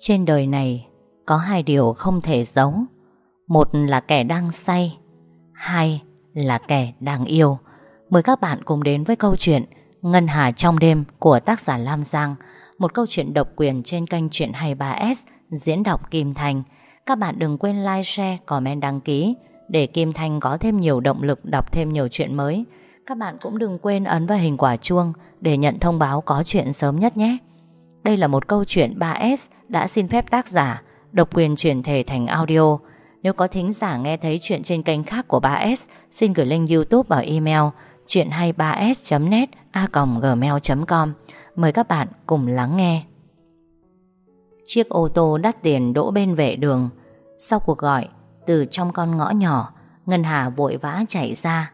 Trên đời này có hai điều không thể giấu. Một là kẻ đang say, hai là kẻ đang yêu. Mời các bạn cùng đến với câu chuyện Ngân Hà trong đêm của tác giả Lam Giang, một câu chuyện độc quyền trên kênh Chuyện 23S diễn đọc Kim Thành. Các bạn đừng quên like, share, comment, đăng ký để Kim Thanh có thêm nhiều động lực đọc thêm nhiều chuyện mới. Các bạn cũng đừng quên ấn vào hình quả chuông để nhận thông báo có chuyện sớm nhất nhé. Đây là một câu chuyện 3S đã xin phép tác giả độc quyền chuyển thể thành audio. Nếu có thính giả nghe thấy chuyện trên kênh khác của 3S, xin gửi link YouTube vào email chuyện23s.net a.gmail.com Mời các bạn cùng lắng nghe. Chiếc ô tô đắt tiền đỗ bên vệ đường. Sau cuộc gọi, từ trong con ngõ nhỏ, Ngân Hà vội vã chạy ra.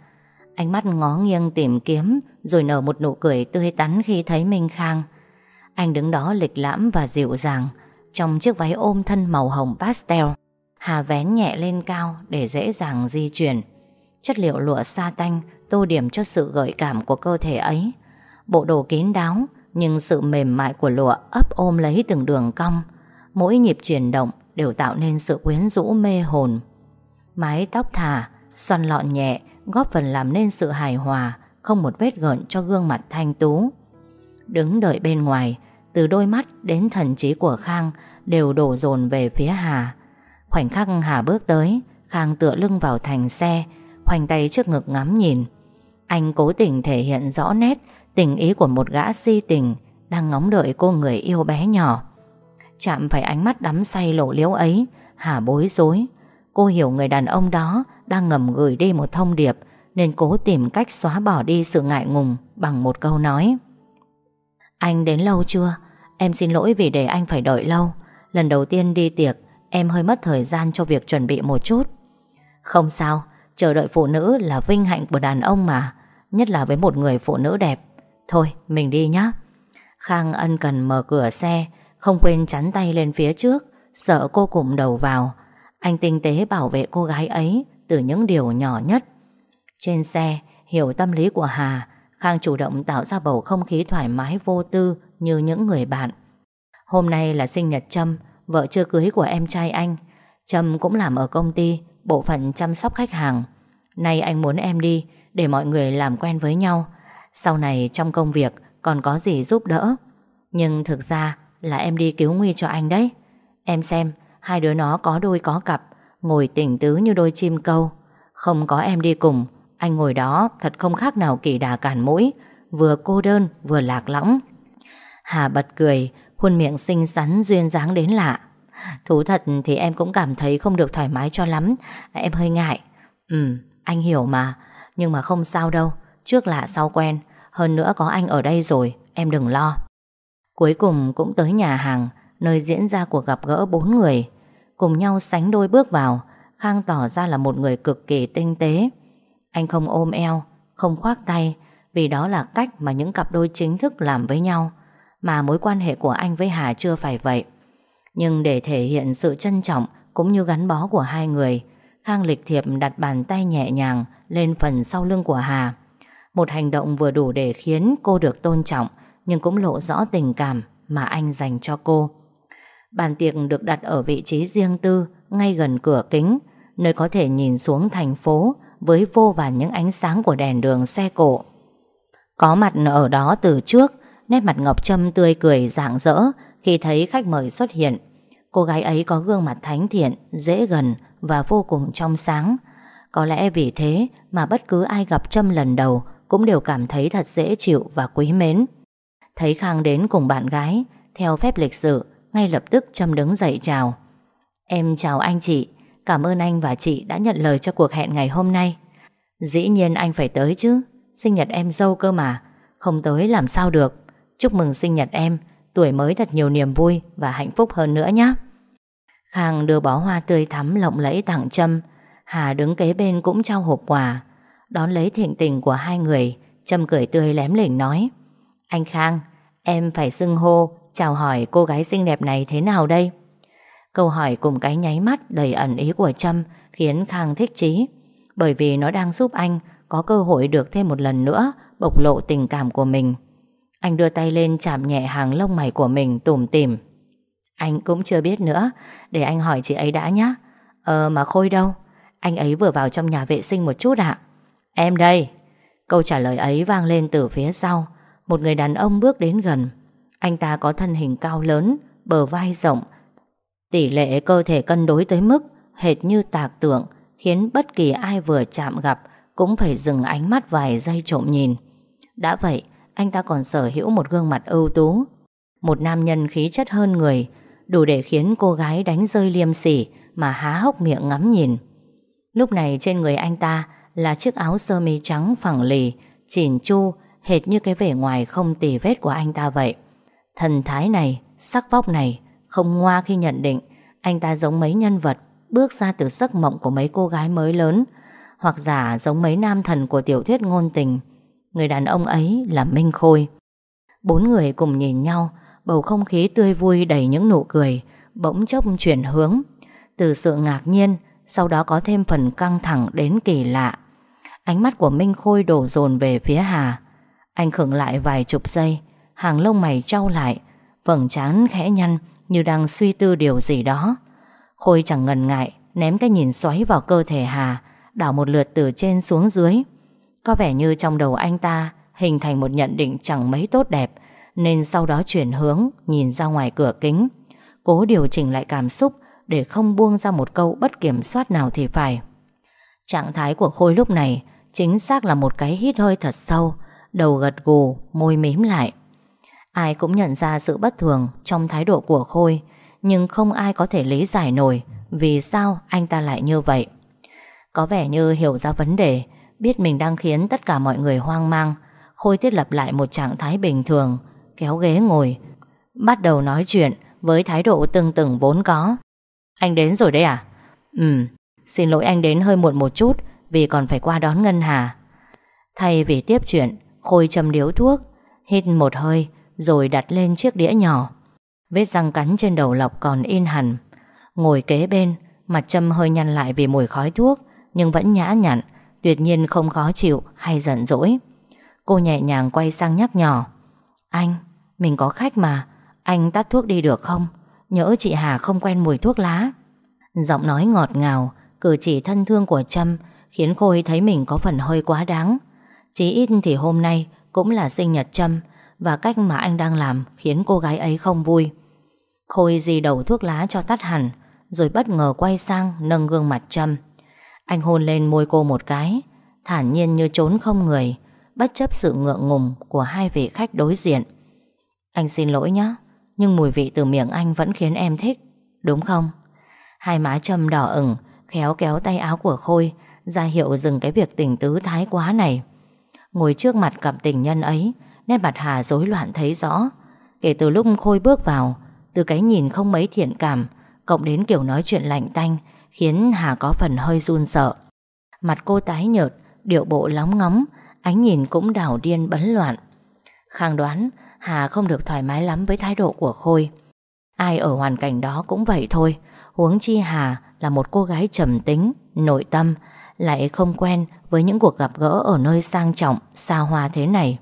Ánh mắt ngó nghiêng tìm kiếm rồi nở một nụ cười tươi tắn khi thấy Minh Khang. Anh đứng đó lịch lãm và dịu dàng trong chiếc váy ôm thân màu hồng pastel. Hà vén nhẹ lên cao để dễ dàng di chuyển. Chất liệu lụa sa tanh tô điểm cho sự gợi cảm của cơ thể ấy. Bộ đồ kín đáo nhưng sự mềm mại của lụa ấp ôm lấy từng đường cong. Mỗi nhịp chuyển động đều tạo nên sự quyến rũ mê hồn. Mái tóc thả, xoăn lọn nhẹ góp phần làm nên sự hài hòa, không một vết gợn cho gương mặt thanh tú. Đứng đợi bên ngoài, từ đôi mắt đến thần trí của Khang đều đổ dồn về phía Hà. Khoảnh khắc Hà bước tới, Khang tựa lưng vào thành xe, khoanh tay trước ngực ngắm nhìn. Anh cố tình thể hiện rõ nét tình ý của một gã si tình đang ngóng đợi cô người yêu bé nhỏ. Chạm phải ánh mắt đắm say lộ liếu ấy, Hà bối rối. Cô hiểu người đàn ông đó đang ngầm gửi đi một thông điệp nên cố tìm cách xóa bỏ đi sự ngại ngùng bằng một câu nói. Anh đến lâu chưa? Em xin lỗi vì để anh phải đợi lâu. Lần đầu tiên đi tiệc, em hơi mất thời gian cho việc chuẩn bị một chút. Không sao, chờ đợi phụ nữ là vinh hạnh của đàn ông mà, nhất là với một người phụ nữ đẹp. Thôi, mình đi nhé. Khang ân cần mở cửa xe, không quên chắn tay lên phía trước, sợ cô cụm đầu vào. Anh tinh tế bảo vệ cô gái ấy từ những điều nhỏ nhất. Trên xe, hiểu tâm lý của Hà, Khang chủ động tạo ra bầu không khí thoải mái vô tư như những người bạn. Hôm nay là sinh nhật Trâm, vợ chưa cưới của em trai anh. Trâm cũng làm ở công ty, bộ phận chăm sóc khách hàng. Nay anh muốn em đi để mọi người làm quen với nhau. Sau này trong công việc còn có gì giúp đỡ. Nhưng thực ra là em đi cứu nguy cho anh đấy. Em xem, hai đứa nó có đôi có cặp, ngồi tỉnh tứ như đôi chim câu. Không có em đi cùng, anh ngồi đó thật không khác nào kỳ đà cản mũi, vừa cô đơn vừa lạc lõng. Hà bật cười, khuôn miệng xinh xắn duyên dáng đến lạ. Thú thật thì em cũng cảm thấy không được thoải mái cho lắm, em hơi ngại. Ừ, anh hiểu mà, nhưng mà không sao đâu, trước lạ sau quen, hơn nữa có anh ở đây rồi, em đừng lo. Cuối cùng cũng tới nhà hàng, nơi diễn ra cuộc gặp gỡ bốn người. Cùng nhau sánh đôi bước vào, Khang tỏ ra là một người cực kỳ tinh tế. Anh không ôm eo, không khoác tay, vì đó là cách mà những cặp đôi chính thức làm với nhau. Mà mối quan hệ của anh với Hà chưa phải vậy. Nhưng để thể hiện sự trân trọng cũng như gắn bó của hai người, Khang lịch thiệp đặt bàn tay nhẹ nhàng lên phần sau lưng của Hà. Một hành động vừa đủ để khiến cô được tôn trọng, nhưng cũng lộ rõ tình cảm mà anh dành cho cô. Bàn tiệc được đặt ở vị trí riêng tư, ngay gần cửa kính, nơi có thể nhìn xuống thành phố với vô vàn những ánh sáng của đèn đường xe cộ. Có mặt ở đó từ trước, nét mặt Ngọc Trâm tươi cười rạng rỡ khi thấy khách mời xuất hiện. Cô gái ấy có gương mặt thánh thiện, dễ gần và vô cùng trong sáng. Có lẽ vì thế mà bất cứ ai gặp Trâm lần đầu cũng đều cảm thấy thật dễ chịu và quý mến. Thấy Khang đến cùng bạn gái, theo phép lịch sự, ngay lập tức Trâm đứng dậy chào. Em chào anh chị, cảm ơn anh và chị đã nhận lời cho cuộc hẹn ngày hôm nay. Dĩ nhiên anh phải tới chứ, sinh nhật em dâu cơ mà, không tới làm sao được. Chúc mừng sinh nhật em, tuổi mới thật nhiều niềm vui và hạnh phúc hơn nữa nhé. Khang đưa bó hoa tươi thắm lộng lẫy tặng Trâm, Hà đứng kế bên cũng trao hộp quà. Đón lấy thịnh tình của hai người, Trâm cười tươi lém lỉnh nói. Anh Khang, em phải xưng hô, chào hỏi cô gái xinh đẹp này thế nào đây? Câu hỏi cùng cái nháy mắt đầy ẩn ý của Trâm khiến Khang thích chí. Bởi vì nó đang giúp anh có cơ hội được thêm một lần nữa bộc lộ tình cảm của mình. Anh đưa tay lên chạm nhẹ hàng lông mày của mình tủm tỉm. Anh cũng chưa biết nữa, Để anh hỏi chị ấy đã nhé Ờ mà Khôi đâu Anh ấy vừa vào trong nhà vệ sinh một chút ạ Em đây Câu trả lời ấy vang lên từ phía sau Một người đàn ông bước đến gần Anh ta có thân hình cao lớn, Bờ vai rộng Tỷ lệ cơ thể cân đối tới mức Hệt như tạc tượng, Khiến bất kỳ ai vừa chạm gặp Cũng phải dừng ánh mắt vài giây trộm nhìn. Đã vậy, Anh ta còn sở hữu một gương mặt ưu tú, Một nam nhân khí chất hơn người, Đủ để khiến cô gái đánh rơi liêm sỉ Mà há hốc miệng ngắm nhìn. Lúc này trên người anh ta Là chiếc áo sơ mi trắng phẳng lì, Chỉn chu, Hệt như cái vẻ ngoài không tì vết của anh ta vậy. Thần thái này, Sắc vóc này không ngoa khi nhận định, Anh ta giống mấy nhân vật, Bước ra từ giấc mộng của mấy cô gái mới lớn. Hoặc giả giống mấy nam thần của tiểu thuyết ngôn tình, Người đàn ông ấy là Minh Khôi. Bốn người cùng nhìn nhau, Bầu không khí tươi vui đầy những nụ cười, Bỗng chốc chuyển hướng. Từ sự ngạc nhiên, Sau đó có thêm phần căng thẳng đến kỳ lạ. Ánh mắt của Minh Khôi đổ dồn về phía Hà. Anh khựng lại vài chục giây, Hàng lông mày trao lại, Vầng trán khẽ nhăn như đang suy tư điều gì đó. Khôi chẳng ngần ngại, Ném cái nhìn xoáy vào cơ thể Hà, Đảo một lượt từ trên xuống dưới. Có vẻ như trong đầu anh ta Hình thành một nhận định chẳng mấy tốt đẹp, Nên sau đó chuyển hướng, Nhìn ra ngoài cửa kính. Cố điều chỉnh lại cảm xúc Để không buông ra một câu bất kiểm soát nào thì phải. Trạng thái của Khôi lúc này Chính xác là một cái hít hơi thật sâu, Đầu gật gù, Môi mím lại. Ai cũng nhận ra sự bất thường Trong thái độ của Khôi, Nhưng không ai có thể lý giải nổi Vì sao anh ta lại như vậy. Có vẻ như hiểu ra vấn đề, Biết mình đang khiến tất cả mọi người hoang mang, Khôi thiết lập lại một trạng thái bình thường, Kéo ghế ngồi, Bắt đầu nói chuyện Với thái độ từng từng vốn có. Anh đến rồi đấy à? Ừ Xin lỗi anh đến hơi muộn một chút Vì còn phải qua đón Ngân Hà. Thay vì tiếp chuyện, Khôi châm điếu thuốc, Hít một hơi rồi đặt lên chiếc đĩa nhỏ. Vết răng cắn trên đầu lọc còn in hẳn. Ngồi kế bên Mặt châm hơi nhăn lại vì mùi khói thuốc Nhưng vẫn nhã nhặn Tuyệt nhiên không khó chịu hay giận dỗi. Cô nhẹ nhàng quay sang nhắc nhỏ Anh, mình có khách mà Anh tắt thuốc đi được không? Nhỡ chị Hà không quen mùi thuốc lá. Giọng nói ngọt ngào Cử chỉ thân thương của Trâm Khiến Khôi thấy mình có phần hơi quá đáng. Chỉ ít thì hôm nay Cũng là sinh nhật Trâm và cách mà anh đang làm Khiến cô gái ấy không vui. Khôi di đầu thuốc lá cho tắt hẳn, Rồi bất ngờ quay sang nâng gương mặt Trâm. Anh hôn lên môi cô một cái, Thản nhiên như trốn không người, Bất chấp sự ngượng ngùng Của hai vị khách đối diện. Anh xin lỗi nhé Nhưng mùi vị từ miệng anh vẫn khiến em thích, Đúng không? Hai má Trâm đỏ ửng, Khéo kéo tay áo của Khôi, ra hiệu dừng cái việc tình tứ thái quá này. Ngồi trước mặt cặp tình nhân ấy Nét mặt Hà rối loạn thấy rõ. Kể từ lúc Khôi bước vào Từ cái nhìn không mấy thiện cảm Cộng đến kiểu nói chuyện lạnh tanh Khiến Hà có phần hơi run sợ. Mặt cô tái nhợt Điệu bộ lóng ngóng Ánh nhìn cũng đảo điên bấn loạn. Khang đoán Hà không được thoải mái lắm với thái độ của Khôi. Ai ở hoàn cảnh đó cũng vậy thôi Huống chi Hà là một cô gái trầm tính, nội tâm Lại không quen với những cuộc gặp gỡ ở nơi sang trọng, xa hoa thế này.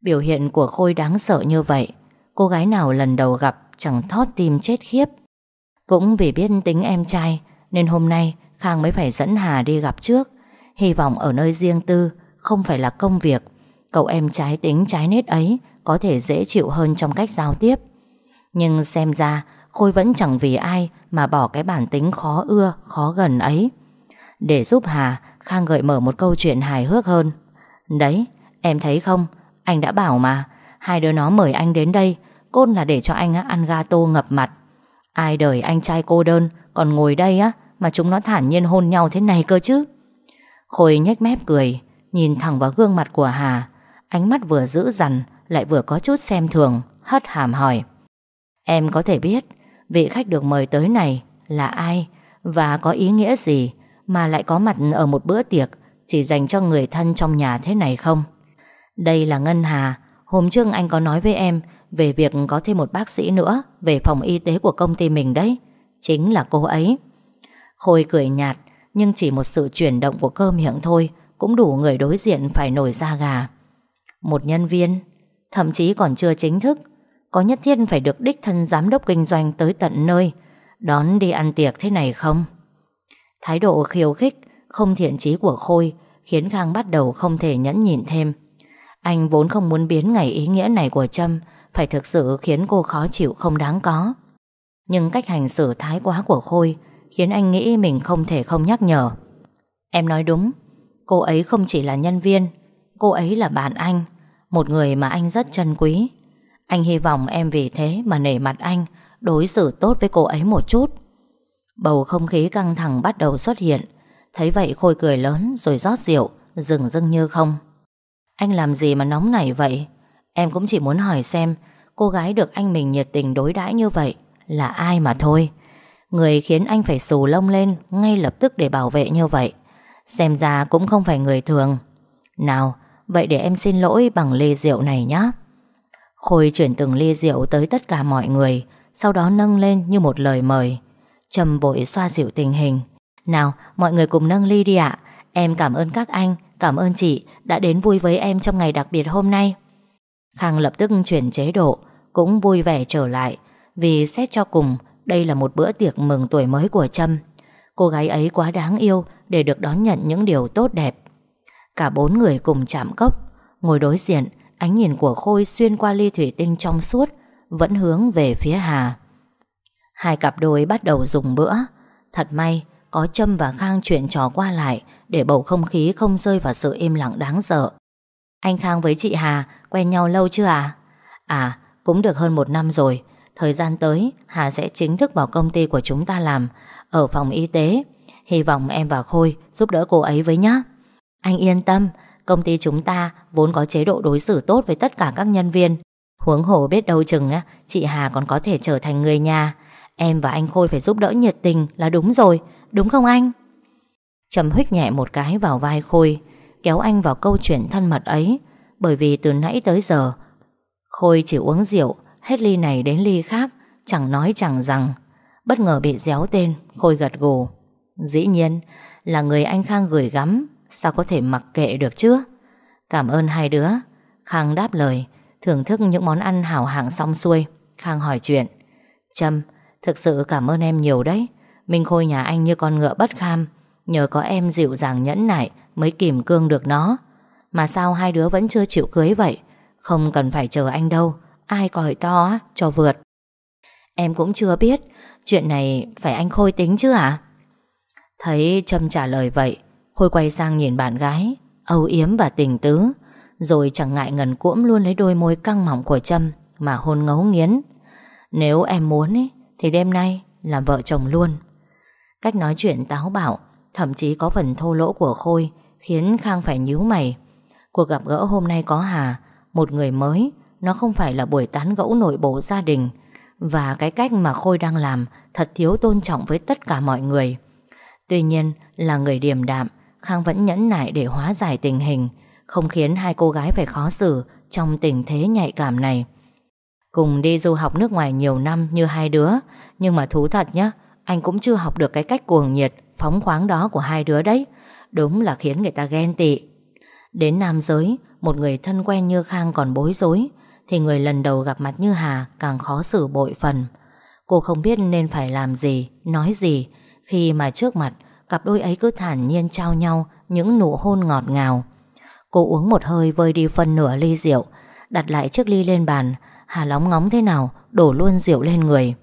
Biểu hiện của Khôi đáng sợ như vậy, Cô gái nào lần đầu gặp chẳng thót tim chết khiếp. Cũng vì biết tính em trai, Nên hôm nay Khang mới phải dẫn Hà đi gặp trước. Hy vọng ở nơi riêng tư, Không phải là công việc. Cậu em trái tính trái nết ấy Có thể dễ chịu hơn trong cách giao tiếp. Nhưng xem ra, Khôi vẫn chẳng vì ai Mà bỏ cái bản tính khó ưa, Khó gần ấy. Để giúp Hà, Khang gợi mở một câu chuyện hài hước hơn. Đấy, em thấy không? Anh đã bảo mà, Hai đứa nó mời anh đến đây côn là để cho anh ăn gato ngập mặt. Ai đời anh trai cô đơn, Còn ngồi đây á, Mà chúng nó thản nhiên hôn nhau thế này cơ chứ? Khôi nhếch mép cười, Nhìn thẳng vào gương mặt của Hà. Ánh mắt vừa dữ dằn, Lại vừa có chút xem thường, Hất hàm hỏi. Em có thể biết, Vị khách được mời tới này là ai Và có ý nghĩa gì Mà lại có mặt ở một bữa tiệc Chỉ dành cho người thân trong nhà thế này không? Đây là Ngân Hà. Hôm trước anh có nói với em Về việc có thêm một bác sĩ nữa Về phòng y tế của công ty mình đấy. Chính là cô ấy. Khôi cười nhạt, Nhưng chỉ một sự chuyển động của cơ miệng thôi Cũng đủ người đối diện phải nổi da gà. Một nhân viên, Thậm chí còn chưa chính thức, Có nhất thiết phải được đích thân giám đốc kinh doanh tới tận nơi, Đón đi ăn tiệc thế này không? Thái độ khiêu khích, Không thiện chí của Khôi Khiến Khang bắt đầu không thể nhẫn nhịn thêm. Anh vốn không muốn biến ngày ý nghĩa này của Trâm Phải thực sự khiến cô khó chịu không đáng có. Nhưng cách hành xử thái quá của Khôi Khiến anh nghĩ mình không thể không nhắc nhở. Em nói đúng, Cô ấy không chỉ là nhân viên, Cô ấy là bạn anh, Một người mà anh rất trân quý. Anh hy vọng em vì thế mà nể mặt anh, Đối xử tốt với cô ấy một chút. Bầu không khí căng thẳng bắt đầu xuất hiện, Thấy vậy Khôi cười lớn rồi rót rượu, Dừng dưng như không. Anh làm gì mà nóng nảy vậy? Em cũng chỉ muốn hỏi xem, Cô gái được anh mình nhiệt tình đối đãi như vậy Là ai mà thôi? Người khiến anh phải xù lông lên Ngay lập tức để bảo vệ như vậy, Xem ra cũng không phải người thường. Nào, Vậy để em xin lỗi bằng ly rượu này nhé Khôi chuyển từng ly rượu tới tất cả mọi người, Sau đó nâng lên như một lời mời. Trầm bội xoa dịu tình hình. Nào, mọi người cùng nâng ly đi ạ. Em cảm ơn các anh. Cảm ơn chị, đã đến vui với em trong ngày đặc biệt hôm nay. Khang lập tức chuyển chế độ, Cũng vui vẻ trở lại, Vì xét cho cùng, Đây là một bữa tiệc mừng tuổi mới của Trâm. Cô gái ấy quá đáng yêu Để được đón nhận những điều tốt đẹp. Cả bốn người cùng chạm cốc, Ngồi đối diện, Ánh nhìn của Khôi xuyên qua ly thủy tinh trong suốt, Vẫn hướng về phía Hà. Hai cặp đôi bắt đầu dùng bữa. Thật may có Trâm và Khang chuyện trò qua lại Để bầu không khí không rơi vào sự im lặng đáng sợ. Anh Khang với chị Hà Quen nhau lâu chưa à À cũng được hơn một năm rồi. Thời gian tới, Hà sẽ chính thức vào công ty của chúng ta làm, Ở phòng y tế. Hy vọng em và Khôi giúp đỡ cô ấy với nhé Anh yên tâm, Công ty chúng ta vốn có chế độ đối xử tốt với tất cả các nhân viên. Huống hồ biết đâu chừng Chị Hà còn có thể trở thành người nhà. Em và anh Khôi phải giúp đỡ nhiệt tình là đúng rồi. Đúng không anh? Trầm huyết nhẹ một cái vào vai Khôi, Kéo anh vào câu chuyện thân mật ấy, Bởi vì từ nãy tới giờ, Khôi chỉ uống rượu, Hết ly này đến ly khác, Chẳng nói chẳng rằng. Bất ngờ bị déo tên, Khôi gật gù. Dĩ nhiên, là người anh Khang gửi gắm, Sao có thể mặc kệ được chứ? Cảm ơn hai đứa. Khang đáp lời, Thưởng thức những món ăn hảo hạng xong xuôi. Khang hỏi chuyện. Trâm, Thực sự cảm ơn em nhiều đấy. Minh Khôi nhà anh như con ngựa bất kham Nhờ có em dịu dàng nhẫn nại Mới kìm cương được nó. Mà sao hai đứa vẫn chưa chịu cưới vậy? Không cần phải chờ anh đâu Ai còi to cho vượt. Em cũng chưa biết Chuyện này phải anh Khôi tính chứ à Thấy Trâm trả lời vậy Khôi quay sang nhìn bạn gái Âu yếm và tình tứ Rồi chẳng ngại ngần cuỗm luôn lấy đôi môi căng mỏng của Trâm Mà hôn ngấu nghiến. Nếu em muốn ấy, Thì đêm nay làm vợ chồng luôn. Cách nói chuyện táo bạo, Thậm chí có phần thô lỗ của Khôi, Khiến Khang phải nhíu mày. Cuộc gặp gỡ hôm nay có Hà, Một người mới, Nó không phải là buổi tán gẫu nội bộ gia đình. Và cái cách mà Khôi đang làm Thật thiếu tôn trọng với tất cả mọi người. Tuy nhiên, là người điềm đạm, Khang vẫn nhẫn nại để hóa giải tình hình, Không khiến hai cô gái phải khó xử Trong tình thế nhạy cảm này. Cùng đi du học nước ngoài nhiều năm như hai đứa, Nhưng mà thú thật nhá anh cũng chưa học được cái cách cuồng nhiệt, Phóng khoáng đó của hai đứa đấy. Đúng là khiến người ta ghen tị. Đến nam giới, Một người thân quen như Khang còn bối rối, Thì người lần đầu gặp mặt như Hà Càng khó xử bội phần. Cô không biết nên phải làm gì, Nói gì, Khi mà trước mặt, Cặp đôi ấy cứ thản nhiên trao nhau Những nụ hôn ngọt ngào. Cô uống một hơi vơi đi phân nửa ly rượu, Đặt lại chiếc ly lên bàn, Hà lóng ngóng thế nào, Đổ luôn rượu lên người.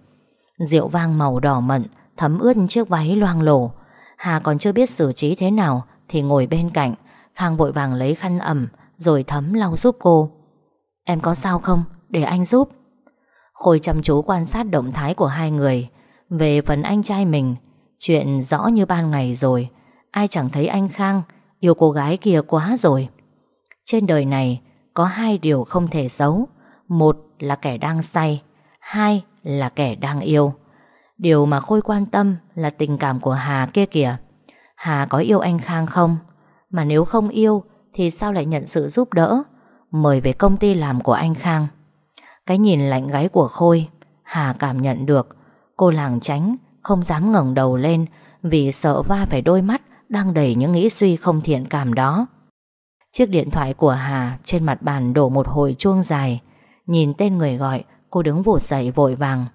Rượu vang màu đỏ mận, Thấm ướt chiếc váy loang lổ. Hà còn chưa biết xử trí thế nào Thì ngồi bên cạnh, Khang vội vàng lấy khăn ẩm, Rồi thấm lau giúp cô. Em có sao không? Để anh giúp. Khôi chăm chú quan sát động thái của hai người. Về phần anh trai mình, Chuyện rõ như ban ngày rồi. Ai chẳng thấy anh Khang, Yêu cô gái kia quá rồi. Trên đời này, có hai điều không thể xấu. Một là kẻ đang say, Hai là kẻ đang yêu. Điều mà Khôi quan tâm là tình cảm của Hà kia kìa. Hà có yêu anh Khang không? Mà nếu không yêu, Thì sao lại nhận sự giúp đỡ, Mời về công ty làm của anh Khang? Cái nhìn lạnh gáy của Khôi, Hà cảm nhận được. Cô làng tránh Không dám ngẩng đầu lên Vì sợ va phải đôi mắt Đang đầy những nghĩ suy không thiện cảm đó. Chiếc điện thoại của Hà Trên mặt bàn đổ một hồi chuông dài. Nhìn tên người gọi Cô đứng vụt dậy vội vàng.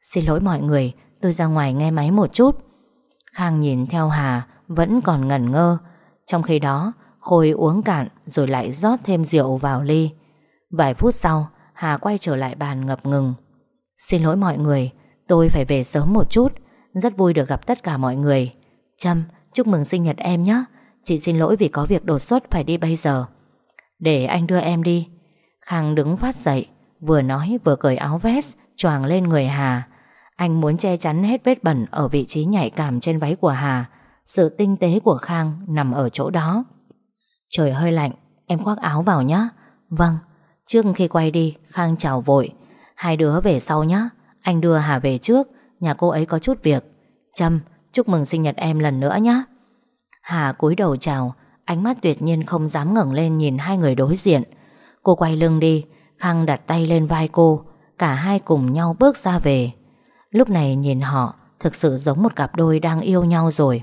Xin lỗi mọi người, Tôi ra ngoài nghe máy một chút. Khang nhìn theo Hà, Vẫn còn ngẩn ngơ. Trong khi đó, Khôi uống cạn Rồi lại rót thêm rượu vào ly. Vài phút sau, Hà quay trở lại bàn ngập ngừng. Xin lỗi mọi người, Tôi phải về sớm một chút. Rất vui được gặp tất cả mọi người. Trâm, chúc mừng sinh nhật em nhé. Chị xin lỗi vì có việc đột xuất, phải đi bây giờ. Để anh đưa em đi. Khang đứng phát dậy Vừa nói vừa cởi áo vest, Choàng lên người Hà. Anh muốn che chắn hết vết bẩn Ở vị trí nhạy cảm trên váy của Hà. Sự tinh tế của Khang nằm ở chỗ đó. Trời hơi lạnh, Em khoác áo vào nhé Vâng Trước khi quay đi, Khang chào vội. Hai đứa về sau nhé Anh đưa Hà về trước, Nhà cô ấy có chút việc. Trâm, chúc mừng sinh nhật em lần nữa nhé Hà cúi đầu chào, Ánh mắt tuyệt nhiên không dám ngẩng lên nhìn hai người đối diện. Cô quay lưng đi Khang đặt tay lên vai cô, Cả hai cùng nhau bước ra về. Lúc này nhìn họ, Thực sự giống một cặp đôi đang yêu nhau rồi.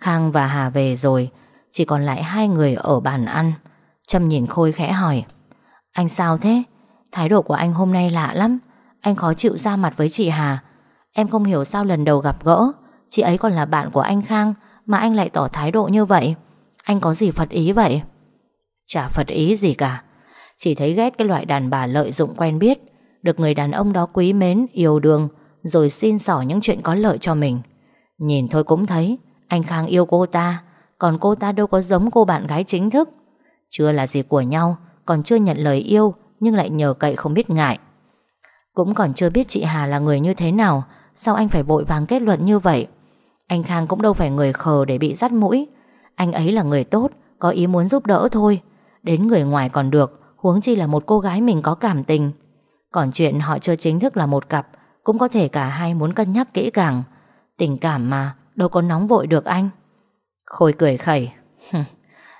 Khang và Hà về rồi, Chỉ còn lại hai người ở bàn ăn. Trâm nhìn Khôi khẽ hỏi, Anh sao thế? Thái độ của anh hôm nay lạ lắm. Anh khó chịu ra mặt với chị Hà. Em không hiểu sao lần đầu gặp gỡ, Chị ấy còn là bạn của anh Khang Mà anh lại tỏ thái độ như vậy. Anh có gì phật ý vậy? Chả phật ý gì cả. Chỉ thấy ghét cái loại đàn bà lợi dụng quen biết, Được người đàn ông đó quý mến, Yêu đương, Rồi xin xỏ những chuyện có lợi cho mình. Nhìn thôi cũng thấy, Anh Khang yêu cô ta, Còn cô ta đâu có giống cô bạn gái chính thức. Chưa là gì của nhau, Còn chưa nhận lời yêu, Nhưng lại nhờ cậy không biết ngại. Cũng còn chưa biết chị Hà là người như thế nào, Sao anh phải vội vàng kết luận như vậy? Anh Khang cũng đâu phải người khờ để bị dắt mũi. Anh ấy là người tốt, Có ý muốn giúp đỡ thôi. Đến người ngoài còn được Huống chi là một cô gái mình có cảm tình. Còn chuyện họ chưa chính thức là một cặp, Cũng có thể cả hai muốn cân nhắc kỹ càng. Tình cảm mà, Đâu có nóng vội được anh. Khôi cười khẩy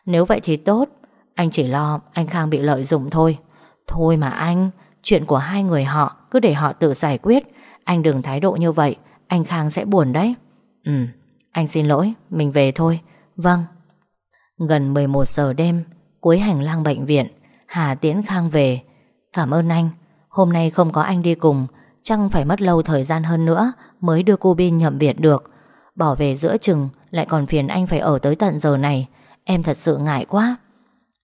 Nếu vậy thì tốt, Anh chỉ lo anh Khang bị lợi dụng thôi. Thôi mà anh, Chuyện của hai người họ, cứ để họ tự giải quyết. Anh đừng thái độ như vậy, Anh Khang sẽ buồn đấy. Ừ anh xin lỗi, Mình về thôi. Vâng. Gần 11 giờ đêm, Cuối hành lang bệnh viện Hà tiễn Khang về. Cảm ơn anh. Hôm nay không có anh đi cùng Chắc phải mất lâu thời gian hơn nữa Mới đưa cô Bin nhậm viện được. Bỏ về giữa chừng, Lại còn phiền anh phải ở tới tận giờ này. Em thật sự ngại quá.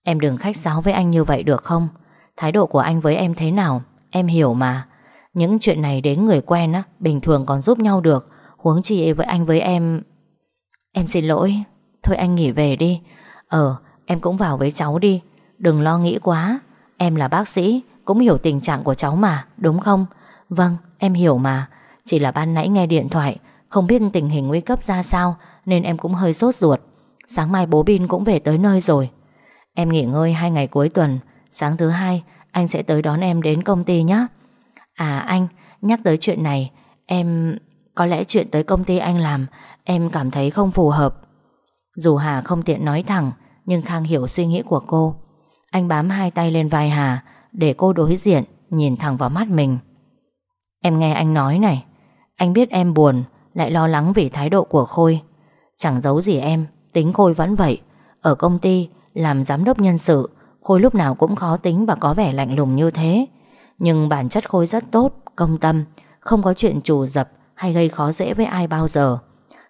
Em đừng khách sáo với anh như vậy được không? Thái độ của anh với em thế nào? Em hiểu mà. Những chuyện này đến người quen á, Bình thường còn giúp nhau được. Huống chi với anh với em Em xin lỗi. Thôi anh nghỉ về đi. Ờ em cũng vào với cháu đi. Đừng lo nghĩ quá. Em là bác sĩ, Cũng hiểu tình trạng của cháu mà, Đúng không? Vâng em hiểu mà. Chỉ là ban nãy nghe điện thoại, Không biết tình hình nguy cấp ra sao, Nên em cũng hơi sốt ruột. Sáng mai bố Bin cũng về tới nơi rồi. Em nghỉ ngơi hai ngày cuối tuần. Sáng thứ hai, anh sẽ tới đón em đến công ty nhé À anh, Nhắc tới chuyện này, Em, Có lẽ chuyện tới công ty anh làm, Em cảm thấy không phù hợp. Dù Hà không tiện nói thẳng, Nhưng Khang hiểu suy nghĩ của cô. Anh bám hai tay lên vai Hà, Để cô đối diện, Nhìn thẳng vào mắt mình. Em nghe anh nói này, Anh biết em buồn, Lại lo lắng vì thái độ của Khôi. Chẳng giấu gì em, Tính Khôi vẫn vậy. Ở công ty, Làm giám đốc nhân sự, Khôi lúc nào cũng khó tính và có vẻ lạnh lùng như thế. Nhưng bản chất Khôi rất tốt, Công tâm, Không có chuyện trù dập hay gây khó dễ với ai bao giờ.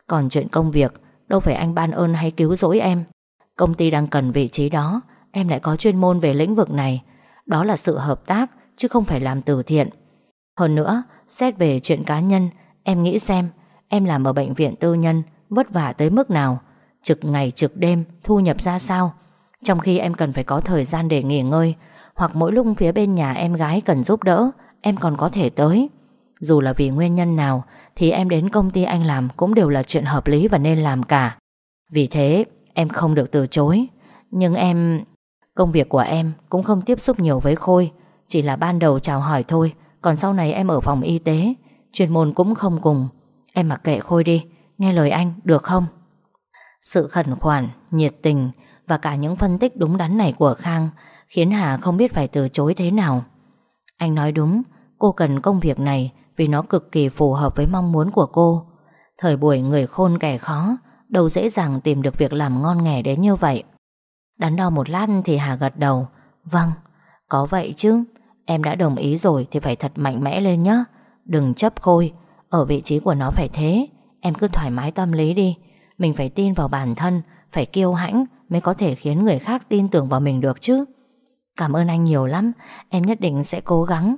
Còn chuyện công việc, Đâu phải anh ban ơn hay cứu rỗi em. Công ty đang cần vị trí đó. Em lại có chuyên môn về lĩnh vực này. Đó là sự hợp tác, Chứ không phải làm từ thiện. Hơn nữa, Xét về chuyện cá nhân, Em nghĩ xem, Em làm ở bệnh viện tư nhân, Vất vả tới mức nào? Trực ngày trực đêm, Thu nhập ra sao? Trong khi em cần phải có thời gian để nghỉ ngơi, Hoặc mỗi lúc phía bên nhà em gái cần giúp đỡ, Em còn có thể tới. Dù là vì nguyên nhân nào, Thì em đến công ty anh làm Cũng đều là chuyện hợp lý và nên làm cả. Vì thế, em không được từ chối. Nhưng em Công việc của em cũng không tiếp xúc nhiều với Khôi Chỉ là ban đầu chào hỏi thôi Còn sau này em ở phòng y tế Chuyên môn cũng không cùng Em mặc kệ Khôi đi Nghe lời anh được không Sự khẩn khoản, nhiệt tình và cả những phân tích đúng đắn này của Khang khiến Hà không biết phải từ chối thế nào. Anh nói đúng, cô cần công việc này vì nó cực kỳ phù hợp với mong muốn của cô. Thời buổi người khôn kẻ khó, đâu dễ dàng tìm được việc làm ngon nghẻ đến như vậy. Đắn đo một lát thì Hà gật đầu. Vâng, có vậy chứ. Em đã đồng ý rồi thì phải thật mạnh mẽ lên nhé Đừng chấp khôi. Ở vị trí của nó phải thế. Em cứ thoải mái tâm lý đi. Mình phải tin vào bản thân Phải kiêu hãnh Mới có thể khiến người khác tin tưởng vào mình được chứ. Cảm ơn anh nhiều lắm. Em nhất định sẽ cố gắng.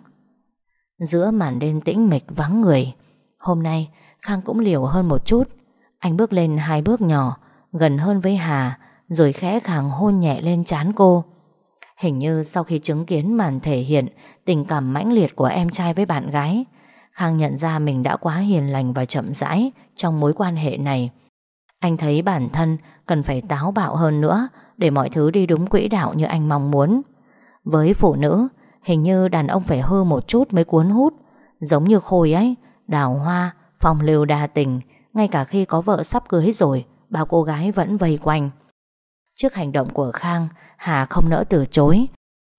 Giữa màn đêm tĩnh mịch vắng người. Hôm nay Khang cũng liều hơn một chút. Anh bước lên hai bước nhỏ Gần hơn với Hà. Rồi khẽ khàng hôn nhẹ lên trán cô. Hình như sau khi chứng kiến màn thể hiện Tình cảm mãnh liệt của em trai với bạn gái Khang nhận ra mình đã quá hiền lành và chậm rãi Trong mối quan hệ này. Anh thấy bản thân Cần phải táo bạo hơn nữa Để mọi thứ đi đúng quỹ đạo như anh mong muốn. Với phụ nữ Hình như đàn ông phải hư một chút mới cuốn hút. Giống như Khôi ấy Đào hoa, phong lưu đa tình Ngay cả khi có vợ sắp cưới rồi Bao cô gái vẫn vây quanh. Trước hành động của Khang, Hà không nỡ từ chối.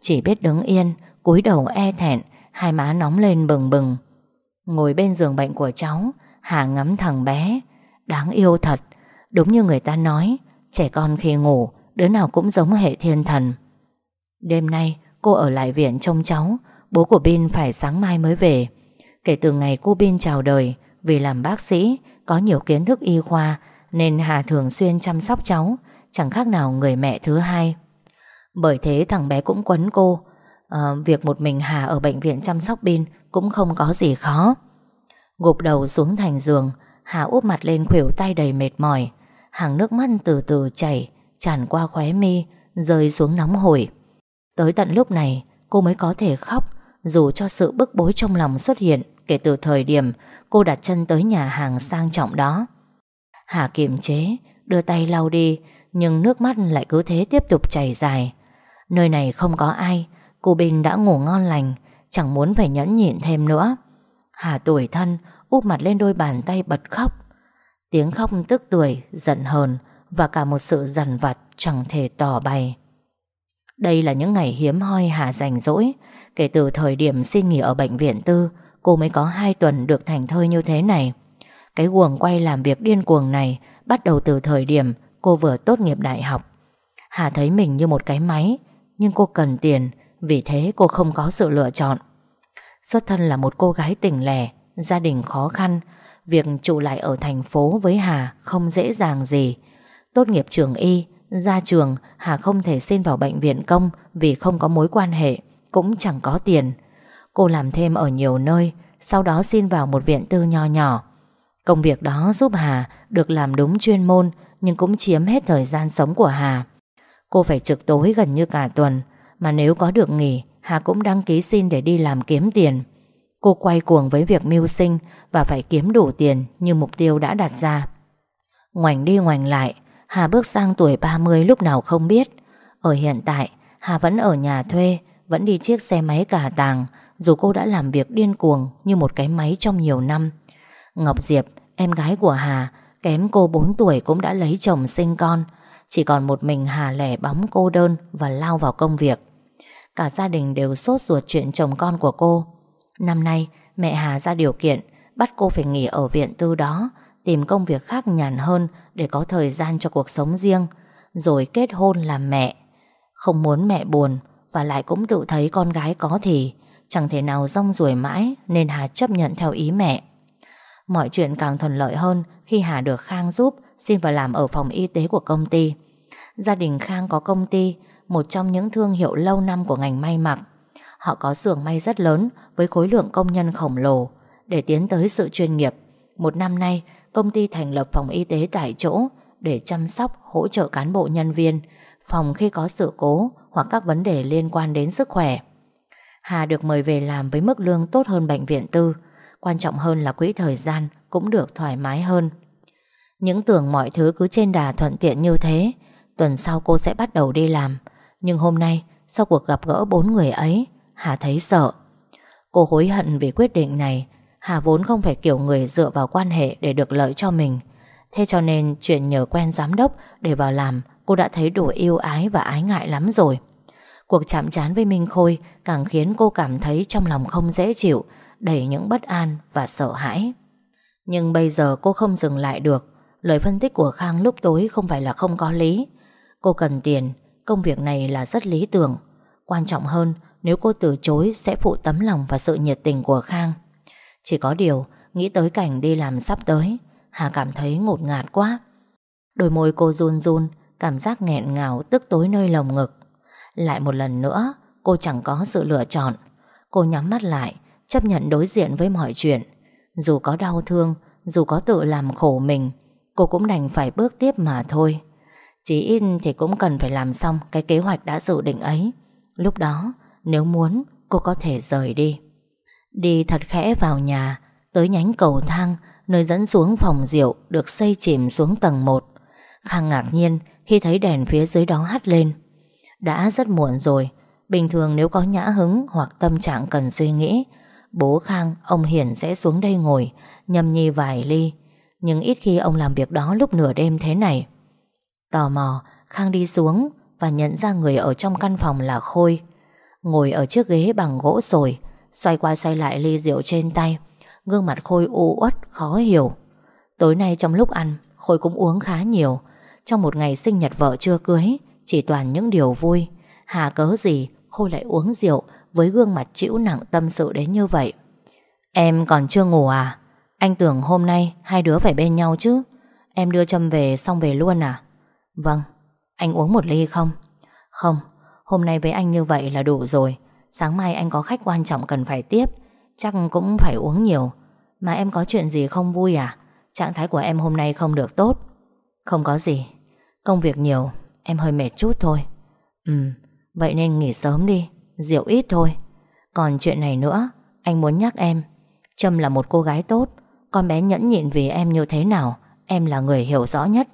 Chỉ biết đứng yên, cúi đầu e thẹn, Hai má nóng lên bừng bừng. Ngồi bên giường bệnh của cháu, Hà ngắm thằng bé. Đáng yêu thật, Đúng như người ta nói, Trẻ con khi ngủ, Đứa nào cũng giống hệ thiên thần. Đêm nay, cô ở lại viện trông cháu, Bố của Bin phải sáng mai mới về. Kể từ ngày cô Bin chào đời, Vì làm bác sĩ, Có nhiều kiến thức y khoa, Nên Hà thường xuyên chăm sóc cháu Chẳng khác nào người mẹ thứ hai. Bởi thế thằng bé cũng quấn cô. À, Việc một mình Hà ở bệnh viện chăm sóc Bin Cũng không có gì khó. Gục đầu xuống thành giường Hà úp mặt lên khuỷu tay đầy mệt mỏi. Hàng nước mắt từ từ chảy Tràn qua khóe mi Rơi xuống nóng hổi. Tới tận lúc này cô mới có thể khóc Dù cho sự bức bối trong lòng xuất hiện Kể từ thời điểm cô đặt chân tới nhà hàng sang trọng đó. Hà kiềm chế Đưa tay lau đi nhưng nước mắt lại cứ thế tiếp tục chảy dài. Nơi này không có ai Cô Bình đã ngủ ngon lành Chẳng muốn phải nhẫn nhịn thêm nữa. Hà tuổi thân úp mặt lên đôi bàn tay bật khóc. Tiếng khóc tức tuổi, giận hờn Và cả một sự dằn vặt chẳng thể tỏ bày. Đây là những ngày hiếm hoi Hà rảnh rỗi. Kể từ thời điểm xin nghỉ ở bệnh viện tư Cô mới có hai tuần được thành thơi như thế này. Cái guồng quay làm việc điên cuồng này Bắt đầu từ thời điểm cô vừa tốt nghiệp đại học. Hà thấy mình như một cái máy, Nhưng cô cần tiền, Vì thế cô không có sự lựa chọn. Xuất thân là một cô gái tỉnh lẻ, Gia đình khó khăn, Việc trụ lại ở thành phố với Hà Không dễ dàng gì. Tốt nghiệp trường y, Ra trường, Hà không thể xin vào bệnh viện công Vì không có mối quan hệ, Cũng chẳng có tiền. Cô làm thêm ở nhiều nơi, Sau đó xin vào một viện tư nho nhỏ. Công việc đó giúp Hà được làm đúng chuyên môn nhưng cũng chiếm hết thời gian sống của Hà. Cô phải trực tối gần như cả tuần Mà nếu có được nghỉ Hà cũng đăng ký xin để đi làm kiếm tiền. Cô quay cuồng với việc mưu sinh Và phải kiếm đủ tiền như mục tiêu đã đặt ra. Ngoảnh đi ngoảnh lại Hà bước sang tuổi 30 lúc nào không biết. Ở hiện tại Hà vẫn ở nhà thuê Vẫn đi chiếc xe máy cả tàng Dù cô đã làm việc điên cuồng Như một cái máy trong nhiều năm. Ngọc Diệp, em gái của Hà Kém cô 4 tuổi cũng đã lấy chồng sinh con. Chỉ còn một mình Hà lẻ bóng cô đơn Và lao vào công việc. Cả gia đình đều sốt ruột chuyện chồng con của cô. Năm nay, mẹ Hà ra điều kiện, Bắt cô phải nghỉ ở viện tư đó, Tìm công việc khác nhàn hơn Để có thời gian cho cuộc sống riêng, Rồi kết hôn làm mẹ. Không muốn mẹ buồn Và lại cũng tự thấy con gái có thì, Chẳng thể nào rong ruổi mãi Nên Hà chấp nhận theo ý mẹ. Mọi chuyện càng thuận lợi hơn Khi Hà được Khang giúp Xin vào làm ở phòng y tế của công ty Gia đình Khang có công ty một trong những thương hiệu lâu năm của ngành may mặc. Họ có xưởng may rất lớn với khối lượng công nhân khổng lồ. Để tiến tới sự chuyên nghiệp, một năm nay công ty thành lập phòng y tế tại chỗ để chăm sóc, hỗ trợ cán bộ nhân viên, phòng khi có sự cố hoặc các vấn đề liên quan đến sức khỏe. Hà được mời về làm với mức lương tốt hơn bệnh viện tư, quan trọng hơn là quỹ thời gian cũng được thoải mái hơn. Những tưởng mọi thứ cứ trên đà thuận tiện như thế, tuần sau cô sẽ bắt đầu đi làm, nhưng hôm nay Sau cuộc gặp gỡ bốn người ấy Hà thấy sợ. Cô hối hận vì quyết định này. Hà vốn không phải kiểu người dựa vào quan hệ Để được lợi cho mình. Thế cho nên chuyện nhờ quen giám đốc Để vào làm cô đã thấy đủ yêu ái Và ái ngại lắm rồi. Cuộc chạm trán với Minh Khôi Càng khiến cô cảm thấy trong lòng không dễ chịu. Đầy những bất an và sợ hãi Nhưng bây giờ cô không dừng lại được Lời phân tích của Khang lúc tối Không phải là không có lý Cô cần tiền Công việc này là rất lý tưởng Quan trọng hơn nếu cô từ chối sẽ phụ tấm lòng và sự nhiệt tình của Khang. Chỉ có điều, nghĩ tới cảnh đi làm sắp tới, Hà cảm thấy ngột ngạt quá. Đôi môi cô run run, cảm giác nghẹn ngào tức tối nơi lồng ngực. Lại một lần nữa, cô chẳng có sự lựa chọn. Cô nhắm mắt lại, chấp nhận đối diện với mọi chuyện. Dù có đau thương, dù có tự làm khổ mình, cô cũng đành phải bước tiếp mà thôi. Chỉ ít thì cũng cần phải làm xong cái kế hoạch đã dự định ấy. Lúc đó, nếu muốn, cô có thể rời đi. Đi thật khẽ vào nhà, tới nhánh cầu thang, nơi dẫn xuống phòng rượu được xây chìm xuống tầng 1. Khang ngạc nhiên khi thấy đèn phía dưới đó hắt lên. Đã rất muộn rồi, bình thường nếu có nhã hứng hoặc tâm trạng cần suy nghĩ, bố Khang, ông Hiển sẽ xuống đây ngồi, nhâm nhi vài ly. Nhưng ít khi ông làm việc đó lúc nửa đêm thế này. Tò mò, Khang đi xuống và nhận ra người ở trong căn phòng là Khôi. Ngồi ở chiếc ghế bằng gỗ sồi, xoay qua xoay lại ly rượu trên tay. Gương mặt Khôi u uất, khó hiểu. Tối nay trong lúc ăn, Khôi cũng uống khá nhiều. Trong một ngày sinh nhật vợ chưa cưới, chỉ toàn những điều vui. Hà cớ gì Khôi lại uống rượu với gương mặt chịu nặng tâm sự đến như vậy. Em còn chưa ngủ à? Anh tưởng hôm nay hai đứa phải bên nhau chứ. Em đưa Trâm về xong về luôn à? Vâng, anh uống một ly không? Không, hôm nay với anh như vậy là đủ rồi. Sáng mai anh có khách quan trọng cần phải tiếp, chắc cũng phải uống nhiều. Mà em có chuyện gì không vui à? Trạng thái của em hôm nay không được tốt. Không có gì, công việc nhiều, em hơi mệt chút thôi. Ừ, vậy nên nghỉ sớm đi, rượu ít thôi. Còn chuyện này nữa, anh muốn nhắc em. Trâm là một cô gái tốt, con bé nhẫn nhịn vì em như thế nào, em là người hiểu rõ nhất.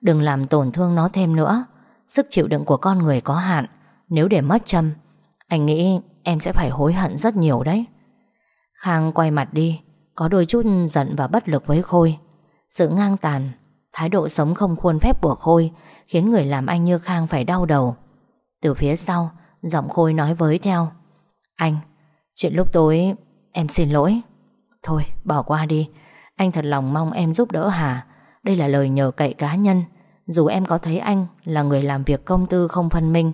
Đừng làm tổn thương nó thêm nữa Sức chịu đựng của con người có hạn Nếu để mất Trâm, Anh nghĩ em sẽ phải hối hận rất nhiều đấy Khang quay mặt đi Có đôi chút giận và bất lực với Khôi Sự ngang tàn Thái độ sống không khuôn phép của Khôi Khiến người làm anh như Khang phải đau đầu Từ phía sau Giọng Khôi nói với theo. Anh, chuyện lúc tối Em xin lỗi. Thôi bỏ qua đi. Anh thật lòng mong em giúp đỡ Hà. Đây là lời nhờ cậy cá nhân. Dù em có thấy anh là người làm việc công tư không phân minh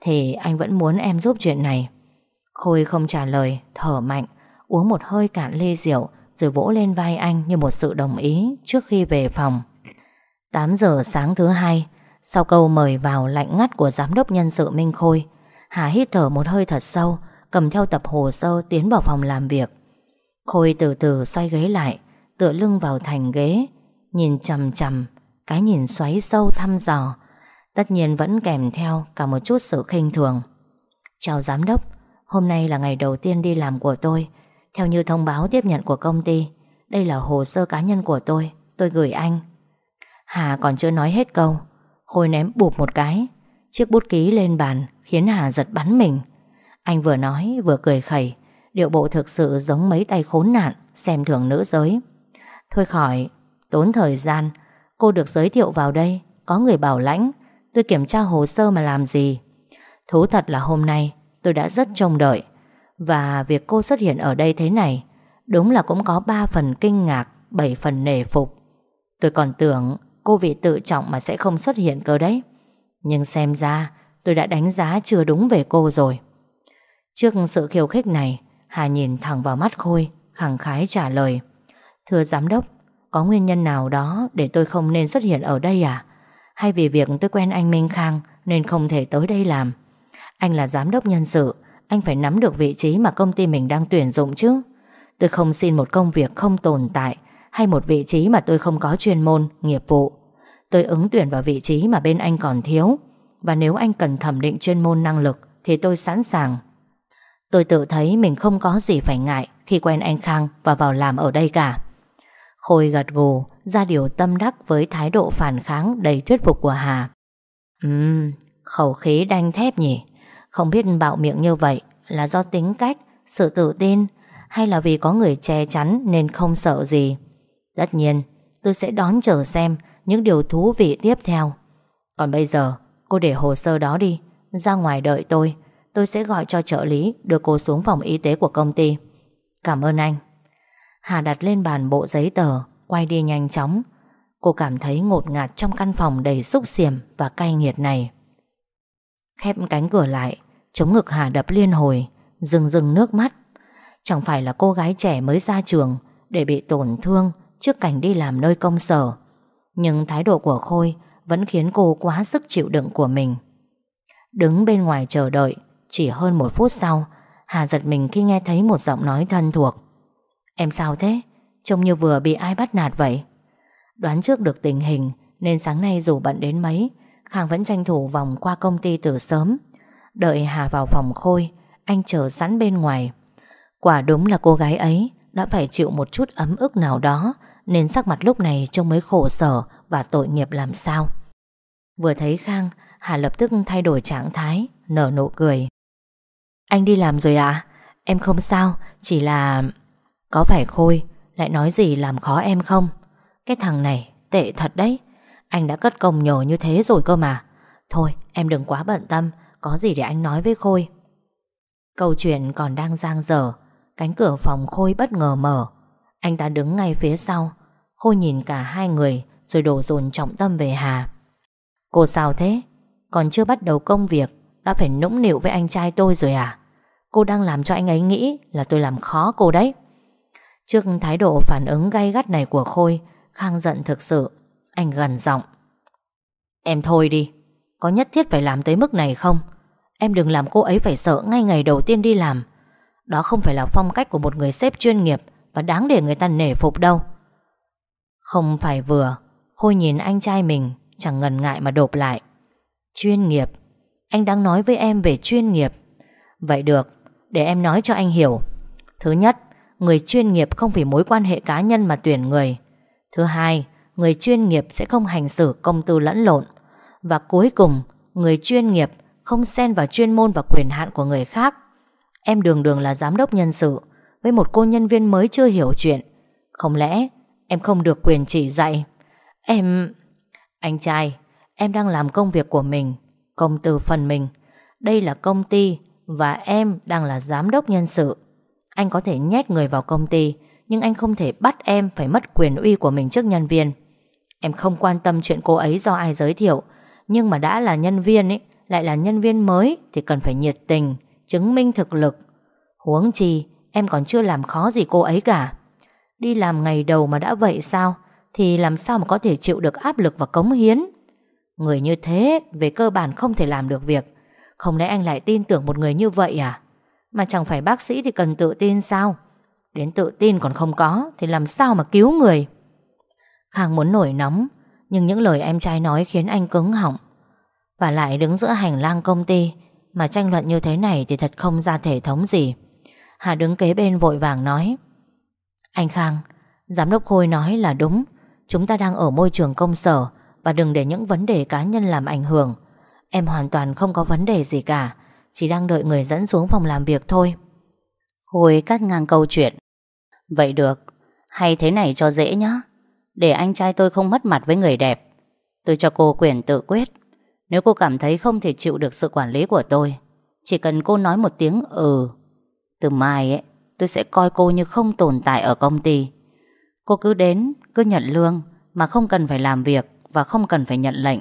Thì anh vẫn muốn em giúp chuyện này. Khôi không trả lời Thở mạnh Uống một hơi cạn ly rượu Rồi vỗ lên vai anh như một sự đồng ý Trước khi về phòng. 8 giờ sáng thứ hai Sau câu mời vào lạnh ngắt của giám đốc nhân sự Minh Khôi Hà hít thở một hơi thật sâu, Cầm theo tập hồ sơ tiến vào phòng làm việc. Khôi từ từ xoay ghế lại, Tựa lưng vào thành ghế, Nhìn chầm chầm Cái nhìn xoáy sâu thăm dò. Tất nhiên vẫn kèm theo cả một chút sự khinh thường. Chào giám đốc, Hôm nay là ngày đầu tiên đi làm của tôi. Theo như thông báo tiếp nhận của công ty, Đây là hồ sơ cá nhân của tôi Tôi gửi anh. Hà còn chưa nói hết câu, Khôi ném bụp một cái, Chiếc bút ký lên bàn Khiến Hà giật bắn mình. Anh vừa nói, vừa cười khẩy. Điệu bộ thực sự giống mấy tay khốn nạn, Xem thường nữ giới. Thôi khỏi, Tốn thời gian. Cô được giới thiệu vào đây, Có người bảo lãnh. Tôi kiểm tra hồ sơ mà làm gì? Thú thật là hôm nay, tôi đã rất trông đợi. Và việc cô xuất hiện ở đây thế này, Đúng là cũng có 3 phần kinh ngạc 7 phần nể phục. Tôi còn tưởng cô vì tự trọng mà sẽ không xuất hiện cơ đấy. Nhưng xem ra tôi đã đánh giá chưa đúng về cô rồi Trước sự khiêu khích này Hà nhìn thẳng vào mắt Khôi Khẳng khái trả lời Thưa giám đốc có nguyên nhân nào đó để tôi không nên xuất hiện ở đây à? Hay vì việc tôi quen anh Minh Khang nên không thể tới đây làm? Anh là giám đốc nhân sự, anh phải nắm được vị trí mà công ty mình đang tuyển dụng chứ. Tôi không xin một công việc không tồn tại hay một vị trí mà tôi không có chuyên môn, nghiệp vụ. Tôi ứng tuyển vào vị trí mà bên anh còn thiếu. Và nếu anh cần thẩm định chuyên môn năng lực thì tôi sẵn sàng. Tôi tự thấy mình không có gì phải ngại khi quen anh Khang và vào làm ở đây cả. Khôi gật gù ra điều tâm đắc với thái độ phản kháng đầy thuyết phục của Hà. Ừm, khẩu khí đanh thép nhỉ. Không biết bạo miệng như vậy là do tính cách, sự tự tin hay là vì có người che chắn nên không sợ gì. Tất nhiên, tôi sẽ đón chờ xem những điều thú vị tiếp theo. Còn bây giờ, cô để hồ sơ đó đi, ra ngoài đợi tôi. Tôi sẽ gọi cho trợ lý đưa cô xuống phòng y tế của công ty. Cảm ơn anh. Hà đặt lên bàn bộ giấy tờ Quay đi nhanh chóng Cô cảm thấy ngột ngạt trong căn phòng đầy xúc xiểm Và cay nghiệt này Khép cánh cửa lại Chống ngực Hà đập liên hồi Rừng rừng nước mắt Chẳng phải là cô gái trẻ mới ra trường Để bị tổn thương Trước cảnh đi làm nơi công sở Nhưng thái độ của Khôi vẫn khiến cô quá sức chịu đựng của mình. Đứng bên ngoài chờ đợi, Chỉ hơn một phút sau, Hà giật mình khi nghe thấy một giọng nói thân thuộc. Em sao thế? Trông như vừa bị ai bắt nạt vậy? Đoán trước được tình hình, Nên sáng nay dù bận đến mấy, Khang vẫn tranh thủ vòng qua công ty từ sớm. Đợi Hà vào phòng Khôi, Anh chờ sẵn bên ngoài. Quả đúng là cô gái ấy Đã phải chịu một chút ấm ức nào đó, Nên sắc mặt lúc này trông mới khổ sở Và tội nghiệp làm sao. Vừa thấy Khang, Hà lập tức thay đổi trạng thái, Nở nụ cười. Anh đi làm rồi ạ. Em không sao, Chỉ là Có phải Khôi, Lại nói gì làm khó em không? Cái thằng này, tệ thật đấy. Anh đã cất công nhổ như thế rồi cơ mà. Thôi, em đừng quá bận tâm, Có gì để anh nói với Khôi. Câu chuyện còn đang giang dở, Cánh cửa phòng Khôi bất ngờ mở. Anh ta đứng ngay phía sau. Khôi nhìn cả hai người, Rồi đổ dồn trọng tâm về Hà. Cô sao thế? Còn chưa bắt đầu công việc, Đã phải nũng nịu với anh trai tôi rồi à? Cô đang làm cho anh ấy nghĩ Là tôi làm khó cô đấy. Trước thái độ phản ứng gay gắt này của Khôi, Khang giận thực sự. Anh gần giọng. Em thôi đi. Có nhất thiết phải làm tới mức này không? Em đừng làm cô ấy phải sợ ngay ngày đầu tiên đi làm. Đó không phải là phong cách của một người sếp chuyên nghiệp Và đáng để người ta nể phục đâu. Không phải vừa. Khôi nhìn anh trai mình Chẳng ngần ngại mà đột lại Chuyên nghiệp Anh đang nói với em về chuyên nghiệp Vậy được, Để em nói cho anh hiểu Thứ nhất, Người chuyên nghiệp không vì mối quan hệ cá nhân mà tuyển người Thứ hai, Người chuyên nghiệp sẽ không hành xử công tư lẫn lộn Và cuối cùng, Người chuyên nghiệp không xen vào chuyên môn và quyền hạn của người khác. Em đường đường là giám đốc nhân sự, với một cô nhân viên mới chưa hiểu chuyện. Không lẽ em không được quyền chỉ dạy? Em... Anh trai, em đang làm công việc của mình, công từ phần mình. Đây là công ty và em đang là giám đốc nhân sự. Anh có thể nhét người vào công ty, nhưng anh không thể bắt em phải mất quyền uy của mình trước nhân viên. Em không quan tâm chuyện cô ấy do ai giới thiệu, nhưng mà đã là nhân viên ấy, lại là nhân viên mới thì cần phải nhiệt tình, chứng minh thực lực. Huống chi, em còn chưa làm khó gì cô ấy cả. Đi làm ngày đầu mà đã vậy sao? Thì làm sao mà có thể chịu được áp lực và cống hiến? Người như thế, về cơ bản không thể làm được việc. Không lẽ anh lại tin tưởng một người như vậy à? Mà chẳng phải bác sĩ thì cần tự tin sao? Đến tự tin còn không có, thì làm sao mà cứu người? Khang muốn nổi nóng, nhưng những lời em trai nói khiến anh cứng họng. Và lại đứng giữa hành lang công ty Mà tranh luận như thế này thì thật không ra thể thống gì Hà đứng kế bên vội vàng nói Anh Khang Giám đốc Khôi nói là đúng Chúng ta đang ở môi trường công sở Và đừng để những vấn đề cá nhân làm ảnh hưởng. Em hoàn toàn không có vấn đề gì cả, Chỉ đang đợi người dẫn xuống phòng làm việc thôi. Khôi cắt ngang câu chuyện. Vậy được, Hay thế này cho dễ nhá. Để anh trai tôi không mất mặt với người đẹp, Tôi cho cô quyền tự quyết. Nếu cô cảm thấy không thể chịu được sự quản lý của tôi, Chỉ cần cô nói một tiếng ừ Từ mai ấy, Tôi sẽ coi cô như không tồn tại ở công ty. Cô cứ đến Cứ nhận lương Mà không cần phải làm việc Và không cần phải nhận lệnh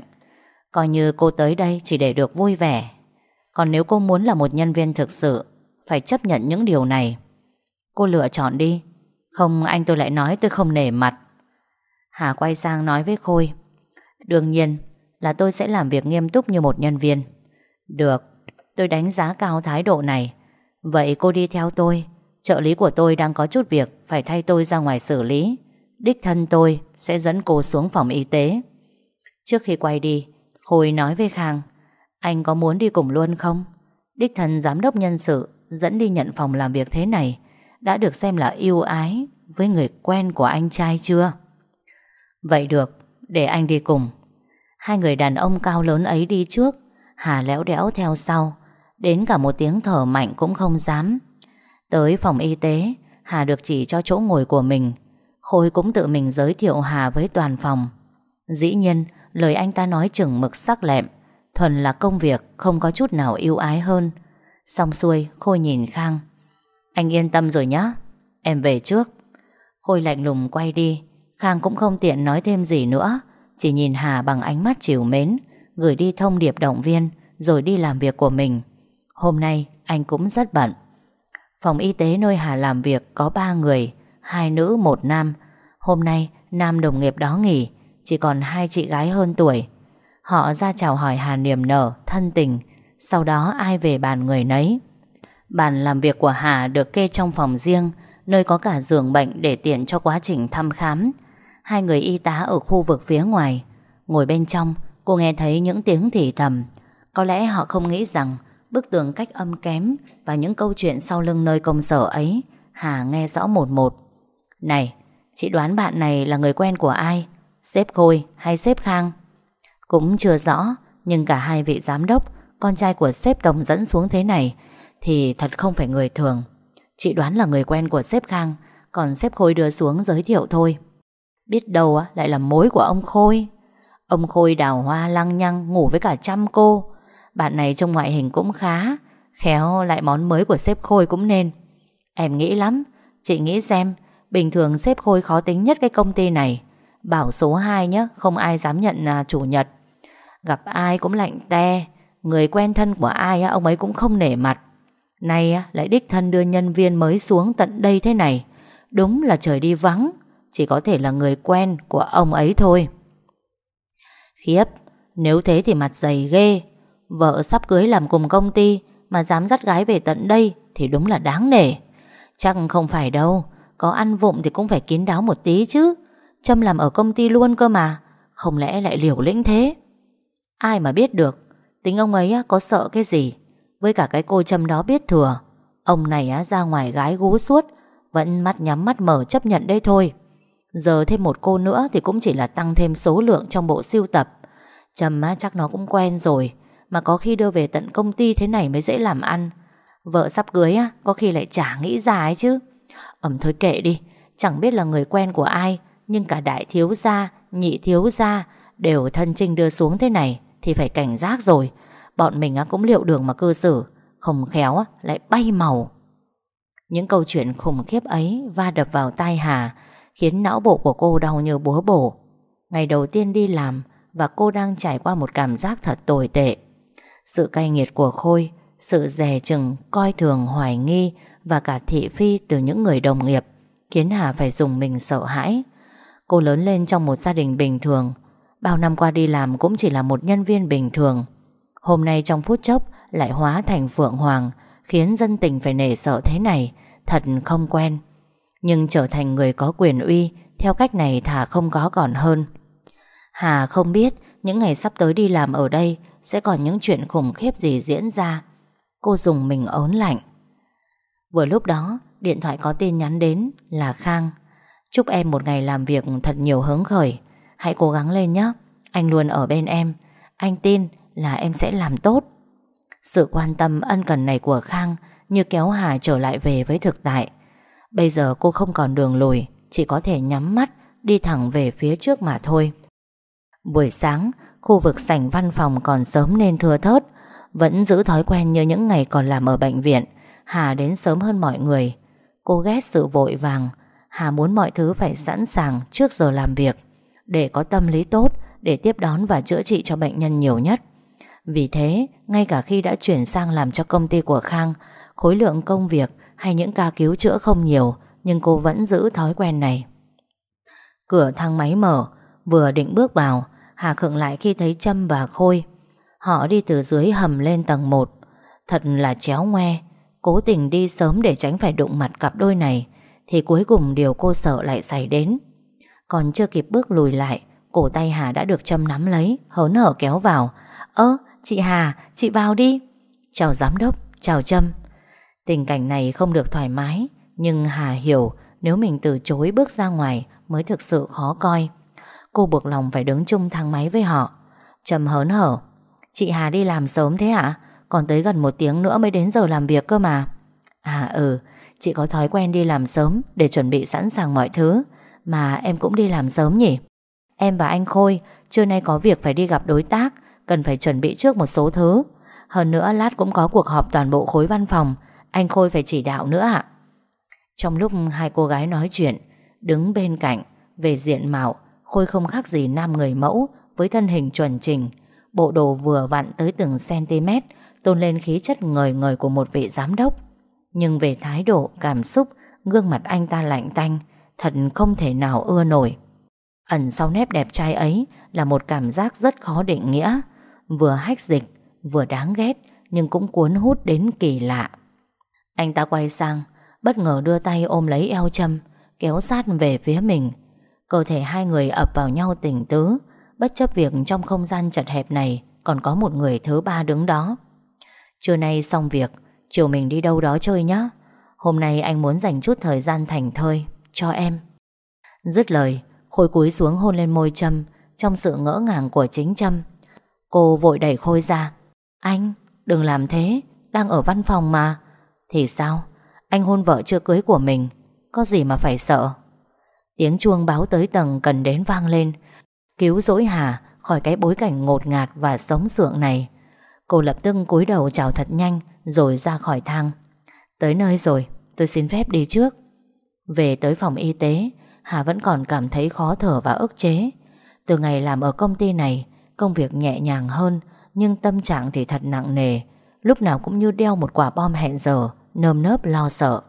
Coi như cô tới đây chỉ để được vui vẻ Còn nếu cô muốn là một nhân viên thực sự Phải chấp nhận những điều này Cô lựa chọn đi Không anh tôi lại nói tôi không nể mặt Hà quay sang nói với Khôi Đương nhiên là tôi sẽ làm việc nghiêm túc như một nhân viên. Được, tôi đánh giá cao thái độ này. Vậy cô đi theo tôi. Trợ lý của tôi đang có chút việc phải thay tôi ra ngoài xử lý. Đích thân tôi sẽ dẫn cô xuống phòng y tế. Trước khi quay đi, Khôi nói với Khang Anh có muốn đi cùng luôn không? Đích thân giám đốc nhân sự dẫn đi nhận phòng làm việc thế này đã được xem là yêu ái với người quen của anh trai chưa? Vậy được, để anh đi cùng. Hai người đàn ông cao lớn ấy đi trước Hà léo đẽo theo sau Đến cả một tiếng thở mạnh cũng không dám Tới phòng y tế, Hà được chỉ cho chỗ ngồi của mình. Khôi cũng tự mình giới thiệu Hà với toàn phòng. Dĩ nhiên, Lời anh ta nói chừng mực sắc lẹm, Thuần là công việc, Không có chút nào yêu ái hơn. Xong xuôi, Khôi nhìn Khang. Anh yên tâm rồi nhá, Em về trước. Khôi lạnh lùng quay đi, Khang cũng không tiện nói thêm gì nữa, chỉ nhìn Hà bằng ánh mắt chiều mến, Gửi đi thông điệp động viên, Rồi đi làm việc của mình. Hôm nay, anh cũng rất bận. Phòng y tế nơi Hà làm việc có 3 người, Hai nữ, một nam. Hôm nay, nam đồng nghiệp đó nghỉ, Chỉ còn hai chị gái hơn tuổi. Họ ra chào hỏi Hà niềm nở, Thân tình, Sau đó ai về bàn người nấy. Bàn làm việc của Hà được kê trong phòng riêng, Nơi có cả giường bệnh để tiện cho quá trình thăm khám. Hai người y tá ở khu vực phía ngoài. Ngồi bên trong, Cô nghe thấy những tiếng thì thầm. Có lẽ họ không nghĩ rằng Bức tường cách âm kém Và những câu chuyện sau lưng nơi công sở ấy, Hà nghe rõ một một. Này, Chị đoán bạn này là người quen của ai? Sếp Khôi hay sếp Khang? Cũng chưa rõ, Nhưng cả hai vị giám đốc, Con trai của sếp Tổng dẫn xuống thế này, Thì thật không phải người thường. Chị đoán là người quen của sếp Khang, Còn sếp Khôi đưa xuống giới thiệu thôi. Biết đâu lại là mối của ông Khôi. Ông Khôi đào hoa lăng nhăng, Ngủ với cả trăm cô. Bạn này trong ngoại hình cũng khá, Khéo lại món mới của sếp Khôi cũng nên. Em nghĩ lắm, Chị nghĩ xem, Bình thường sếp Khôi khó tính nhất cái công ty này. Bảo số 2 nhé Không ai dám nhận là chủ nhật. Gặp ai cũng lạnh te, Người quen thân của ai ông ấy cũng không nể mặt. Nay lại đích thân đưa nhân viên mới xuống tận đây thế này. Đúng là trời đi vắng, Chỉ có thể là người quen của ông ấy thôi. Khiếp, Nếu thế thì mặt dày ghê. Vợ sắp cưới làm cùng công ty, Mà dám dắt gái về tận đây Thì đúng là đáng nể. Chắc không phải đâu, Có ăn vụng thì cũng phải kín đáo một tí chứ. Trâm làm ở công ty luôn cơ mà, Không lẽ lại liều lĩnh thế? Ai mà biết được, Tính ông ấy có sợ cái gì? Với cả cái cô Trâm đó biết thừa, Ông này ra ngoài gái gú suốt, Vẫn mắt nhắm mắt mở chấp nhận đây thôi. Giờ thêm một cô nữa Thì cũng chỉ là tăng thêm số lượng trong bộ siêu tập. Trâm chắc nó cũng quen rồi mà có khi đưa về tận công ty thế này mới dễ làm ăn. Vợ sắp cưới á Có khi lại chả nghĩ ra ấy chứ. Ẩm thôi kệ đi Chẳng biết là người quen của ai Nhưng cả đại thiếu gia, nhị thiếu gia Đều thân trinh đưa xuống thế này Thì phải cảnh giác rồi. Bọn mình cũng liệu đường mà cư xử Không khéo lại bay màu. Những câu chuyện khủng khiếp ấy Va đập vào tai Hà Khiến não bộ của cô đau như búa bổ. Ngày đầu tiên đi làm Và cô đang trải qua một cảm giác thật tồi tệ. Sự cay nghiệt của Khôi Sự dè chừng, coi thường, hoài nghi Và cả thị phi từ những người đồng nghiệp Khiến Hà phải dùng mình sợ hãi. Cô lớn lên trong một gia đình bình thường Bao năm qua đi làm cũng chỉ là một nhân viên bình thường. Hôm nay trong phút chốc Lại hóa thành Phượng Hoàng Khiến dân tình phải nể sợ thế này Thật không quen. Nhưng trở thành người có quyền uy Theo cách này thà không có còn hơn. Hà không biết Những ngày sắp tới đi làm ở đây sẽ còn những chuyện khủng khiếp gì diễn ra? Cô dùng mình ớn lạnh. Vừa lúc đó, Điện thoại có tin nhắn đến là Khang. Chúc em một ngày làm việc thật nhiều hứng khởi. Hãy cố gắng lên nhé. Anh luôn ở bên em. Anh tin là em sẽ làm tốt. Sự quan tâm ân cần này của Khang Như kéo Hà trở lại về với thực tại. Bây giờ cô không còn đường lùi, Chỉ có thể nhắm mắt, Đi thẳng về phía trước mà thôi. Buổi sáng Khu vực sảnh văn phòng còn sớm nên thưa thớt. Vẫn giữ thói quen như những ngày còn làm ở bệnh viện. Hà đến sớm hơn mọi người. Cô ghét sự vội vàng. Hà muốn mọi thứ phải sẵn sàng trước giờ làm việc. Để có tâm lý tốt, Để tiếp đón và chữa trị cho bệnh nhân nhiều nhất. Vì thế, Ngay cả khi đã chuyển sang làm cho công ty của Khang, Khối lượng công việc Hay những ca cứu chữa không nhiều, Nhưng cô vẫn giữ thói quen này. Cửa thang máy mở, Vừa định bước vào Hà khựng lại khi thấy Trâm và Khôi. Họ đi từ dưới hầm lên tầng 1 Thật là chéo ngoe. Cố tình đi sớm để tránh phải đụng mặt cặp đôi này, Thì cuối cùng điều cô sợ lại xảy đến. Còn chưa kịp bước lùi lại, Cổ tay Hà đã được Trâm nắm lấy, Hớn hở kéo vào. Ơ, chị Hà, chị vào đi. Chào giám đốc, chào Trâm. Tình cảnh này không được thoải mái, Nhưng Hà hiểu Nếu mình từ chối bước ra ngoài Mới thực sự khó coi. Cô buộc lòng phải đứng chung thang máy với họ. Trầm hớn hở, Chị Hà đi làm sớm thế ạ? Còn tới gần một tiếng nữa mới đến giờ làm việc cơ mà. À ừ Chị có thói quen đi làm sớm Để chuẩn bị sẵn sàng mọi thứ, Mà em cũng đi làm sớm nhỉ? Em và anh Khôi, Trưa nay có việc phải đi gặp đối tác, Cần phải chuẩn bị trước một số thứ. Hơn nữa lát cũng có cuộc họp toàn bộ khối văn phòng, Anh Khôi phải chỉ đạo nữa ạ. Trong lúc hai cô gái nói chuyện, Đứng bên cạnh, Về diện mạo Khôi không khác gì nam người mẫu Với thân hình chuẩn chỉnh. Bộ đồ vừa vặn tới từng cm Tôn lên khí chất ngời ngời của một vị giám đốc. Nhưng về thái độ, cảm xúc Gương mặt anh ta lạnh tanh Thật không thể nào ưa nổi. Ẩn sau nét đẹp trai ấy Là một cảm giác rất khó định nghĩa. Vừa hách dịch Vừa đáng ghét Nhưng cũng cuốn hút đến kỳ lạ. Anh ta quay sang Bất ngờ đưa tay ôm lấy eo châm Kéo sát về phía mình. Cơ thể hai người ập vào nhau tỉnh tứ. Bất chấp việc trong không gian chật hẹp này, Còn có một người thứ ba đứng đó. Trưa nay xong việc, Chiều mình đi đâu đó chơi nhé Hôm nay anh muốn dành chút thời gian thành thơi, Cho em. Dứt lời, Khôi cúi xuống hôn lên môi Trâm, Trong sự ngỡ ngàng của chính Trâm. Cô vội đẩy Khôi ra. Anh, đừng làm thế, Đang ở văn phòng mà. Thì sao? Anh hôn vợ chưa cưới của mình, Có gì mà phải sợ? Tiếng chuông báo tới tầng cần đến vang lên. Cứu dỗi Hà khỏi cái bối cảnh ngột ngạt và sống sượng này. Cô lập tức cúi đầu chào thật nhanh, Rồi ra khỏi thang. Tới nơi rồi, tôi xin phép đi trước. Về tới phòng y tế, Hà vẫn còn cảm thấy khó thở và ức chế. Từ ngày làm ở công ty này, Công việc nhẹ nhàng hơn, Nhưng tâm trạng thì thật nặng nề. Lúc nào cũng như đeo một quả bom hẹn giờ, Nơm nớp lo sợ.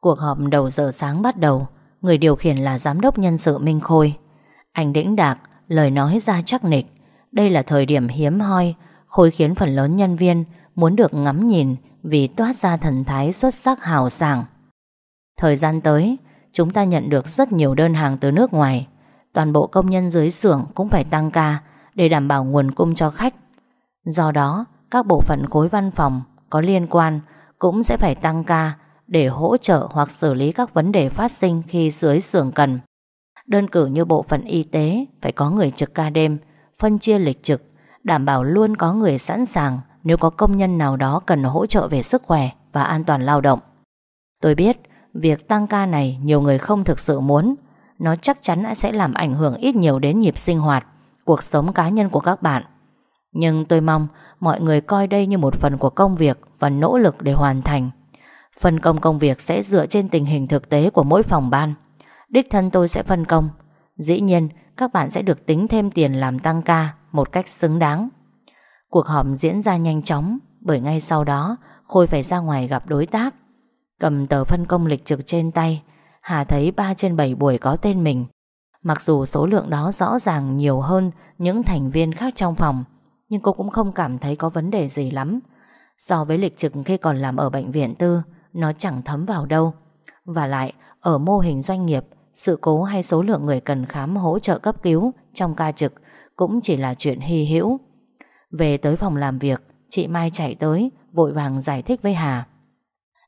Cuộc họp đầu giờ sáng bắt đầu Người điều khiển là giám đốc nhân sự Minh Khôi. Anh đĩnh đạc, Lời nói ra chắc nịch. Đây là thời điểm hiếm hoi, Khôi khiến phần lớn nhân viên Muốn được ngắm nhìn Vì toát ra thần thái xuất sắc hào sảng. Thời gian tới, Chúng ta nhận được rất nhiều đơn hàng từ nước ngoài. Toàn bộ công nhân dưới xưởng Cũng phải tăng ca Để đảm bảo nguồn cung cho khách. Do đó, các bộ phận khối văn phòng Có liên quan Cũng sẽ phải tăng ca để hỗ trợ hoặc xử lý các vấn đề phát sinh Khi dưới xưởng cần. Đơn cử như bộ phận y tế, Phải có người trực ca đêm, Phân chia lịch trực, Đảm bảo luôn có người sẵn sàng Nếu có công nhân nào đó cần hỗ trợ về sức khỏe Và an toàn lao động. Tôi biết, Việc tăng ca này nhiều người không thực sự muốn. Nó chắc chắn sẽ làm ảnh hưởng ít nhiều đến nhịp sinh hoạt, Cuộc sống cá nhân của các bạn. Nhưng tôi mong mọi người coi đây như một phần của công việc Và nỗ lực để hoàn thành. Phân công công việc sẽ dựa trên tình hình thực tế của mỗi phòng ban. Đích thân tôi sẽ phân công. Dĩ nhiên, các bạn sẽ được tính thêm tiền làm tăng ca Một cách xứng đáng. Cuộc họp diễn ra nhanh chóng, Bởi ngay sau đó, Khôi phải ra ngoài gặp đối tác. Cầm tờ phân công lịch trực trên tay, Hà thấy 3 trên 7 buổi có tên mình. Mặc dù số lượng đó rõ ràng nhiều hơn Những thành viên khác trong phòng, Nhưng cô cũng không cảm thấy có vấn đề gì lắm. So với lịch trực khi còn làm ở bệnh viện tư nó chẳng thấm vào đâu Và lại ở mô hình doanh nghiệp sự cố hay số lượng người cần khám hỗ trợ cấp cứu trong ca trực cũng chỉ là chuyện hy hữu. Về tới phòng làm việc, chị Mai chạy tới, vội vàng giải thích với Hà.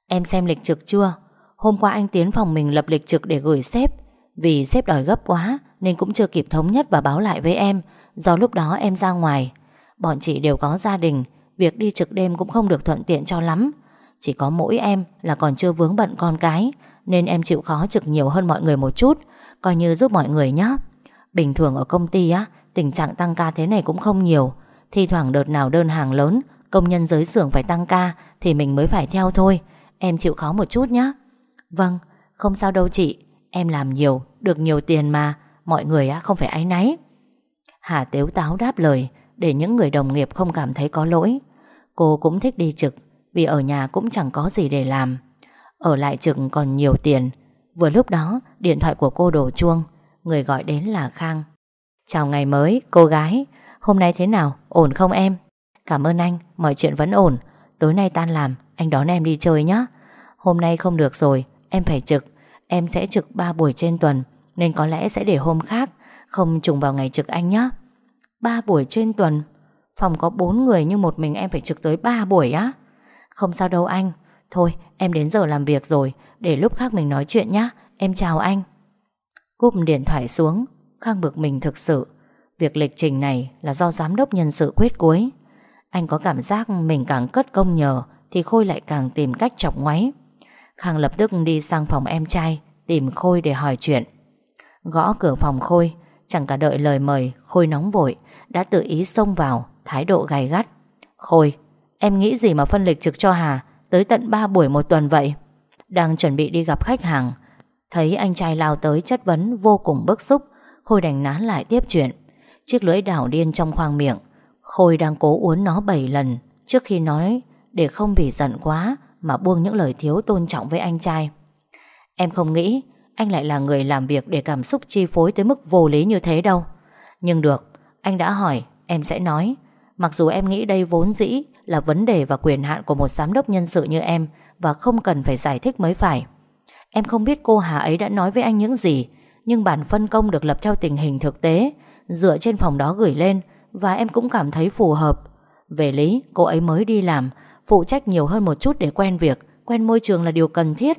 Em xem lịch trực chưa? Hôm qua anh tiến phòng mình lập lịch trực để gửi sếp. Vì sếp đòi gấp quá nên cũng chưa kịp thống nhất và báo lại với em. Do lúc đó em ra ngoài. Bọn chị đều có gia đình, việc đi trực đêm cũng không được thuận tiện cho lắm. Chỉ có mỗi em là còn chưa vướng bận con cái nên em chịu khó trực nhiều hơn mọi người một chút. Coi như giúp mọi người nhé Bình thường ở công ty á Tình trạng tăng ca thế này cũng không nhiều. Thì thoảng đợt nào đơn hàng lớn Công nhân giới xưởng phải tăng ca Thì mình mới phải theo thôi. Em chịu khó một chút nhé Vâng, không sao đâu chị. Em làm nhiều, được nhiều tiền mà. Mọi người á không phải áy náy. Hà tếu táo đáp lời Để những người đồng nghiệp không cảm thấy có lỗi. Cô cũng thích đi trực. Vì ở nhà cũng chẳng có gì để làm. Ở lại trực còn nhiều tiền. Vừa lúc đó, điện thoại của cô đổ chuông. Người gọi đến là Khang. Chào ngày mới, cô gái. Hôm nay thế nào? Ổn không em? Cảm ơn anh, mọi chuyện vẫn ổn. Tối nay tan làm, anh đón em đi chơi nhé Hôm nay không được rồi, Em phải trực. Em sẽ trực 3 buổi trên tuần, Nên có lẽ sẽ để hôm khác. Không trùng vào ngày trực anh nhé 3 buổi trên tuần? Phòng có 4 người nhưng một mình em phải trực tới 3 buổi á? Không sao đâu anh. Thôi, em đến giờ làm việc rồi. Để lúc khác mình nói chuyện nhé Em chào anh. Cúp điện thoại xuống. Khang bực mình thực sự. Việc lịch trình này là do giám đốc nhân sự quyết cuối. Anh có cảm giác mình càng cất công nhờ, Thì Khôi lại càng tìm cách chọc ngoáy. Khang lập tức đi sang phòng em trai, Tìm Khôi để hỏi chuyện. Gõ cửa phòng Khôi. Chẳng cả đợi lời mời, Khôi nóng vội, Đã tự ý xông vào, Thái độ gay gắt. Khôi Em nghĩ gì mà phân lịch trực cho Hà? Tới tận 3 buổi một tuần vậy. Đang chuẩn bị đi gặp khách hàng Thấy anh trai lao tới chất vấn vô cùng bức xúc Khôi đành nán lại tiếp chuyện. Chiếc lưỡi đảo điên trong khoang miệng Khôi đang cố uốn nó 7 lần. Trước khi nói Để không bị giận quá Mà buông những lời thiếu tôn trọng với anh trai. Em không nghĩ Anh lại là người làm việc để cảm xúc chi phối Tới mức vô lý như thế đâu. Nhưng được, anh đã hỏi Em sẽ nói. Mặc dù em nghĩ đây vốn dĩ là vấn đề và quyền hạn của một giám đốc nhân sự như em và không cần phải giải thích mới phải. Em không biết cô Hà ấy đã nói với anh những gì, nhưng bản phân công được lập theo tình hình thực tế, dựa trên phòng đó gửi lên và em cũng cảm thấy phù hợp. Về lý, cô ấy mới đi làm, phụ trách nhiều hơn một chút để quen việc, quen môi trường là điều cần thiết.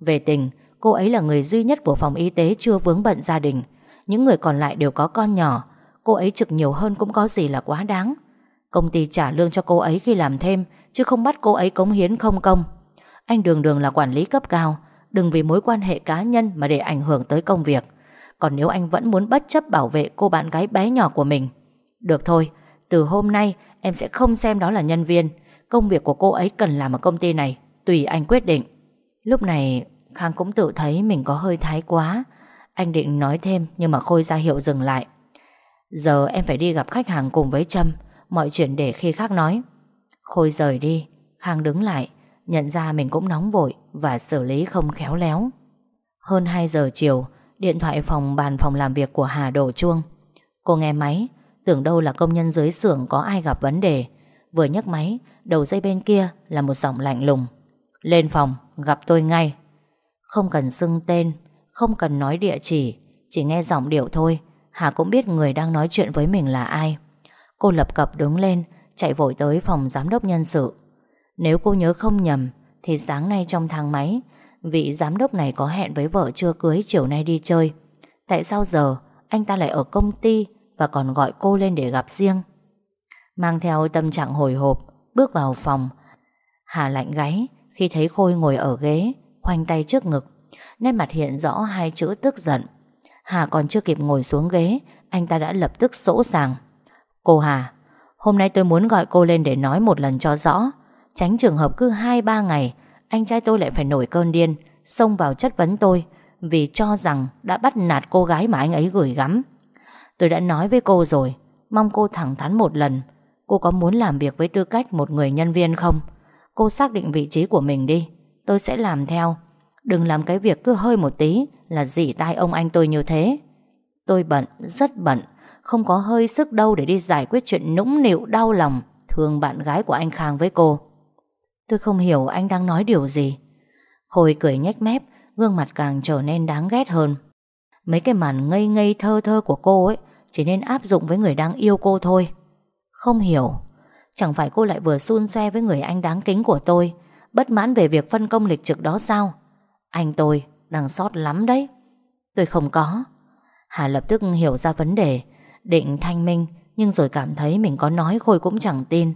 Về tình, cô ấy là người duy nhất của phòng y tế chưa vướng bận gia đình. Những người còn lại đều có con nhỏ, cô ấy trực nhiều hơn cũng có gì là quá đáng. Công ty trả lương cho cô ấy khi làm thêm, Chứ không bắt cô ấy cống hiến không công. Anh đường đường là quản lý cấp cao, Đừng vì mối quan hệ cá nhân Mà để ảnh hưởng tới công việc. Còn nếu anh vẫn muốn bất chấp bảo vệ cô bạn gái bé nhỏ của mình, Được thôi, Từ hôm nay em sẽ không xem đó là nhân viên. Công việc của cô ấy cần làm ở công ty này, Tùy anh quyết định. Lúc này, Khang cũng tự thấy mình có hơi thái quá. Anh định nói thêm Nhưng mà Khôi ra hiệu dừng lại. Giờ em phải đi gặp khách hàng cùng với Trâm. Mọi chuyện để khi khác nói. Khôi rời đi, Khang đứng lại, Nhận ra mình cũng nóng vội Và xử lý không khéo léo. Hơn 2 giờ chiều, Điện thoại phòng bàn phòng làm việc của Hà đổ chuông. Cô nghe máy, Tưởng đâu là công nhân dưới xưởng có ai gặp vấn đề. Vừa nhấc máy, Đầu dây bên kia là một giọng lạnh lùng. Lên phòng, gặp tôi ngay. Không cần xưng tên, Không cần nói địa chỉ Chỉ nghe giọng điệu thôi. Hà cũng biết người đang nói chuyện với mình là ai. Cô lập cập đứng lên, Chạy vội tới phòng giám đốc nhân sự. Nếu cô nhớ không nhầm, Thì sáng nay trong thang máy, Vị giám đốc này có hẹn với vợ chưa cưới Chiều nay đi chơi. Tại sao giờ, anh ta lại ở công ty Và còn gọi cô lên để gặp riêng? Mang theo tâm trạng hồi hộp, Bước vào phòng. Hà lạnh gáy khi thấy Khôi ngồi ở ghế, Khoanh tay trước ngực, Nét mặt hiện rõ hai chữ tức giận. Hà còn chưa kịp ngồi xuống ghế, Anh ta đã lập tức sỗ sàng. Cô Hà, hôm nay tôi muốn gọi cô lên để nói một lần cho rõ. Tránh trường hợp cứ 2-3 ngày, anh trai tôi lại phải nổi cơn điên, xông vào chất vấn tôi, vì cho rằng đã bắt nạt cô gái mà anh ấy gửi gắm. Tôi đã nói với cô rồi, mong cô thẳng thắn một lần. Cô có muốn làm việc với tư cách một người nhân viên không? Cô xác định vị trí của mình đi, tôi sẽ làm theo. Đừng làm cái việc cứ hơi một tí là dỉ tai ông anh tôi như thế. Tôi bận, rất bận không có hơi sức đâu để đi giải quyết chuyện nũng nịu đau lòng thương bạn gái của anh Khang với cô. Tôi không hiểu anh đang nói điều gì. Khôi cười nhếch mép, gương mặt càng trở nên đáng ghét hơn. Mấy cái màn ngây ngây thơ thơ của cô ấy chỉ nên áp dụng với người đang yêu cô thôi. Không hiểu, chẳng phải cô lại vừa xun xe với người anh đáng kính của tôi, bất mãn về việc phân công lịch trực đó sao? Anh tôi đang sót lắm đấy. Tôi không có. Hà lập tức hiểu ra vấn đề, Định thanh minh, Nhưng rồi cảm thấy mình có nói Khôi cũng chẳng tin.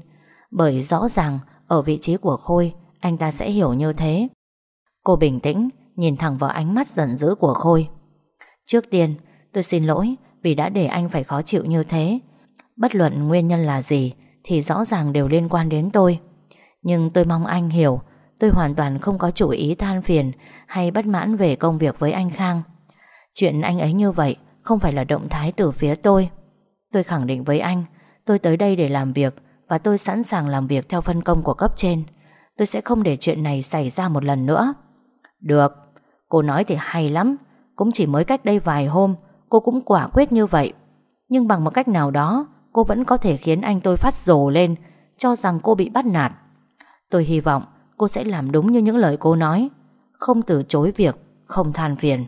Bởi rõ ràng, ở vị trí của Khôi, Anh ta sẽ hiểu như thế. Cô bình tĩnh, Nhìn thẳng vào ánh mắt giận dữ của Khôi. Trước tiên, tôi xin lỗi Vì đã để anh phải khó chịu như thế. Bất luận nguyên nhân là gì, Thì rõ ràng đều liên quan đến tôi. Nhưng tôi mong anh hiểu, Tôi hoàn toàn không có chủ ý than phiền Hay bất mãn về công việc với anh Khang. Chuyện anh ấy như vậy không phải là động thái từ phía tôi. Tôi khẳng định với anh, Tôi tới đây để làm việc Và tôi sẵn sàng làm việc theo phân công của cấp trên. Tôi sẽ không để chuyện này xảy ra một lần nữa. Được, Cô nói thì hay lắm. Cũng chỉ mới cách đây vài hôm, Cô cũng quả quyết như vậy. Nhưng bằng một cách nào đó, Cô vẫn có thể khiến anh tôi phát rồ lên, Cho rằng cô bị bắt nạt. Tôi hy vọng cô sẽ làm đúng như những lời cô nói. Không từ chối việc, Không than phiền.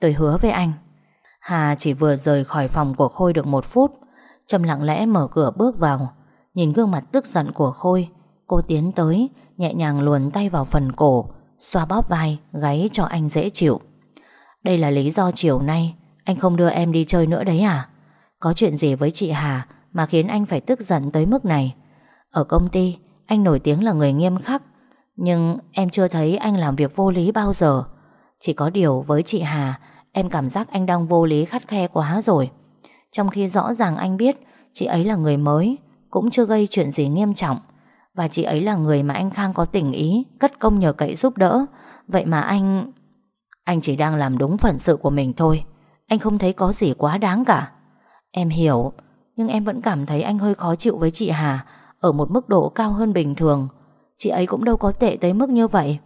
Tôi hứa với anh. Hà chỉ vừa rời khỏi phòng của Khôi được một phút Trầm lặng lẽ mở cửa bước vào. Nhìn gương mặt tức giận của Khôi, Cô tiến tới, Nhẹ nhàng luồn tay vào phần cổ, Xoa bóp vai, gáy cho anh dễ chịu. Đây là lý do chiều nay, Anh không đưa em đi chơi nữa đấy à? Có chuyện gì với chị Hà Mà khiến anh phải tức giận tới mức này? Ở công ty, Anh nổi tiếng là người nghiêm khắc, Nhưng em chưa thấy anh làm việc vô lý bao giờ. Chỉ có điều với chị Hà Em cảm giác anh đang vô lý khắt khe quá rồi. Trong khi rõ ràng anh biết, Chị ấy là người mới, Cũng chưa gây chuyện gì nghiêm trọng. Và chị ấy là người mà anh Khang có tình ý, Cất công nhờ cậy giúp đỡ. Vậy mà anh... Anh chỉ đang làm đúng phận sự của mình thôi. Anh không thấy có gì quá đáng cả. Em hiểu, Nhưng em vẫn cảm thấy anh hơi khó chịu với chị Hà, Ở một mức độ cao hơn bình thường. Chị ấy cũng đâu có tệ tới mức như vậy.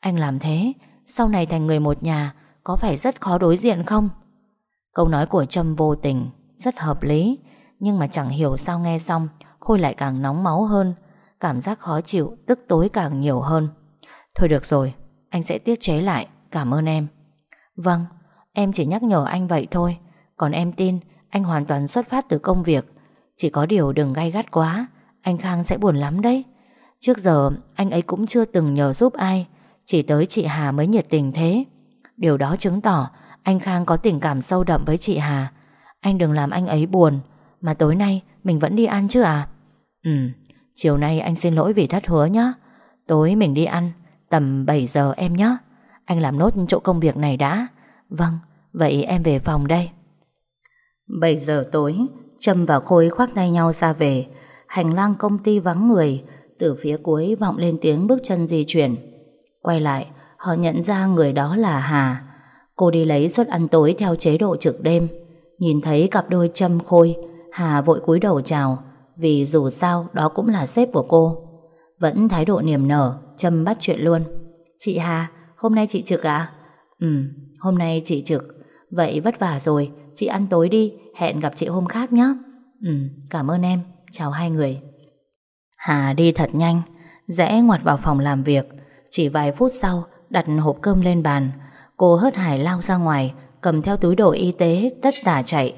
Anh làm thế, Sau này thành người một nhà có phải rất khó đối diện không? Câu nói của Trâm vô tình, Rất hợp lý, Nhưng mà chẳng hiểu sao nghe xong, Khôi lại càng nóng máu hơn, Cảm giác khó chịu, Tức tối càng nhiều hơn. Thôi được rồi, Anh sẽ tiết chế lại, Cảm ơn em. Vâng Em chỉ nhắc nhở anh vậy thôi, Còn em tin Anh hoàn toàn xuất phát từ công việc. Chỉ có điều đừng gay gắt quá, Anh Khang sẽ buồn lắm đấy. Trước giờ, anh ấy cũng chưa từng nhờ giúp ai, Chỉ tới chị Hà mới nhiệt tình thế. Điều đó chứng tỏ Anh Khang có tình cảm sâu đậm với chị Hà. Anh đừng làm anh ấy buồn, Mà tối nay mình vẫn đi ăn chứ à Ừ Chiều nay anh xin lỗi vì thất hứa nhé Tối mình đi ăn, Tầm 7 giờ em nhé Anh làm nốt chỗ công việc này đã. Vâng Vậy em về phòng đây. 7 giờ tối, Trâm và Khôi khoác tay nhau ra về. Hành lang công ty vắng người, Từ phía cuối vọng lên tiếng bước chân di chuyển. Quay lại Họ nhận ra người đó là Hà. Cô đi lấy suất ăn tối theo chế độ trực đêm. Nhìn thấy cặp đôi châm Khôi Hà vội cúi đầu chào Vì dù sao đó cũng là sếp của cô. Vẫn thái độ niềm nở châm bắt chuyện luôn. Chị Hà, hôm nay chị trực à? Ừ, hôm nay chị trực. Vậy vất vả rồi Chị ăn tối đi, hẹn gặp chị hôm khác nhé Ừ, cảm ơn em. Chào hai người. Hà đi thật nhanh Rẽ ngoặt vào phòng làm việc. Chỉ vài phút sau đặt hộp cơm lên bàn. Cô hớt hải lao ra ngoài Cầm theo túi đồ y tế tất tả chạy.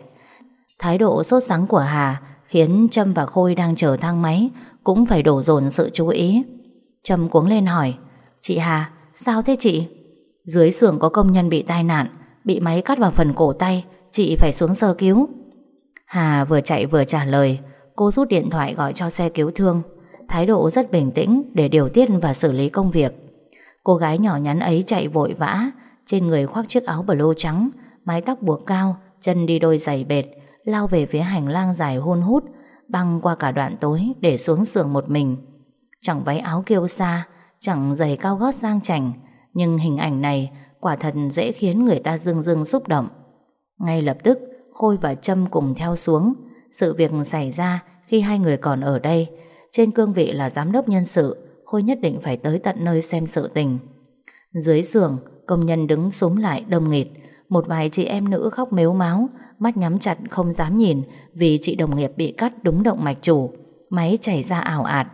Thái độ sốt sắng của Hà Khiến Trâm và Khôi đang chờ thang máy Cũng phải đổ dồn sự chú ý. Trâm cuống lên hỏi Chị Hà, sao thế chị? Dưới xưởng có công nhân bị tai nạn Bị máy cắt vào phần cổ tay Chị phải xuống sơ cứu. Hà vừa chạy vừa trả lời. Cô rút điện thoại gọi cho xe cứu thương. Thái độ rất bình tĩnh để điều tiết và xử lý công việc. Cô gái nhỏ nhắn ấy chạy vội vã, Trên người khoác chiếc áo blue trắng, Mái tóc buộc cao, Chân đi đôi giày bệt, Lao về phía hành lang dài hôn hút, Băng qua cả đoạn tối để xuống giường một mình. Chẳng váy áo kêu xa Chẳng giày cao gót sang chảnh, Nhưng hình ảnh này Quả thật dễ khiến người ta dưng dưng xúc động. Ngay lập tức, Khôi và Trâm cùng theo xuống. Sự việc xảy ra khi hai người còn ở đây, Trên cương vị là giám đốc nhân sự Khôi nhất định phải tới tận nơi xem sự tình. Dưới giường Công nhân đứng súng lại đông nghịt. Một vài chị em nữ khóc mếu máu Mắt nhắm chặt không dám nhìn Vì chị đồng nghiệp bị cắt đúng động mạch chủ. Máy chảy ra ảo ạt.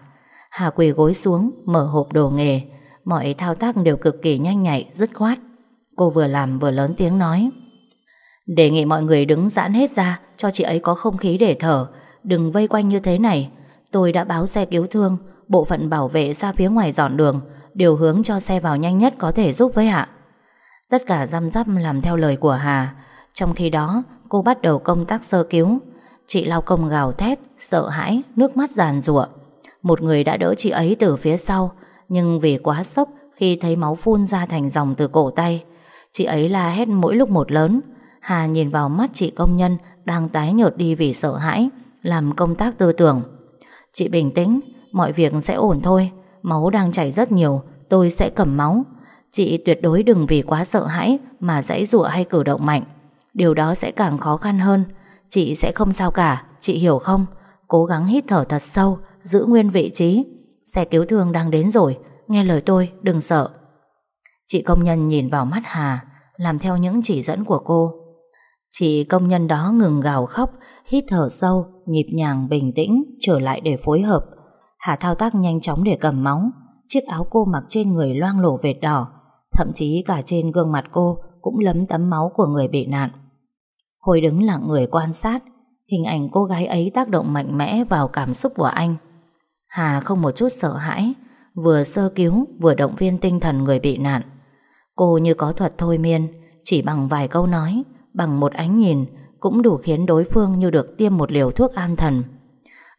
Hà quỳ gối xuống Mở hộp đồ nghề. Mọi thao tác đều cực kỳ nhanh nhạy, dứt khoát. Cô vừa làm vừa lớn tiếng nói. Đề nghị mọi người đứng giãn hết ra Cho chị ấy có không khí để thở. Đừng vây quanh như thế này. Tôi đã báo xe cứu thương Bộ phận bảo vệ ra phía ngoài dọn đường Điều hướng cho xe vào nhanh nhất có thể giúp với ạ Tất cả răm rắp làm theo lời của Hà. Trong khi đó cô bắt đầu công tác sơ cứu. Chị lao công gào thét Sợ hãi, nước mắt giàn rụa Một người đã đỡ chị ấy từ phía sau Nhưng vì quá sốc Khi thấy máu phun ra thành dòng từ cổ tay Chị ấy la hét mỗi lúc một lớn. Hà nhìn vào mắt chị công nhân Đang tái nhợt đi vì sợ hãi Làm công tác tư tưởng. Chị bình tĩnh, mọi việc sẽ ổn thôi. Máu đang chảy rất nhiều Tôi sẽ cầm máu. Chị tuyệt đối đừng vì quá sợ hãi Mà dãy rụa hay cử động mạnh. Điều đó sẽ càng khó khăn hơn. Chị sẽ không sao cả, chị hiểu không? Cố gắng hít thở thật sâu Giữ nguyên vị trí. Xe cứu thương đang đến rồi Nghe lời tôi, đừng sợ. Chị công nhân nhìn vào mắt Hà Làm theo những chỉ dẫn của cô. Chị công nhân đó ngừng gào khóc Hít thở sâu Nhịp nhàng bình tĩnh Trở lại để phối hợp. Hà thao tác nhanh chóng để cầm máu. Chiếc áo cô mặc trên người loang lổ vệt đỏ. Thậm chí cả trên gương mặt cô Cũng lấm tấm máu của người bị nạn. Khôi đứng lặng người quan sát. Hình ảnh cô gái ấy tác động mạnh mẽ Vào cảm xúc của anh. Hà không một chút sợ hãi, Vừa sơ cứu, vừa động viên tinh thần người bị nạn. Cô như có thuật thôi miên, Chỉ bằng vài câu nói, Bằng một ánh nhìn, Cũng đủ khiến đối phương như được tiêm một liều thuốc an thần.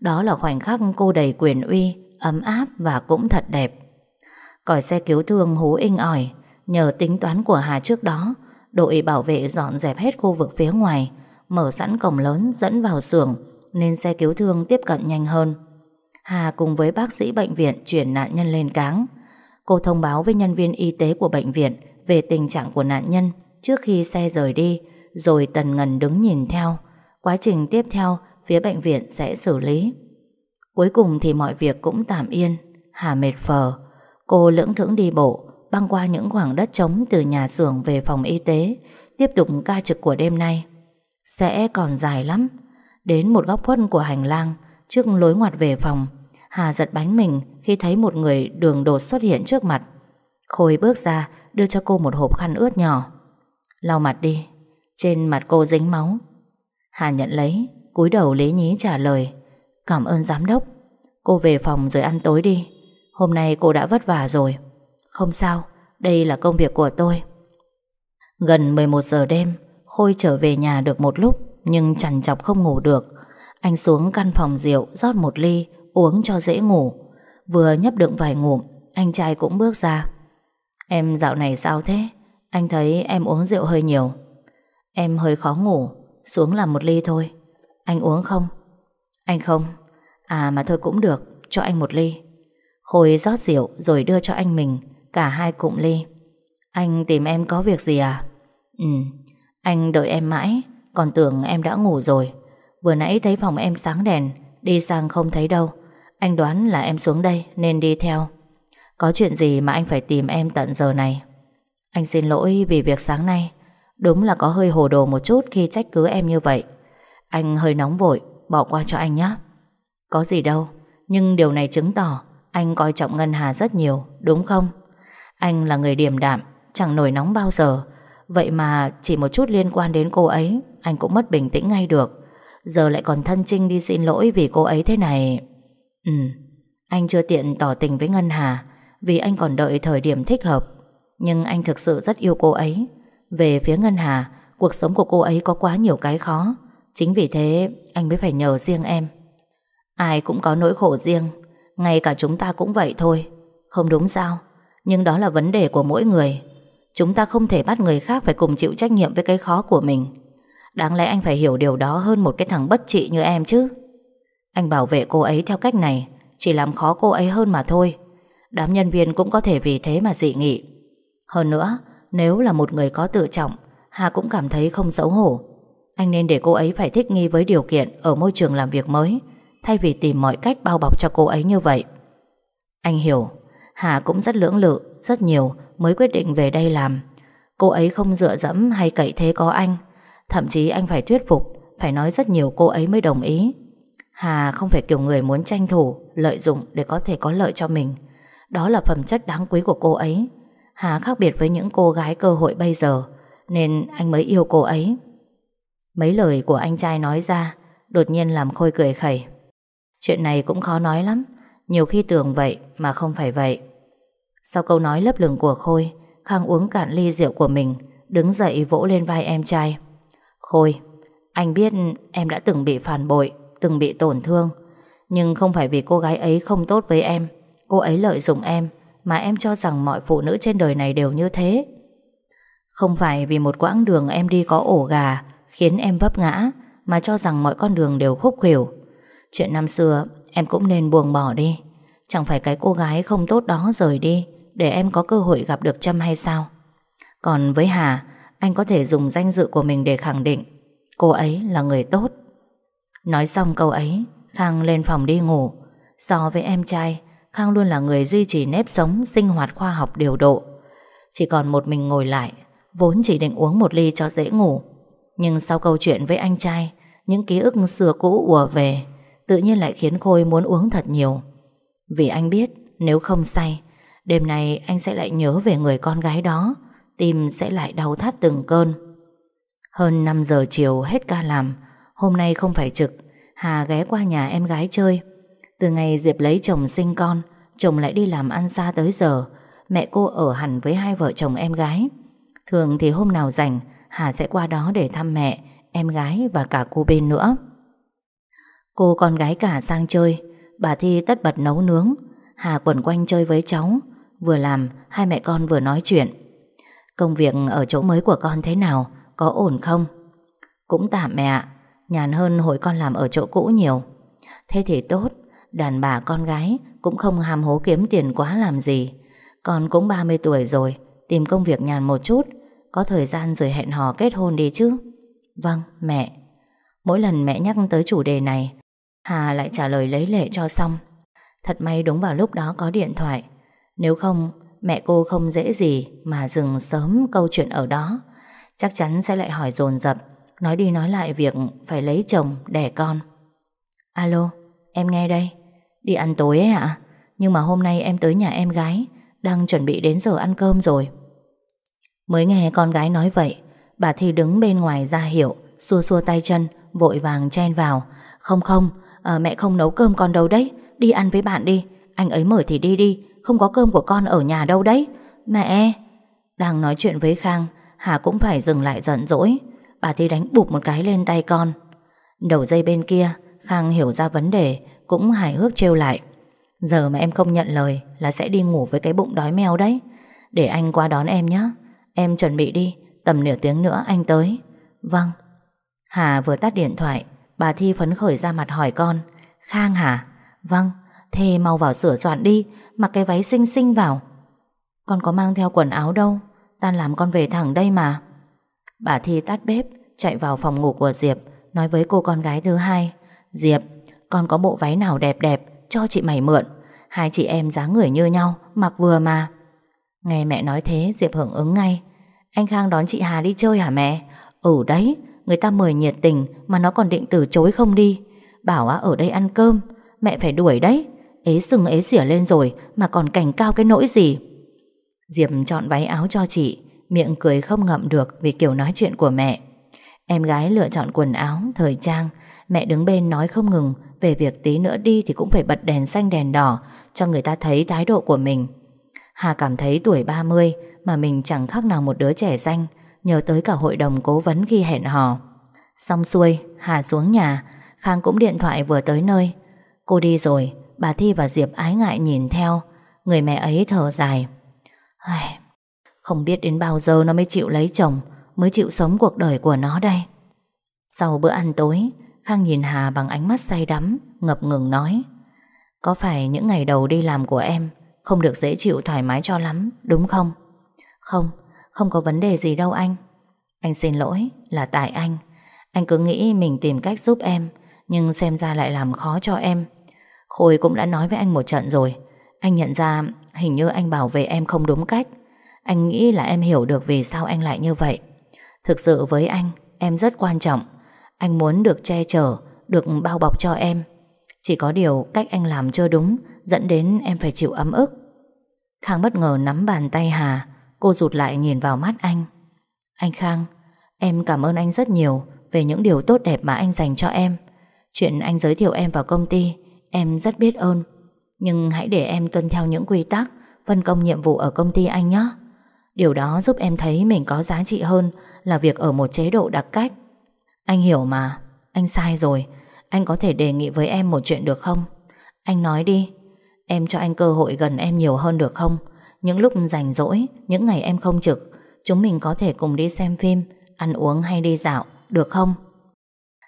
Đó là khoảnh khắc cô đầy quyền uy, Ấm áp và cũng thật đẹp. Còi xe cứu thương hú inh ỏi, Nhờ tính toán của Hà trước đó, Đội bảo vệ dọn dẹp hết khu vực phía ngoài, Mở sẵn cổng lớn dẫn vào xưởng, Nên xe cứu thương tiếp cận nhanh hơn. Hà cùng với bác sĩ bệnh viện Chuyển nạn nhân lên cáng. Cô thông báo với nhân viên y tế của bệnh viện Về tình trạng của nạn nhân Trước khi xe rời đi, Rồi tần ngần đứng nhìn theo. Quá trình tiếp theo Phía bệnh viện sẽ xử lý. Cuối cùng thì mọi việc cũng tạm yên, Hà mệt phờ. Cô lưỡng thững đi bộ, Băng qua những khoảng đất trống từ nhà xưởng về phòng y tế, Tiếp tục ca trực của đêm nay. Sẽ còn dài lắm. Đến một góc khuất của hành lang, Trước lối ngoặt về phòng, Hà giật bánh mình khi thấy một người đường đột xuất hiện trước mặt. Khôi bước ra, đưa cho cô một hộp khăn ướt nhỏ. Lau mặt đi, Trên mặt cô dính máu. Hà nhận lấy cúi đầu lý nhí trả lời. Cảm ơn giám đốc. Cô về phòng rồi ăn tối đi. Hôm nay cô đã vất vả rồi. Không sao, đây là công việc của tôi. Gần 11 giờ đêm Khôi trở về nhà được một lúc Nhưng chằn chọc không ngủ được. Anh xuống căn phòng rượu rót một ly Uống cho dễ ngủ. Vừa nhấp đựng vài ngụm Anh trai cũng bước ra. Em dạo này sao thế? Anh thấy em uống rượu hơi nhiều. Em hơi khó ngủ Xuống làm một ly thôi. Anh uống không? Anh không. À mà thôi cũng được, Cho anh một ly. Khôi rót rượu rồi đưa cho anh mình, Cả hai cụm ly. Anh tìm em có việc gì à? Ừ Anh đợi em mãi, Còn tưởng em đã ngủ rồi. Vừa nãy thấy phòng em sáng đèn, Đi sang không thấy đâu. Anh đoán là em xuống đây nên đi theo. Có chuyện gì mà anh phải tìm em tận giờ này? Anh xin lỗi vì việc sáng nay. Đúng là có hơi hồ đồ một chút Khi trách cứ em như vậy. Anh hơi nóng vội, Bỏ qua cho anh nhé Có gì đâu, Nhưng điều này chứng tỏ Anh coi trọng Ngân Hà rất nhiều, Đúng không? Anh là người điềm đạm, Chẳng nổi nóng bao giờ. Vậy mà chỉ một chút liên quan đến cô ấy, Anh cũng mất bình tĩnh ngay được. Giờ lại còn thân trinh đi xin lỗi vì cô ấy thế này. Ừ Anh chưa tiện tỏ tình với Ngân Hà, Vì anh còn đợi thời điểm thích hợp. Nhưng anh thực sự rất yêu cô ấy. Về phía Ngân Hà, Cuộc sống của cô ấy có quá nhiều cái khó. Chính vì thế, anh mới phải nhờ riêng em. Ai cũng có nỗi khổ riêng, Ngay cả chúng ta cũng vậy thôi. Không đúng sao, Nhưng đó là vấn đề của mỗi người. Chúng ta không thể bắt người khác phải cùng chịu trách nhiệm với cái khó của mình. Đáng lẽ anh phải hiểu điều đó hơn một cái thằng bất trị như em chứ. Anh bảo vệ cô ấy theo cách này, Chỉ làm khó cô ấy hơn mà thôi. Đám nhân viên cũng có thể vì thế mà dị nghị. Hơn nữa, Nếu là một người có tự trọng, Hà cũng cảm thấy không xấu hổ. Anh nên để cô ấy phải thích nghi với điều kiện Ở môi trường làm việc mới, Thay vì tìm mọi cách bao bọc cho cô ấy như vậy. Anh hiểu, Hà cũng rất lưỡng lự, Rất nhiều mới quyết định về đây làm. Cô ấy không dựa dẫm hay cậy thế có anh, Thậm chí anh phải thuyết phục, Phải nói rất nhiều cô ấy mới đồng ý. Hà không phải kiểu người muốn tranh thủ, Lợi dụng để có thể có lợi cho mình. Đó là phẩm chất đáng quý của cô ấy. Hà khác biệt với những cô gái cơ hội bây giờ, Nên anh mới yêu cô ấy. Mấy lời của anh trai nói ra Đột nhiên làm Khôi cười khẩy Chuyện này cũng khó nói lắm Nhiều khi tưởng vậy mà không phải vậy Sau câu nói lấp lửng của Khôi Khang uống cạn ly rượu của mình Đứng dậy vỗ lên vai em trai Khôi, anh biết em đã từng bị phản bội, từng bị tổn thương. Nhưng không phải vì cô gái ấy không tốt với em, cô ấy lợi dụng em, mà em cho rằng mọi phụ nữ trên đời này đều như thế. Không phải vì một quãng đường em đi có ổ gà, khiến em vấp ngã, mà cho rằng mọi con đường đều khúc khuỷu. Chuyện năm xưa, em cũng nên buông bỏ đi. Chẳng phải cái cô gái không tốt đó rời đi, để em có cơ hội gặp được Trâm hay sao? Còn với Hà, anh có thể dùng danh dự của mình để khẳng định cô ấy là người tốt. Nói xong câu ấy, Khang lên phòng đi ngủ. So với em trai, Khang luôn là người duy trì nếp sống, sinh hoạt khoa học điều độ. Chỉ còn một mình ngồi lại, vốn chỉ định uống một ly cho dễ ngủ. Nhưng sau câu chuyện với anh trai, những ký ức xưa cũ ùa về, tự nhiên lại khiến Khôi muốn uống thật nhiều. Vì anh biết, nếu không say, đêm nay anh sẽ lại nhớ về người con gái đó, tim sẽ lại đau thắt từng cơn. Hơn 5 giờ chiều hết ca làm, hôm nay không phải trực, Hà ghé qua nhà em gái chơi. Từ ngày Diệp lấy chồng sinh con, chồng lại đi làm ăn xa tới giờ, mẹ cô ở hẳn với hai vợ chồng em gái. Thường thì hôm nào rảnh, Hà sẽ qua đó để thăm mẹ, em gái và cả cô bên nữa. Cô con gái cả sang chơi, bà Thi tất bật nấu nướng, Hà quẩn quanh chơi với cháu, vừa làm hai mẹ con vừa nói chuyện. Công việc ở chỗ mới của con thế nào Có ổn không Cũng tạm mẹ ạ Nhàn hơn hồi con làm ở chỗ cũ nhiều Thế thì tốt Đàn bà con gái cũng không ham hố kiếm tiền quá làm gì Con cũng 30 tuổi rồi Tìm công việc nhàn một chút có thời gian rồi hẹn hò kết hôn đi chứ? Vâng mẹ. Mỗi lần mẹ nhắc tới chủ đề này, Hà lại trả lời lấy lệ cho xong. Thật may đúng vào lúc đó có điện thoại. Nếu không, Mẹ cô không dễ gì Mà dừng sớm câu chuyện ở đó. Chắc chắn sẽ lại hỏi dồn dập, Nói đi nói lại việc phải lấy chồng, Đẻ con. Alo, em nghe đây. Đi ăn tối ấy ạ. Nhưng mà hôm nay em tới nhà em gái, Đang chuẩn bị đến giờ ăn cơm rồi. Mới nghe con gái nói vậy Bà Thi đứng bên ngoài ra hiệu Xua xua tay chân Vội vàng chen vào. Không không à, Mẹ không nấu cơm con đâu đấy Đi ăn với bạn đi. Anh ấy mở thì đi đi Không có cơm của con ở nhà đâu đấy. Mẹ! Đang nói chuyện với Khang Hà cũng phải dừng lại giận dỗi. Bà Thi đánh bụp một cái lên tay con. Đầu dây bên kia Khang hiểu ra vấn đề Cũng hài hước trêu lại. Giờ mà em không nhận lời Là sẽ đi ngủ với cái bụng đói meo đấy. Để anh qua đón em nhé Em chuẩn bị đi, Tầm nửa tiếng nữa anh tới. Vâng. Hà vừa tắt điện thoại, Bà Thi phấn khởi ra mặt hỏi con. Khang hả? Vâng. Thế mau vào sửa soạn đi, Mặc cái váy xinh xinh vào. Con có mang theo quần áo đâu, Tan làm con về thẳng đây mà. Bà Thi tắt bếp, Chạy vào phòng ngủ của Diệp, Nói với cô con gái thứ hai. Diệp, Con có bộ váy nào đẹp đẹp, Cho chị mày mượn. Hai chị em dáng người như nhau, Mặc vừa mà. Nghe mẹ nói thế Diệp hưởng ứng ngay. Anh Khang đón chị Hà đi chơi hả mẹ? Ừ đấy Người ta mời nhiệt tình Mà nó còn định từ chối không đi. Bảo á ở đây ăn cơm Mẹ phải đuổi đấy. Ế sừng ế xỉa lên rồi Mà còn cảnh cao cái nỗi gì? Diệp chọn váy áo cho chị Miệng cười không ngậm được Vì kiểu nói chuyện của mẹ. Em gái lựa chọn quần áo, thời trang. Mẹ đứng bên nói không ngừng Về việc tí nữa đi thì cũng phải bật đèn xanh đèn đỏ Cho người ta thấy thái độ của mình. Hà cảm thấy tuổi 30 Mà mình chẳng khác nào một đứa trẻ xanh Nhớ tới cả hội đồng cố vấn khi hẹn hò. Xong xuôi, Hà xuống nhà, Khang cũng điện thoại vừa tới nơi. Cô đi rồi, Bà Thi và Diệp ái ngại nhìn theo, Người mẹ ấy thở dài. Ai... Không biết đến bao giờ nó mới chịu lấy chồng, Mới chịu sống cuộc đời của nó đây. Sau bữa ăn tối, Khang nhìn Hà bằng ánh mắt say đắm, Ngập ngừng nói, Có phải những ngày đầu đi làm của em không được dễ chịu thoải mái cho lắm Đúng không? Không, không có vấn đề gì đâu anh. Anh xin lỗi, là tại anh. Anh cứ nghĩ mình tìm cách giúp em Nhưng xem ra lại làm khó cho em. Khôi cũng đã nói với anh một trận rồi. Anh nhận ra hình như anh bảo vệ em không đúng cách. Anh nghĩ là em hiểu được vì sao anh lại như vậy. Thực sự với anh Em rất quan trọng. Anh muốn được che chở Được bao bọc cho em. Chỉ có điều cách anh làm chưa đúng Dẫn đến em phải chịu ấm ức. Khang bất ngờ nắm bàn tay Hà, Cô rụt lại nhìn vào mắt anh. Anh Khang, Em cảm ơn anh rất nhiều Về những điều tốt đẹp mà anh dành cho em. Chuyện anh giới thiệu em vào công ty, Em rất biết ơn. Nhưng hãy để em tuân theo những quy tắc, Phân công nhiệm vụ ở công ty anh nhé. Điều đó giúp em thấy mình có giá trị hơn Là việc ở một chế độ đặc cách. Anh hiểu mà, Anh sai rồi. Anh có thể đề nghị với em một chuyện được không? Anh nói đi Em cho anh cơ hội gần em nhiều hơn được không? Những lúc rảnh rỗi, Những ngày em không trực, Chúng mình có thể cùng đi xem phim, Ăn uống hay đi dạo, Được không?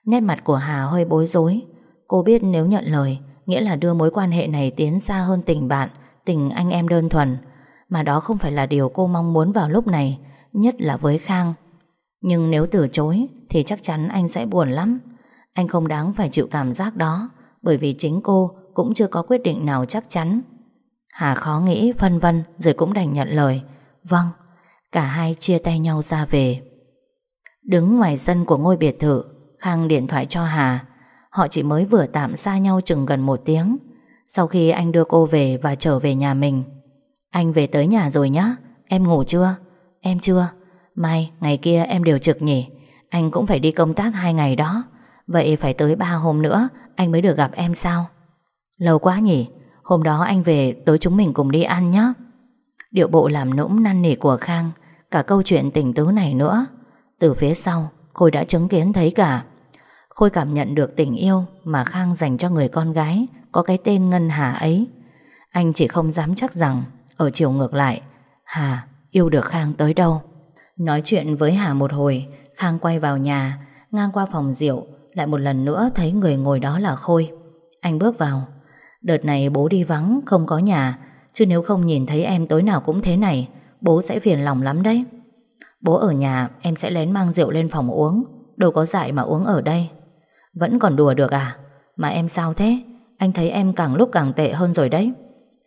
Nét mặt của Hà hơi bối rối. Cô biết nếu nhận lời, Nghĩa là đưa mối quan hệ này tiến xa hơn tình bạn, Tình anh em đơn thuần. Mà đó không phải là điều cô mong muốn vào lúc này, Nhất là với Khang. Nhưng nếu từ chối, Thì chắc chắn anh sẽ buồn lắm. Anh không đáng phải chịu cảm giác đó, Bởi vì chính cô cũng chưa có quyết định nào chắc chắn. Hà khó nghĩ phân vân, Rồi cũng đành nhận lời. Vâng Cả hai chia tay nhau ra về. Đứng ngoài sân của ngôi biệt thự, Khang điện thoại cho Hà. Họ chỉ mới vừa tạm xa nhau chừng gần một tiếng. Sau khi anh đưa cô về Và trở về nhà mình, Anh về tới nhà rồi nhá, Em ngủ chưa? Em chưa. Mai, ngày kia em đều trực nhỉ, Anh cũng phải đi công tác hai ngày đó. Vậy phải tới ba hôm nữa, Anh mới được gặp em sao? Lâu quá nhỉ, Hôm đó anh về tới chúng mình cùng đi ăn nhé Điệu bộ làm nũng năn nỉ của Khang, Cả câu chuyện tình tứ này nữa. Từ phía sau Khôi đã chứng kiến thấy cả. Khôi cảm nhận được tình yêu Mà Khang dành cho người con gái Có cái tên Ngân Hà ấy. Anh chỉ không dám chắc rằng, Ở chiều ngược lại, Hà yêu được Khang tới đâu. Nói chuyện với Hà một hồi, Khang quay vào nhà, Ngang qua phòng rượu, Lại một lần nữa thấy người ngồi đó là Khôi. Anh bước vào Đợt này bố đi vắng, không có nhà. Chứ nếu không nhìn thấy em tối nào cũng thế này, Bố sẽ phiền lòng lắm đấy. Bố ở nhà, em sẽ lén mang rượu lên phòng uống. Đâu có dại mà uống ở đây. Vẫn còn đùa được à? Mà em sao thế? Anh thấy em càng lúc càng tệ hơn rồi đấy.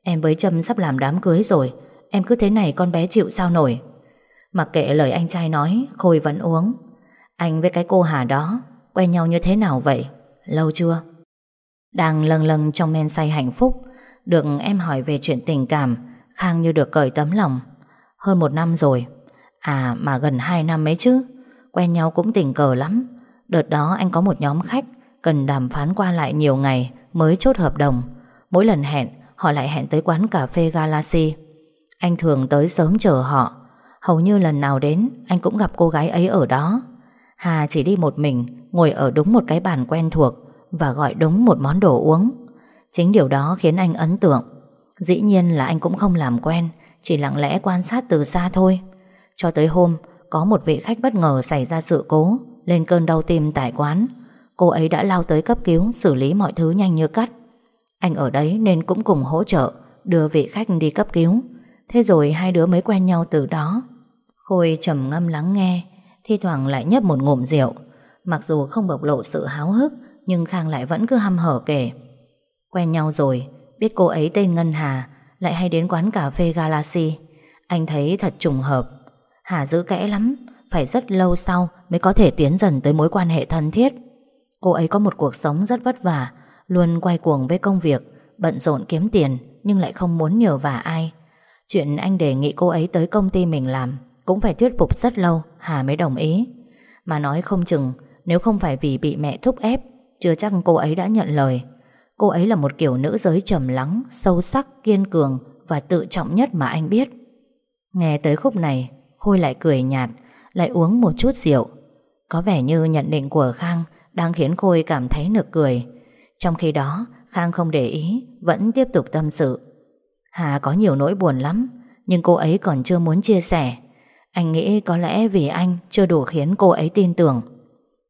Em với Trâm sắp làm đám cưới rồi. Em cứ thế này con bé chịu sao nổi? Mặc kệ lời anh trai nói, Khôi vẫn uống. Anh với cái cô Hà đó, Quen nhau như thế nào vậy? Lâu chưa? Đang lần lần trong men say hạnh phúc, Được em hỏi về chuyện tình cảm, Khang như được cởi tấm lòng. Hơn một năm rồi. À mà gần hai năm ấy chứ. Quen nhau cũng tình cờ lắm. Đợt đó anh có một nhóm khách, Cần đàm phán qua lại nhiều ngày Mới chốt hợp đồng. Mỗi lần hẹn, họ lại hẹn tới quán cà phê Galaxy. Anh thường tới sớm chờ họ. Hầu như lần nào đến, Anh cũng gặp cô gái ấy ở đó. Hà chỉ đi một mình, Ngồi ở đúng một cái bàn quen thuộc. Và gọi đúng một món đồ uống. Chính điều đó khiến anh ấn tượng. Dĩ nhiên là anh cũng không làm quen, Chỉ lặng lẽ quan sát từ xa thôi. Cho tới hôm, Có một vị khách bất ngờ xảy ra sự cố, Lên cơn đau tim tại quán. Cô ấy đã lao tới cấp cứu, Xử lý mọi thứ nhanh như cắt. Anh ở đấy nên cũng cùng hỗ trợ, Đưa vị khách đi cấp cứu. Thế rồi hai đứa mới quen nhau từ đó. Khôi trầm ngâm lắng nghe, Thi thoảng lại nhấp một ngụm rượu. Mặc dù không bộc lộ sự háo hức nhưng Khang lại vẫn cứ hăm hở kể. Quen nhau rồi, Biết cô ấy tên Ngân Hà, Lại hay đến quán cà phê Galaxy. Anh thấy thật trùng hợp. Hà giữ kẽ lắm, Phải rất lâu sau mới có thể tiến dần tới mối quan hệ thân thiết. Cô ấy có một cuộc sống rất vất vả, Luôn quay cuồng với công việc, Bận rộn kiếm tiền Nhưng lại không muốn nhờ vả ai. Chuyện anh đề nghị cô ấy tới công ty mình làm Cũng phải thuyết phục rất lâu, Hà mới đồng ý. Mà nói không chừng, Nếu không phải vì bị mẹ thúc ép chưa chắc cô ấy đã nhận lời. Cô ấy là một kiểu nữ giới trầm lắng Sâu sắc, kiên cường Và tự trọng nhất mà anh biết. Nghe tới khúc này Khôi lại cười nhạt Lại uống một chút rượu. Có vẻ như nhận định của Khang Đang khiến Khôi cảm thấy nực cười. Trong khi đó Khang không để ý Vẫn tiếp tục tâm sự. Hà có nhiều nỗi buồn lắm Nhưng cô ấy còn chưa muốn chia sẻ. Anh nghĩ có lẽ vì anh Chưa đủ khiến cô ấy tin tưởng.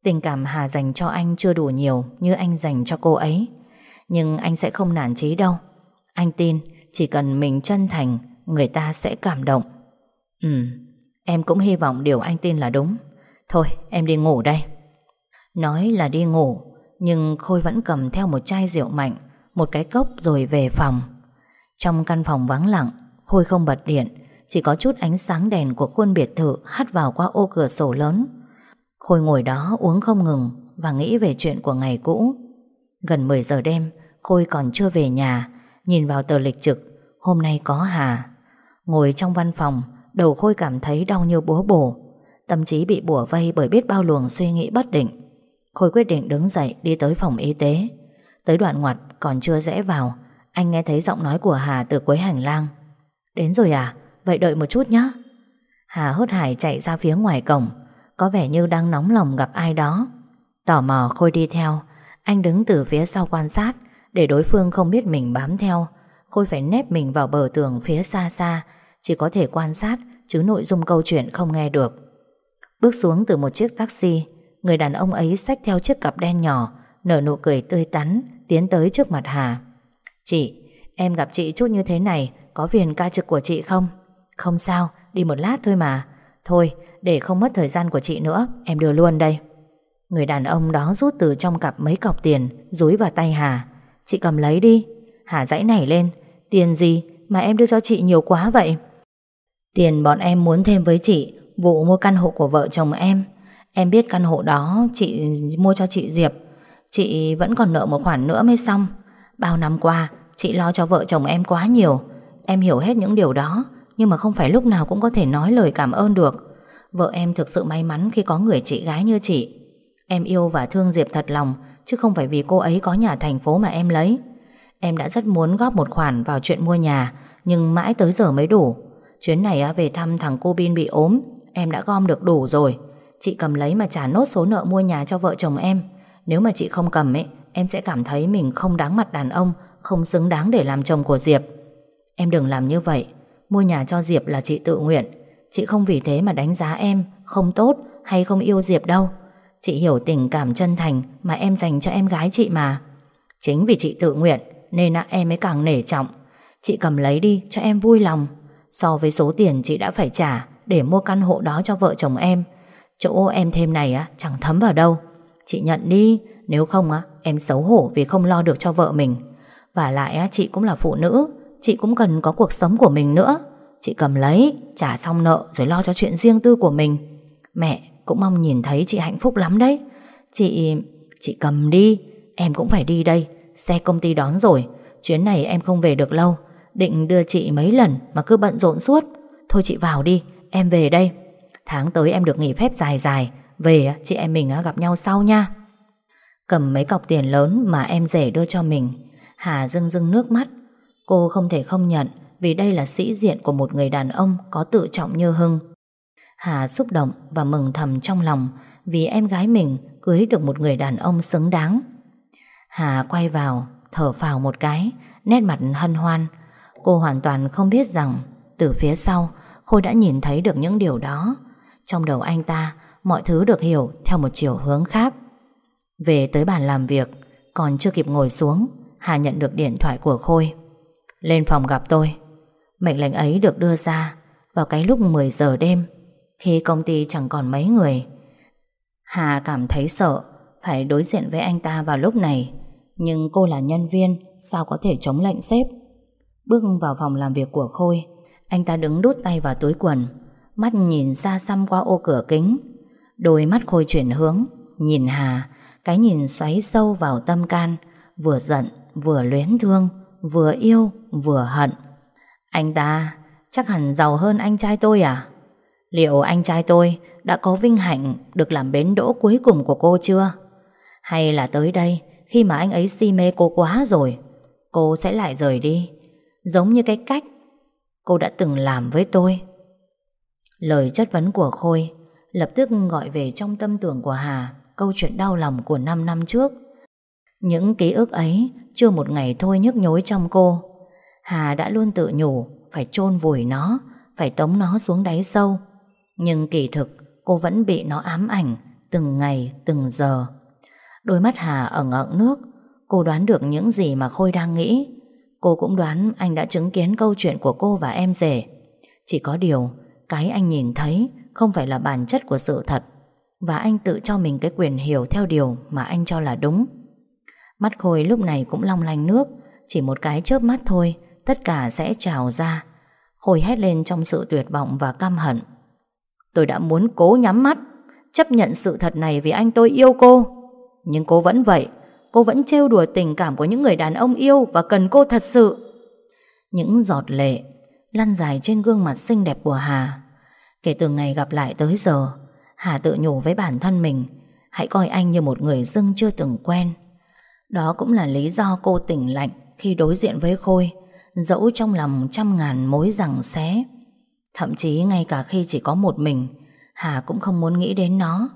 Tình cảm Hà dành cho anh chưa đủ nhiều Như anh dành cho cô ấy. Nhưng anh sẽ không nản chí đâu. Anh tin chỉ cần mình chân thành, Người ta sẽ cảm động. Ừ Em cũng hy vọng điều anh tin là đúng. Thôi, em đi ngủ đây. Nói là đi ngủ, Nhưng Khôi vẫn cầm theo một chai rượu mạnh, Một cái cốc rồi về phòng. Trong căn phòng vắng lặng, Khôi không bật điện, Chỉ có chút ánh sáng đèn của khuôn biệt thự Hắt vào qua ô cửa sổ lớn. Khôi ngồi đó uống không ngừng Và nghĩ về chuyện của ngày cũ. Gần 10 giờ đêm, Khôi còn chưa về nhà, Nhìn vào tờ lịch trực, Hôm nay có Hà. Ngồi trong văn phòng, Đầu Khôi cảm thấy đau như búa bổ, Tâm trí bị bủa vây bởi biết bao luồng suy nghĩ bất định. Khôi quyết định đứng dậy đi tới phòng y tế. Tới đoạn ngoặt còn chưa rẽ vào, anh nghe thấy giọng nói của Hà từ cuối hành lang. Đến rồi à Vậy đợi một chút nhé Hà hốt hải chạy ra phía ngoài cổng có vẻ như đang nóng lòng gặp ai đó. Tò mò Khôi đi theo. Anh đứng từ phía sau quan sát Để đối phương không biết mình bám theo. Khôi phải nép mình vào bờ tường phía xa xa. Chỉ có thể quan sát Chứ nội dung câu chuyện không nghe được. Bước xuống từ một chiếc taxi Người đàn ông ấy xách theo chiếc cặp đen nhỏ Nở nụ cười tươi tắn Tiến tới trước mặt Hà. Chị, em gặp chị chút như thế này Có viền ca trực của chị không? Không sao, đi một lát thôi mà. Thôi, để không mất thời gian của chị nữa, Em đưa luôn đây. Người đàn ông đó rút từ trong cặp mấy cọc tiền Rúi vào tay Hà. Chị cầm lấy đi. Hà dãy nảy lên. Tiền gì mà em đưa cho chị nhiều quá vậy? Tiền bọn em muốn thêm với chị, Vụ mua căn hộ của vợ chồng em. Em biết căn hộ đó Chị mua cho chị Diệp. Chị vẫn còn nợ một khoản nữa mới xong. Bao năm qua, Chị lo cho vợ chồng em quá nhiều. Em hiểu hết những điều đó, Nhưng mà không phải lúc nào cũng có thể nói lời cảm ơn được. Vợ em thực sự may mắn khi có người chị gái như chị. Em yêu và thương Diệp thật lòng, Chứ không phải vì cô ấy có nhà thành phố mà em lấy. Em đã rất muốn góp một khoản vào chuyện mua nhà, Nhưng mãi tới giờ mới đủ. Chuyến này về thăm thằng cô Bin bị ốm, Em đã gom được đủ rồi. Chị cầm lấy mà trả nốt số nợ mua nhà cho vợ chồng em. Nếu mà chị không cầm ấy, Em sẽ cảm thấy mình không đáng mặt đàn ông, Không xứng đáng để làm chồng của Diệp. Em đừng làm như vậy. Mua nhà cho Diệp là chị tự nguyện. Chị không vì thế mà đánh giá em Không tốt hay không yêu Diệp đâu. Chị hiểu tình cảm chân thành Mà em dành cho em gái chị mà. Chính vì chị tự nguyện Nên em mới càng nể trọng. Chị cầm lấy đi cho em vui lòng. So với số tiền chị đã phải trả Để mua căn hộ đó cho vợ chồng em, Chỗ em thêm này á, chẳng thấm vào đâu. Chị nhận đi, Nếu không á, em xấu hổ vì không lo được cho vợ mình. Và lại á, chị cũng là phụ nữ, Chị cũng cần có cuộc sống của mình nữa. Chị cầm lấy, Trả xong nợ rồi lo cho chuyện riêng tư của mình. Mẹ cũng mong nhìn thấy chị hạnh phúc lắm đấy. Chị... Chị cầm đi, Em cũng phải đi đây. Xe công ty đón rồi, Chuyến này em không về được lâu. Định đưa chị mấy lần mà cứ bận rộn suốt. Thôi chị vào đi, Em về đây. Tháng tới em được nghỉ phép dài dài. Về chị em mình gặp nhau sau nha. Cầm mấy cọc tiền lớn mà em rể đưa cho mình. Hà rưng rưng nước mắt. Cô không thể không nhận. Vì đây là sĩ diện của một người đàn ông Có tự trọng như Hưng. Hà xúc động và mừng thầm trong lòng Vì em gái mình cưới được một người đàn ông xứng đáng. Hà quay vào, Thở phào một cái, Nét mặt hân hoan. Cô hoàn toàn không biết rằng, Từ phía sau, Khôi đã nhìn thấy được những điều đó. Trong đầu anh ta, Mọi thứ được hiểu theo một chiều hướng khác. Về tới bàn làm việc, Còn chưa kịp ngồi xuống, Hà nhận được điện thoại của Khôi. Lên phòng gặp tôi. Mệnh lệnh ấy được đưa ra Vào cái lúc 10 giờ đêm Khi công ty chẳng còn mấy người. Hà cảm thấy sợ Phải đối diện với anh ta vào lúc này Nhưng cô là nhân viên Sao có thể chống lệnh sếp? Bước vào phòng làm việc của Khôi Anh ta đứng đút tay vào túi quần Mắt nhìn xa xăm qua ô cửa kính. Đôi mắt Khôi chuyển hướng Nhìn Hà Cái nhìn xoáy sâu vào tâm can Vừa giận, vừa luyến thương Vừa yêu, vừa hận. Anh ta, chắc hẳn giàu hơn anh trai tôi à? Liệu anh trai tôi đã có vinh hạnh Được làm bến đỗ cuối cùng của cô chưa? Hay là tới đây, Khi mà anh ấy si mê cô quá rồi, Cô sẽ lại rời đi? Giống như cái cách Cô đã từng làm với tôi. Lời chất vấn của Khôi Lập tức gọi về trong tâm tưởng của Hà Câu chuyện đau lòng của 5 năm trước. Những ký ức ấy Chưa một ngày thôi nhức nhối trong cô. Hà đã luôn tự nhủ, Phải chôn vùi nó, Phải tống nó xuống đáy sâu. Nhưng kỳ thực, cô vẫn bị nó ám ảnh Từng ngày, từng giờ. Đôi mắt Hà ẩn ẩn nước, Cô đoán được những gì mà Khôi đang nghĩ. Cô cũng đoán anh đã chứng kiến câu chuyện của cô và em rể. Chỉ có điều, Cái anh nhìn thấy Không phải là bản chất của sự thật, Và anh tự cho mình cái quyền hiểu theo điều Mà anh cho là đúng. Mắt Khôi lúc này cũng long lanh nước, Chỉ một cái chớp mắt thôi Tất cả sẽ trào ra, Khôi hét lên trong sự tuyệt vọng và căm hận. Tôi đã muốn cố nhắm mắt, Chấp nhận sự thật này vì anh tôi yêu cô. Nhưng cô vẫn vậy, Cô vẫn trêu đùa tình cảm của những người đàn ông yêu Và cần cô thật sự. Những giọt lệ Lăn dài trên gương mặt xinh đẹp của Hà. Kể từ ngày gặp lại tới giờ, Hà tự nhủ với bản thân mình, Hãy coi anh như một người dưng chưa từng quen. Đó cũng là lý do cô tỉnh lạnh Khi đối diện với Khôi. Dẫu trong lòng trăm ngàn mối rằng xé. Thậm chí ngay cả khi chỉ có một mình, Hà cũng không muốn nghĩ đến nó.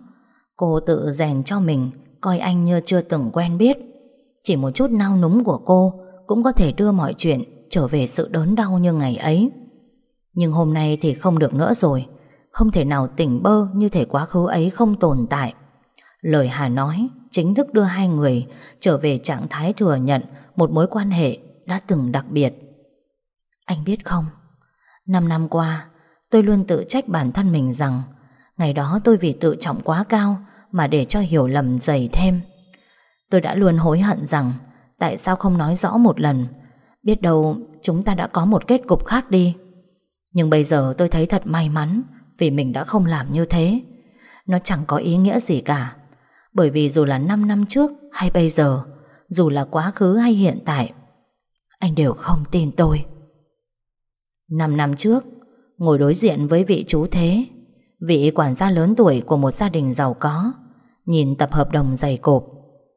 Cô tự rèn cho mình, Coi anh như chưa từng quen biết. Chỉ một chút nao núng của cô Cũng có thể đưa mọi chuyện Trở về sự đớn đau như ngày ấy. Nhưng hôm nay thì không được nữa rồi. Không thể nào tỉnh bơ Như thể quá khứ ấy không tồn tại. Lời Hà nói Chính thức đưa hai người Trở về trạng thái thừa nhận Một mối quan hệ đã từng đặc biệt. Anh biết không Năm năm qua Tôi luôn tự trách bản thân mình rằng Ngày đó tôi vì tự trọng quá cao mà để cho hiểu lầm dày thêm. Tôi đã luôn hối hận rằng tại sao không nói rõ một lần, biết đâu chúng ta đã có một kết cục khác đi. Nhưng bây giờ tôi thấy thật may mắn vì mình đã không làm như thế. Nó chẳng có ý nghĩa gì cả. Bởi vì dù là 5 năm trước hay bây giờ, dù là quá khứ hay hiện tại, anh đều không tin tôi. 5 năm trước, ngồi đối diện với vị chú thế Vị quản gia lớn tuổi của một gia đình giàu có Nhìn tập hợp đồng dày cộp.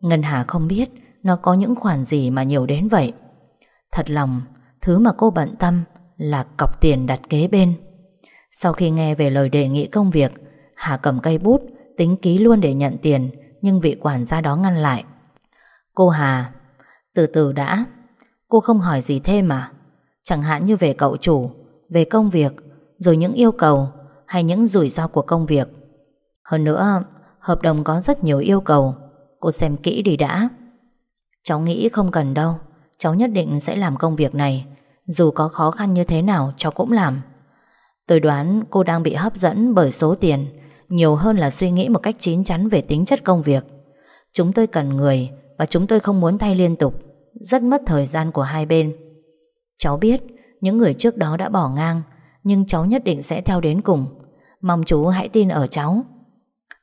Ngân Hà không biết Nó có những khoản gì mà nhiều đến vậy. Thật lòng Thứ mà cô bận tâm Là cọc tiền đặt kế bên. Sau khi nghe về lời đề nghị công việc Hà cầm cây bút Tính ký luôn để nhận tiền Nhưng vị quản gia đó ngăn lại. Cô Hà Từ từ đã. Cô không hỏi gì thêm mà Chẳng hạn như về cậu chủ Về công việc Rồi những yêu cầu hay những rủi ro của công việc. Hơn nữa, hợp đồng có rất nhiều yêu cầu. Cô xem kỹ đi đã. Cháu nghĩ không cần đâu. Cháu nhất định sẽ làm công việc này. Dù có khó khăn như thế nào, cháu cũng làm. Tôi đoán cô đang bị hấp dẫn bởi số tiền nhiều hơn là suy nghĩ một cách chín chắn về tính chất công việc. Chúng tôi cần người Và chúng tôi không muốn thay liên tục Rất mất thời gian của hai bên Cháu biết, những người trước đó đã bỏ ngang, Nhưng cháu nhất định sẽ theo đến cùng. Mong chú hãy tin ở cháu.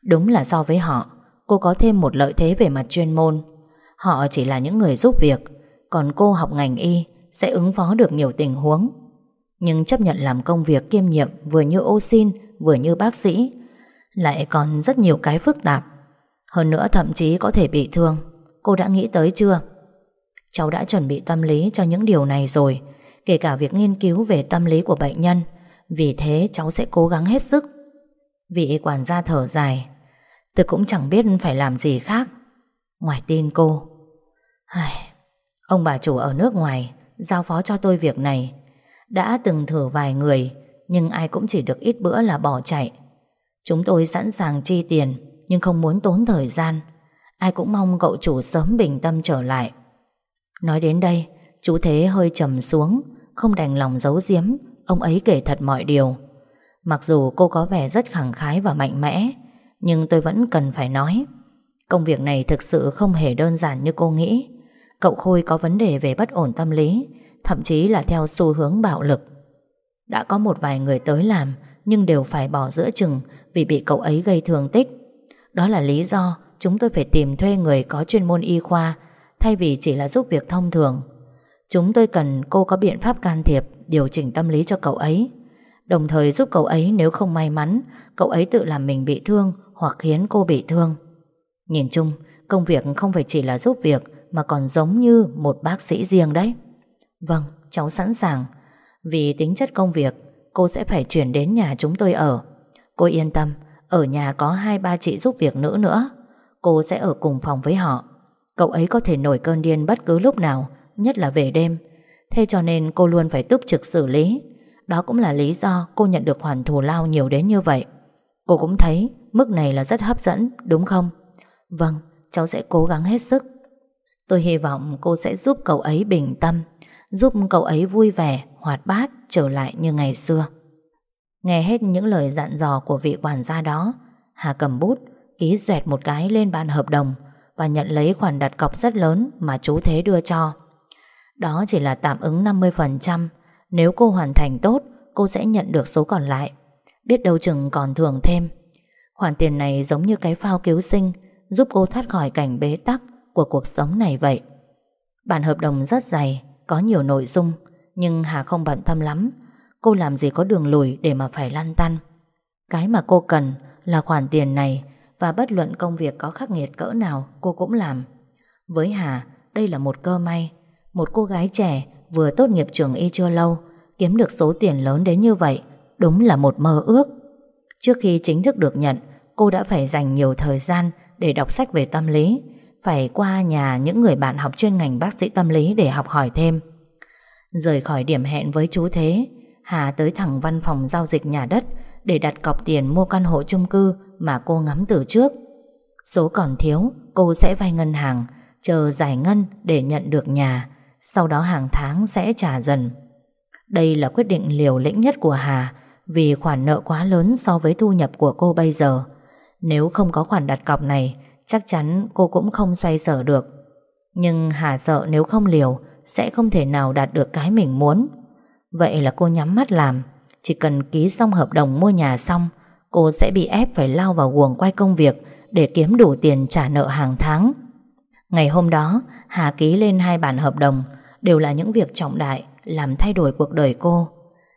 Đúng là so với họ, Cô có thêm một lợi thế về mặt chuyên môn. Họ chỉ là những người giúp việc, Còn cô học ngành y Sẽ ứng phó được nhiều tình huống. Nhưng chấp nhận làm công việc kiêm nhiệm Vừa như ô xin, Vừa như bác sĩ, Lại còn rất nhiều cái phức tạp. Hơn nữa thậm chí có thể bị thương. Cô đã nghĩ tới chưa? Cháu đã chuẩn bị tâm lý cho những điều này rồi, Kể cả việc nghiên cứu về tâm lý của bệnh nhân. Vì thế, cháu sẽ cố gắng hết sức. Vị quản gia thở dài. Tôi cũng chẳng biết phải làm gì khác. Ngoài tin cô. Ai... Ông bà chủ ở nước ngoài Giao phó cho tôi việc này. Đã từng thử vài người, Nhưng ai cũng chỉ được ít bữa là bỏ chạy. Chúng tôi sẵn sàng chi tiền, Nhưng không muốn tốn thời gian. Ai cũng mong cậu chủ sớm bình tâm trở lại. Nói đến đây, Chú Thế hơi trầm xuống, Không đành lòng giấu giếm, Ông ấy kể thật mọi điều. Mặc dù cô có vẻ rất khẳng khái và mạnh mẽ, Nhưng tôi vẫn cần phải nói, Công việc này thực sự không hề đơn giản như cô nghĩ. Cậu Khôi có vấn đề về bất ổn tâm lý, Thậm chí là theo xu hướng bạo lực. Đã có một vài người tới làm, Nhưng đều phải bỏ giữa chừng Vì bị cậu ấy gây thương tích. Đó là lý do chúng tôi phải tìm thuê người có chuyên môn y khoa Thay vì chỉ là giúp việc thông thường. Chúng tôi cần cô có biện pháp can thiệp, Điều chỉnh tâm lý cho cậu ấy. Đồng thời giúp cậu ấy nếu không may mắn, Cậu ấy tự làm mình bị thương Hoặc khiến cô bị thương. Nhìn chung, công việc không phải chỉ là giúp việc Mà còn giống như một bác sĩ riêng đấy. Vâng cháu sẵn sàng. Vì tính chất công việc, Cô sẽ phải chuyển đến nhà chúng tôi ở. Cô yên tâm, Ở nhà có hai ba chị giúp việc nữ nữa. Cô sẽ ở cùng phòng với họ. Cậu ấy có thể nổi cơn điên bất cứ lúc nào, Nhất là về đêm. Thế cho nên cô luôn phải túc trực xử lý. Đó cũng là lý do cô nhận được khoản thù lao nhiều đến như vậy. Cô cũng thấy Mức này là rất hấp dẫn, đúng không? Vâng cháu sẽ cố gắng hết sức. Tôi hy vọng cô sẽ giúp cậu ấy bình tâm, Giúp cậu ấy vui vẻ, Hoạt bát, trở lại như ngày xưa. Nghe hết những lời dặn dò Của vị quản gia đó, Hà cầm bút, Ký dẹt một cái lên bàn hợp đồng và nhận lấy khoản đặt cọc rất lớn Mà chú Thế đưa cho. Đó chỉ là tạm ứng 50% Nếu cô hoàn thành tốt, Cô sẽ nhận được số còn lại. Biết đâu chừng còn thưởng thêm. Khoản tiền này giống như cái phao cứu sinh, Giúp cô thoát khỏi cảnh bế tắc Của cuộc sống này vậy. Bản hợp đồng rất dày, Có nhiều nội dung, Nhưng Hà không bận tâm lắm. Cô làm gì có đường lùi để mà phải lăn tăn. Cái mà cô cần là khoản tiền này và bất luận công việc có khắc nghiệt cỡ nào, Cô cũng làm. Với Hà, đây là một cơ may. Một cô gái trẻ, vừa tốt nghiệp trường y chưa lâu, Kiếm được số tiền lớn đến như vậy, Đúng là một mơ ước. Trước khi chính thức được nhận, Cô đã phải dành nhiều thời gian Để đọc sách về tâm lý, Phải qua nhà những người bạn học chuyên ngành bác sĩ tâm lý Để học hỏi thêm. Rời khỏi điểm hẹn với chú Thế, Hà tới thẳng văn phòng giao dịch nhà đất để đặt cọc tiền mua căn hộ chung cư Mà cô ngắm từ trước. Số còn thiếu, Cô sẽ vay ngân hàng, Chờ giải ngân để nhận được nhà, Sau đó hàng tháng sẽ trả dần. Đây là quyết định liều lĩnh nhất của Hà, Vì khoản nợ quá lớn so với thu nhập của cô bây giờ. Nếu không có khoản đặt cọc này, Chắc chắn cô cũng không xoay sở được. Nhưng Hà sợ nếu không liều, Sẽ không thể nào đạt được cái mình muốn. Vậy là cô nhắm mắt làm chỉ cần ký xong hợp đồng mua nhà xong Cô sẽ bị ép phải lao vào guồng quay công việc Để kiếm đủ tiền trả nợ hàng tháng. Ngày hôm đó Hà ký lên hai bản hợp đồng Đều là những việc trọng đại Làm thay đổi cuộc đời cô.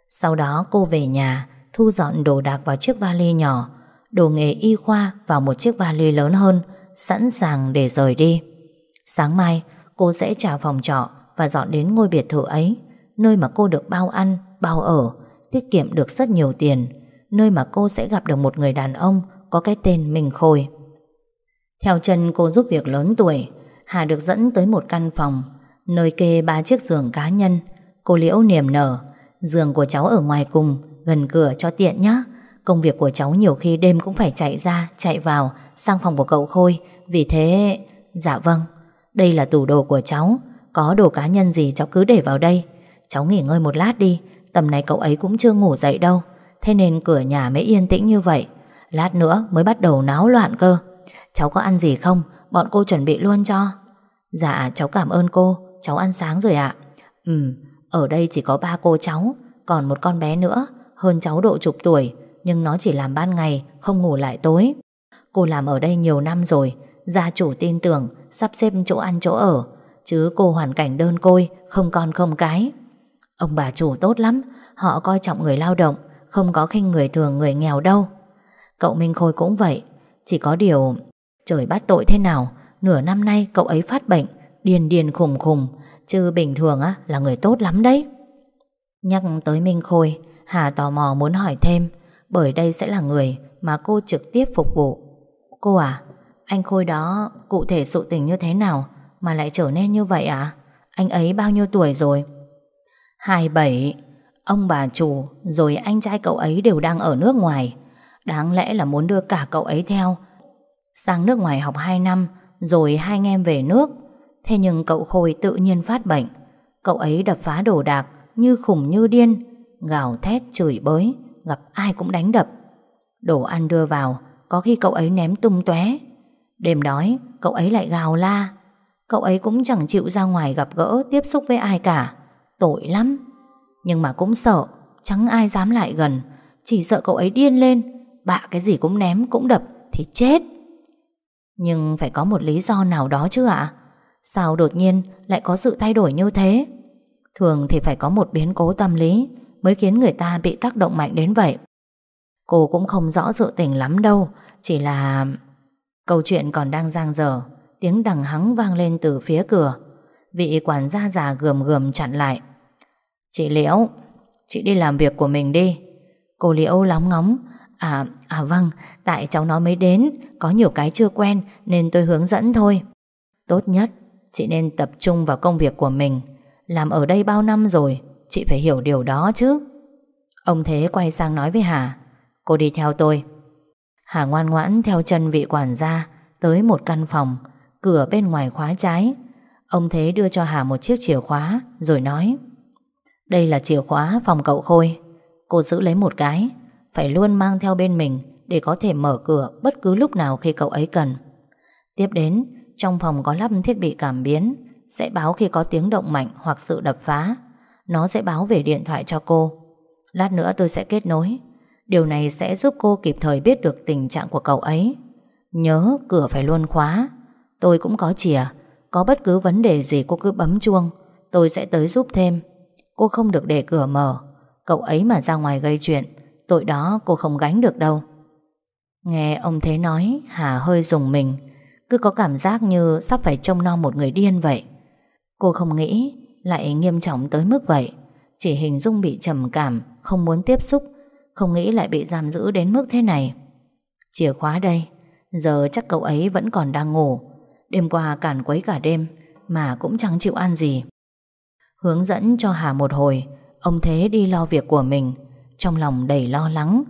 Sau đó cô về nhà Thu dọn đồ đạc vào chiếc vali nhỏ Đồ nghề y khoa vào một chiếc vali lớn hơn Sẵn sàng để rời đi. Sáng mai cô sẽ trả phòng trọ Và dọn đến ngôi biệt thự ấy Nơi mà cô được bao ăn, bao ở Tiết kiệm được rất nhiều tiền, Nơi mà cô sẽ gặp được một người đàn ông Có cái tên Minh Khôi. Theo chân cô giúp việc lớn tuổi, Hà được dẫn tới một căn phòng, Nơi kê ba chiếc giường cá nhân. Cô Liễu niềm nở, Giường của cháu ở ngoài cùng, Gần cửa cho tiện nhé Công việc của cháu nhiều khi đêm cũng phải chạy ra, Chạy vào, sang phòng của cậu Khôi. Vì thế... Dạ vâng Đây là tủ đồ của cháu. Có đồ cá nhân gì cháu cứ để vào đây. Cháu nghỉ ngơi một lát đi Tầm này cậu ấy cũng chưa ngủ dậy đâu. Thế nên cửa nhà mới yên tĩnh như vậy. Lát nữa mới bắt đầu náo loạn cơ. Cháu có ăn gì không? Bọn cô chuẩn bị luôn cho. Dạ cháu cảm ơn cô. Cháu ăn sáng rồi ạ. Ừ ở đây chỉ có ba cô cháu. Còn một con bé nữa. Hơn cháu độ chục tuổi. Nhưng nó chỉ làm ban ngày, Không ngủ lại tối. Cô làm ở đây nhiều năm rồi. Gia chủ tin tưởng, Sắp xếp chỗ ăn chỗ ở. Chứ cô hoàn cảnh đơn côi, Không con không cái. Ông bà chủ tốt lắm, Họ coi trọng người lao động, Không có khinh người thường người nghèo đâu. Cậu Minh Khôi cũng vậy, Chỉ có điều Trời bắt tội thế nào, Nửa năm nay cậu ấy phát bệnh, Điền điền khùng khùng, Chứ bình thường á, là người tốt lắm đấy. Nhắc tới Minh Khôi, Hà tò mò muốn hỏi thêm, Bởi đây sẽ là người mà cô trực tiếp phục vụ. Cô à Anh Khôi đó cụ thể sự tình như thế nào Mà lại trở nên như vậy à Anh ấy bao nhiêu tuổi rồi? 27 Ông bà chủ Rồi anh trai cậu ấy đều đang ở nước ngoài. Đáng lẽ là muốn đưa cả cậu ấy theo. Sang nước ngoài học 2 năm, Rồi hai anh em về nước. Thế nhưng cậu Khôi tự nhiên phát bệnh. Cậu ấy đập phá đồ đạc Như khủng như điên, Gào thét chửi bới, Gặp ai cũng đánh đập. Đồ ăn đưa vào, Có khi cậu ấy ném tung tóe. Đêm đói, cậu ấy lại gào la. Cậu ấy cũng chẳng chịu ra ngoài gặp gỡ Tiếp xúc với ai cả. Tội lắm. Nhưng mà cũng sợ, Chẳng ai dám lại gần. Chỉ sợ cậu ấy điên lên, Bạ cái gì cũng ném cũng đập Thì chết. Nhưng phải có một lý do nào đó chứ ạ? Sao đột nhiên lại có sự thay đổi như thế? Thường thì phải có một biến cố tâm lý Mới khiến người ta bị tác động mạnh đến vậy. Cô cũng không rõ sự tình lắm đâu, Chỉ là Câu chuyện còn đang giang dở, Tiếng đằng hắng vang lên từ phía cửa. Vị quản gia già gườm gườm chặn lại. Chị Liễu Chị đi làm việc của mình đi. Cô Liễu lóng ngóng. À, à vâng, tại cháu nó mới đến Có nhiều cái chưa quen Nên tôi hướng dẫn thôi. Tốt nhất Chị nên tập trung vào công việc của mình. Làm ở đây bao năm rồi Chị phải hiểu điều đó chứ. Ông Thế quay sang nói với Hà Cô đi theo tôi. Hà ngoan ngoãn theo chân vị quản gia Tới một căn phòng Cửa bên ngoài khóa trái. Ông Thế đưa cho Hà một chiếc chìa khóa Rồi nói đây là chìa khóa phòng cậu Khôi. Cô giữ lấy một cái, Phải luôn mang theo bên mình Để có thể mở cửa bất cứ lúc nào khi cậu ấy cần. Tiếp đến, trong phòng có lắp thiết bị cảm biến, Sẽ báo khi có tiếng động mạnh hoặc sự đập phá. Nó sẽ báo về điện thoại cho cô. Lát nữa tôi sẽ kết nối. Điều này sẽ giúp cô kịp thời biết được tình trạng của cậu ấy. Nhớ, cửa phải luôn khóa. Tôi cũng có chìa. Có bất cứ vấn đề gì cô cứ bấm chuông, Tôi sẽ tới giúp thêm. Cô không được để cửa mở. Cậu ấy mà ra ngoài gây chuyện, Tội đó cô không gánh được đâu. Nghe ông Thế nói, Hà hơi dùng mình. Cứ có cảm giác như sắp phải trông non một người điên vậy. Cô không nghĩ, Lại nghiêm trọng tới mức vậy. Chỉ hình dung bị trầm cảm, Không muốn tiếp xúc, Không nghĩ lại bị giam giữ đến mức thế này. Chìa khóa đây, Giờ chắc cậu ấy vẫn còn đang ngủ. Đêm qua cản quấy cả đêm, Mà cũng chẳng chịu ăn gì. Hướng dẫn cho Hà một hồi. Ông Thế đi lo việc của mình Trong lòng đầy lo lắng.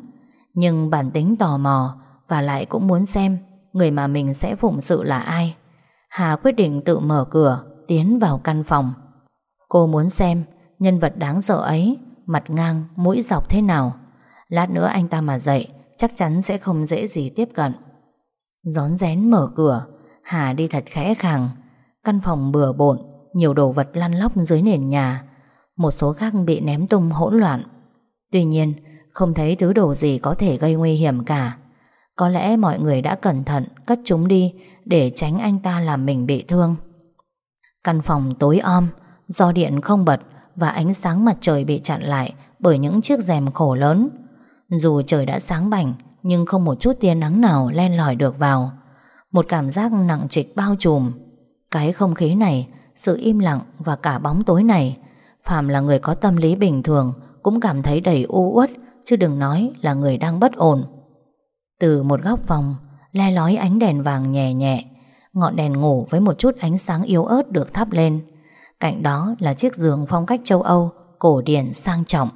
Nhưng bản tính tò mò Và lại cũng muốn xem Người mà mình sẽ phụng sự là ai. Hà quyết định tự mở cửa Tiến vào căn phòng. Cô muốn xem nhân vật đáng sợ ấy Mặt ngang, mũi dọc thế nào. Lát nữa anh ta mà dậy Chắc chắn sẽ không dễ gì tiếp cận. Gión rén mở cửa Hà đi thật khẽ khàng. Căn phòng bừa bộn nhiều đồ vật lăn lóc dưới nền nhà Một số khác bị ném tung hỗn loạn Tuy nhiên Không thấy thứ đồ gì có thể gây nguy hiểm cả có lẽ mọi người đã cẩn thận cất chúng đi để tránh anh ta làm mình bị thương. Căn phòng tối om, do điện không bật và ánh sáng mặt trời bị chặn lại bởi những chiếc rèm khổ lớn. Dù trời đã sáng bảnh nhưng không một chút tia nắng nào len lỏi được vào. Một cảm giác nặng trịch bao trùm. Cái không khí này, sự im lặng và cả bóng tối này, Phạm là người có tâm lý bình thường cũng cảm thấy đầy u uất chứ đừng nói là người đang bất ổn. Từ một góc phòng Le lói ánh đèn vàng nhẹ nhẹ Ngọn đèn ngủ với một chút ánh sáng yếu ớt được thắp lên. Cạnh đó là chiếc giường phong cách châu Âu Cổ điển sang trọng.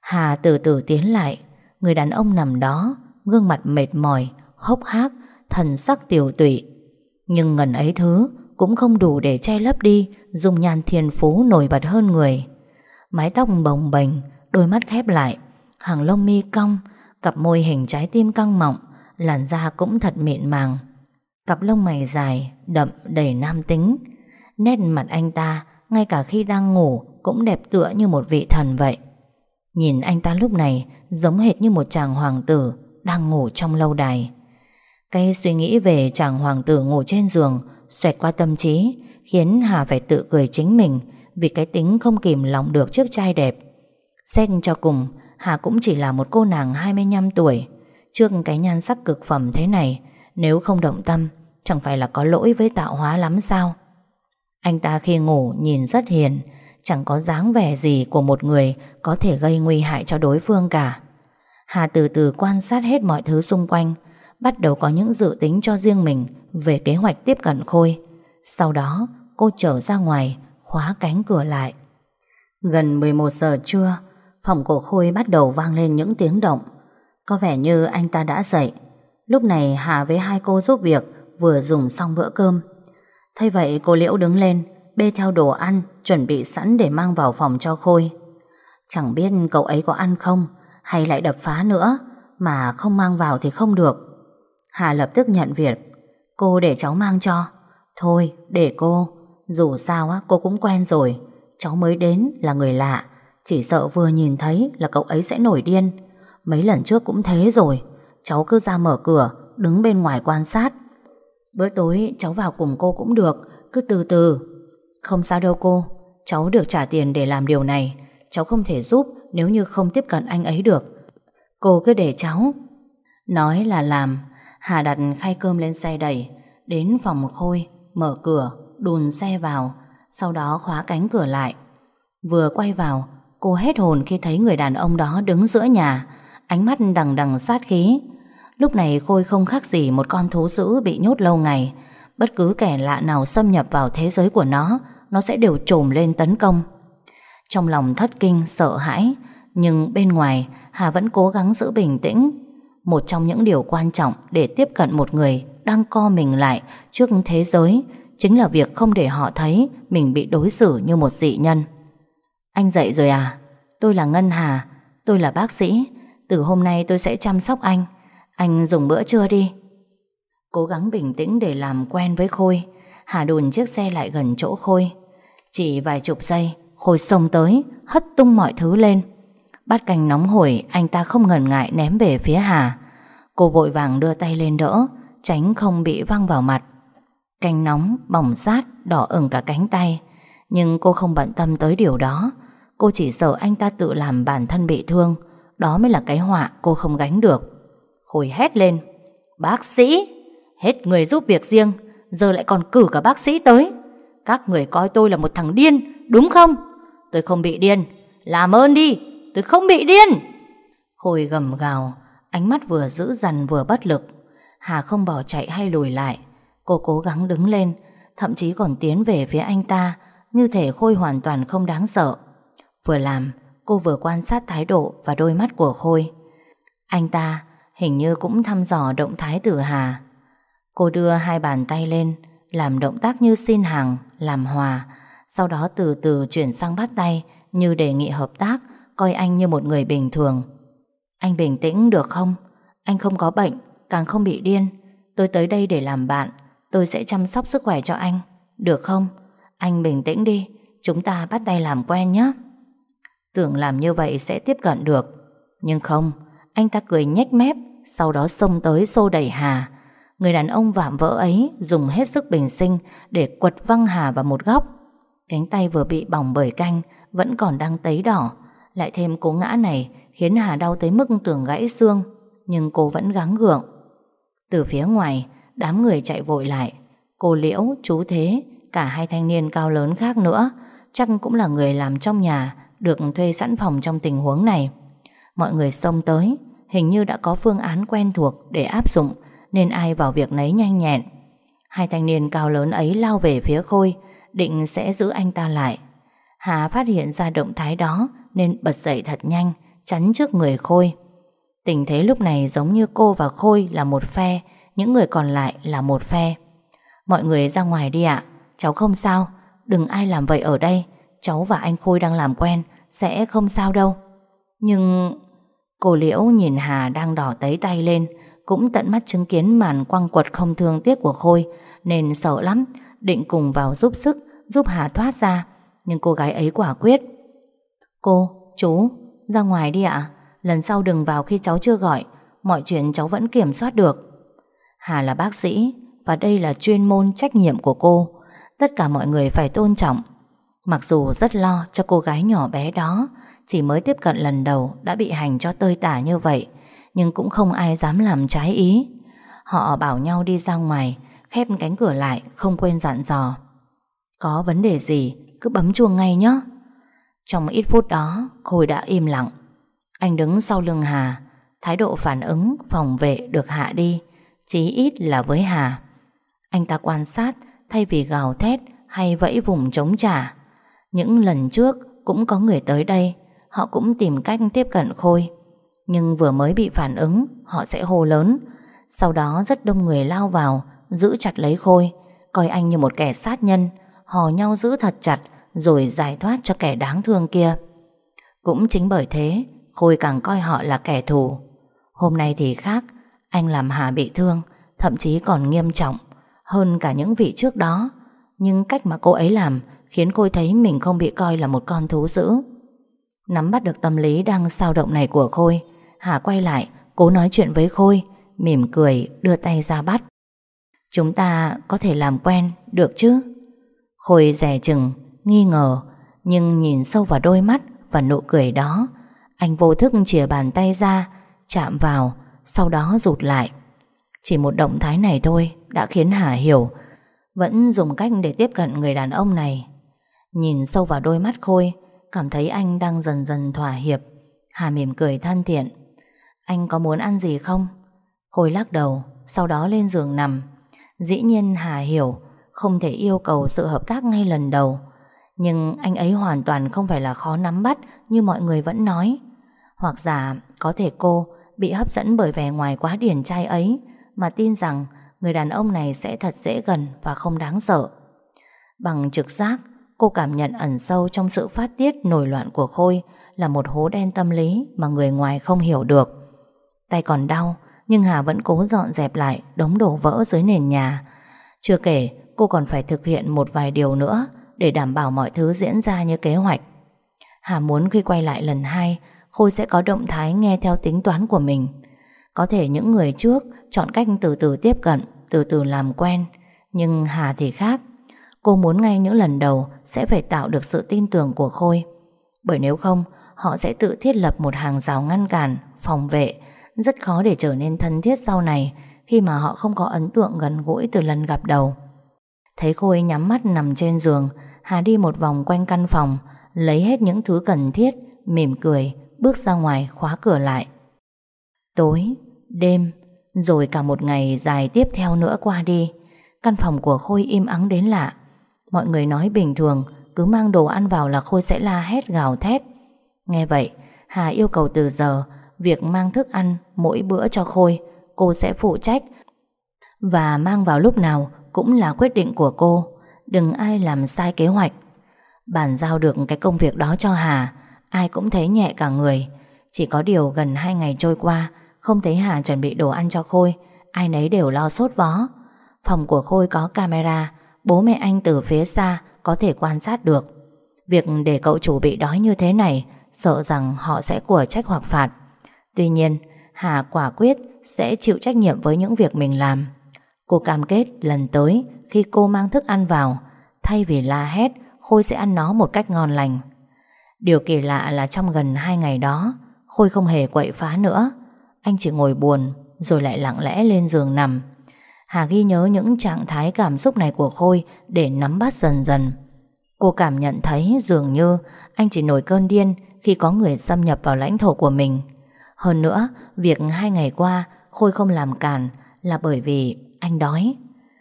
Hà từ từ tiến lại Người đàn ông nằm đó Gương mặt mệt mỏi Hốc hác Thần sắc tiểu tụy. Nhưng ngần ấy thứ cũng không đủ để che lấp đi Dùng nhàn thiền phú nổi bật hơn người. Mái tóc bồng bềnh Đôi mắt khép lại Hàng lông mi cong Cặp môi hình trái tim căng mọng Làn da cũng thật mịn màng. Cặp lông mày dài, đậm đầy nam tính. Nét mặt anh ta Ngay cả khi đang ngủ Cũng đẹp tựa như một vị thần vậy. Nhìn anh ta lúc này Giống hệt như một chàng hoàng tử Đang ngủ trong lâu đài. Cái suy nghĩ về chàng hoàng tử ngủ trên giường Xoẹt qua tâm trí, Khiến Hà phải tự cười chính mình Vì cái tính không kìm lòng được trước trai đẹp. Xét cho cùng, Hà cũng chỉ là một cô nàng 25 tuổi. Trước cái nhan sắc cực phẩm thế này, Nếu không động tâm, Chẳng phải là có lỗi với tạo hóa lắm sao? Anh ta khi ngủ nhìn rất hiền, Chẳng có dáng vẻ gì của một người Có thể gây nguy hại cho đối phương cả. Hà từ từ quan sát hết mọi thứ xung quanh Bắt đầu có những dự tính cho riêng mình Về kế hoạch tiếp cận Khôi. Sau đó, cô trở ra ngoài, Khóa cánh cửa lại. Gần 11 giờ trưa, Phòng của Khôi bắt đầu vang lên những tiếng động. Có vẻ như anh ta đã dậy. Lúc này Hà với hai cô giúp việc, Vừa dùng xong bữa cơm. Thay vậy, cô Liễu đứng lên, Bê theo đồ ăn, Chuẩn bị sẵn để mang vào phòng cho Khôi. Chẳng biết cậu ấy có ăn không, Hay lại đập phá nữa, Mà không mang vào thì không được. Hà lập tức nhận việc. Cô để cháu mang cho. Thôi, để cô. Dù sao á, cô cũng quen rồi. Cháu mới đến là người lạ. Chỉ sợ vừa nhìn thấy là cậu ấy sẽ nổi điên. Mấy lần trước cũng thế rồi. Cháu cứ ra mở cửa, Đứng bên ngoài quan sát. Bữa tối, cháu vào cùng cô cũng được. Cứ từ từ. Không sao đâu cô. Cháu được trả tiền để làm điều này. Cháu không thể giúp nếu như không tiếp cận anh ấy được. Cô cứ để cháu. Nói là làm. Hà đặt khay cơm lên xe đẩy Đến phòng khôi Mở cửa Đùn xe vào Sau đó khóa cánh cửa lại. Vừa quay vào Cô hết hồn khi thấy người đàn ông đó đứng giữa nhà Ánh mắt đằng đằng sát khí. Lúc này Khôi không khác gì một con thú dữ bị nhốt lâu ngày. Bất cứ kẻ lạ nào xâm nhập vào thế giới của nó Nó sẽ đều trồm lên tấn công. Trong lòng thất kinh, sợ hãi Nhưng bên ngoài Hà vẫn cố gắng giữ bình tĩnh một trong những điều quan trọng để tiếp cận một người Đang co mình lại trước thế giới Chính là việc không để họ thấy Mình bị đối xử như một dị nhân anh dậy rồi à? Tôi là Ngân Hà, tôi là bác sĩ. Từ hôm nay tôi sẽ chăm sóc anh. Anh dùng bữa trưa đi. Cố gắng bình tĩnh để làm quen với Khôi. Hà đùn chiếc xe lại gần chỗ Khôi. Chỉ vài chục giây, Khôi xông tới, hất tung mọi thứ lên. Bát canh nóng hổi, anh ta không ngần ngại ném về phía Hà. Cô vội vàng đưa tay lên đỡ, tránh không bị văng vào mặt. Canh nóng, bỏng sát đỏ ửng cả cánh tay. Nhưng cô không bận tâm tới điều đó. Cô chỉ sợ anh ta tự làm bản thân bị thương. Đó mới là cái họa cô không gánh được. Khôi hét lên. Bác sĩ Hết người giúp việc riêng Giờ lại còn cử cả bác sĩ tới. Các người coi tôi là một thằng điên Đúng không? Tôi không bị điên. Làm ơn đi. Tôi không bị điên Khôi gầm gào Ánh mắt vừa dữ dằn vừa bất lực Hà không bỏ chạy hay lùi lại Cô cố gắng đứng lên Thậm chí còn tiến về phía anh ta Như thể Khôi hoàn toàn không đáng sợ Vừa làm, cô vừa quan sát thái độ và đôi mắt của Khôi. Anh ta hình như cũng thăm dò động thái từ Hà. Cô đưa hai bàn tay lên, làm động tác như xin hàng, làm hòa, sau đó từ từ chuyển sang bắt tay như đề nghị hợp tác, coi anh như một người bình thường. Anh bình tĩnh được không? Anh không có bệnh, càng không bị điên. Tôi tới đây để làm bạn, tôi sẽ chăm sóc sức khỏe cho anh. Được không? Anh bình tĩnh đi, chúng ta bắt tay làm quen nhé. Tưởng làm như vậy sẽ tiếp cận được Nhưng không Anh ta cười nhếch mép Sau đó xông tới xô đẩy Hà Người đàn ông vạm vỡ ấy Dùng hết sức bình sinh Để quật văng Hà vào một góc Cánh tay vừa bị bỏng bởi canh Vẫn còn đang tấy đỏ lại thêm cú ngã này Khiến Hà đau tới mức tưởng gãy xương Nhưng cô vẫn gắng gượng Từ phía ngoài Đám người chạy vội lại Cô Liễu, chú Thế Cả hai thanh niên cao lớn khác nữa Chắc cũng là người làm trong nhà được thuê sẵn phòng trong tình huống này. Mọi người xông tới, hình như đã có phương án quen thuộc để áp dụng, nên ai vào việc nấy nhanh nhẹn. Hai thanh niên cao lớn ấy lao về phía Khôi, định sẽ giữ anh ta lại. Hà phát hiện ra động thái đó nên bật dậy thật nhanh, chắn trước người Khôi. Tình thế lúc này giống như cô và Khôi là một phe, những người còn lại là một phe. Mọi người ra ngoài đi ạ, cháu không sao, đừng ai làm vậy ở đây, cháu và anh Khôi đang làm quen, sẽ không sao đâu. Nhưng... Cô Liễu nhìn Hà đang đỏ tấy tay lên, cũng tận mắt chứng kiến màn quăng quật không thương tiếc của Khôi nên sợ lắm, định cùng vào giúp sức, giúp Hà thoát ra. Nhưng cô gái ấy quả quyết. Cô, chú, ra ngoài đi ạ. Lần sau đừng vào khi cháu chưa gọi, mọi chuyện cháu vẫn kiểm soát được. Hà là bác sĩ và đây là chuyên môn trách nhiệm của cô. Tất cả mọi người phải tôn trọng. Mặc dù rất lo cho cô gái nhỏ bé đó, chỉ mới tiếp cận lần đầu đã bị hành cho tơi tả như vậy, nhưng cũng không ai dám làm trái ý. Họ bảo nhau đi ra ngoài, khép cánh cửa lại, không quên dặn dò. Có vấn đề gì, cứ bấm chuông ngay nhé. Trong ít phút đó, Khôi đã im lặng. Anh đứng sau lưng Hà, thái độ phản ứng, phòng vệ được hạ đi, chí ít là với Hà. Anh ta quan sát, thay vì gào thét hay vẫy vùng chống trả. Những lần trước cũng có người tới đây, họ cũng tìm cách tiếp cận Khôi. Nhưng vừa mới bị phản ứng, họ sẽ hô lớn. Sau đó rất đông người lao vào, giữ chặt lấy Khôi, coi anh như một kẻ sát nhân, hò nhau giữ thật chặt rồi giải thoát cho kẻ đáng thương kia. Cũng chính bởi thế, Khôi càng coi họ là kẻ thù. Hôm nay thì khác, anh làm Hà bị thương, thậm chí còn nghiêm trọng hơn cả những vị trước đó. Nhưng cách mà cô ấy làm khiến Khôi thấy mình không bị coi là một con thú dữ. Nắm bắt được tâm lý đang sao động này của Khôi, Hà quay lại, cố nói chuyện với Khôi, mỉm cười đưa tay ra bắt. Chúng ta có thể làm quen, được chứ? Khôi rẻ chừng, nghi ngờ, nhưng nhìn sâu vào đôi mắt và nụ cười đó, anh vô thức chìa bàn tay ra, chạm vào, sau đó rụt lại. Chỉ một động thái này thôi đã khiến Hà hiểu, vẫn dùng cách để tiếp cận người đàn ông này. Nhìn sâu vào đôi mắt Khôi, cảm thấy anh đang dần dần thỏa hiệp. Hà mỉm cười thân thiện. Anh có muốn ăn gì không? Khôi lắc đầu, sau đó lên giường nằm. Dĩ nhiên Hà hiểu, không thể yêu cầu sự hợp tác ngay lần đầu. Nhưng anh ấy hoàn toàn không phải là khó nắm bắt như mọi người vẫn nói. Hoặc giả có thể cô bị hấp dẫn bởi vẻ ngoài quá điển trai ấy mà tin rằng người đàn ông này sẽ thật dễ gần và không đáng sợ. Bằng trực giác, cô cảm nhận ẩn sâu trong sự phát tiết nổi loạn của Khôi là một hố đen tâm lý mà người ngoài không hiểu được. Tay còn đau, nhưng Hà vẫn cố dọn dẹp lại đống đổ vỡ dưới nền nhà. Chưa kể, cô còn phải thực hiện một vài điều nữa để đảm bảo mọi thứ diễn ra như kế hoạch. Hà muốn khi quay lại lần hai, Khôi sẽ có động thái nghe theo tính toán của mình. Có thể những người trước chọn cách từ từ tiếp cận, từ từ làm quen. Nhưng Hà thì khác. Cô muốn ngay những lần đầu sẽ phải tạo được sự tin tưởng của Khôi. Bởi nếu không, họ sẽ tự thiết lập một hàng rào ngăn cản, phòng vệ, rất khó để trở nên thân thiết sau này khi mà họ không có ấn tượng gần gũi từ lần gặp đầu. Thấy Khôi nhắm mắt nằm trên giường, Hà đi một vòng quanh căn phòng, lấy hết những thứ cần thiết, mỉm cười, bước ra ngoài khóa cửa lại. Tối, đêm, rồi cả một ngày dài tiếp theo nữa qua đi, căn phòng của Khôi im ắng đến lạ. Mọi người nói bình thường, cứ mang đồ ăn vào là Khôi sẽ la hét gào thét. Nghe vậy, Hà yêu cầu từ giờ, việc mang thức ăn mỗi bữa cho Khôi, cô sẽ phụ trách. Và mang vào lúc nào cũng là quyết định của cô, đừng ai làm sai kế hoạch. Bàn giao được cái công việc đó cho Hà, ai cũng thấy nhẹ cả người. Chỉ có điều gần hai ngày trôi qua, không thấy Hà chuẩn bị đồ ăn cho Khôi, ai nấy đều lo sốt vó. Phòng của Khôi có camera, bố mẹ anh từ phía xa có thể quan sát được. Việc để cậu chủ bị đói như thế này, sợ rằng họ sẽ của trách hoặc phạt. Tuy nhiên, Hà quả quyết sẽ chịu trách nhiệm với những việc mình làm. Cô cam kết lần tới khi cô mang thức ăn vào, thay vì la hét, Khôi sẽ ăn nó một cách ngon lành. Điều kỳ lạ là trong gần hai ngày đó, Khôi không hề quậy phá nữa. Anh chỉ ngồi buồn, rồi lại lặng lẽ lên giường nằm. Hà ghi nhớ những trạng thái cảm xúc này của Khôi để nắm bắt dần dần. Cô cảm nhận thấy dường như anh chỉ nổi cơn điên khi có người xâm nhập vào lãnh thổ của mình. Hơn nữa, việc hai ngày qua Khôi không làm cản là bởi vì anh đói.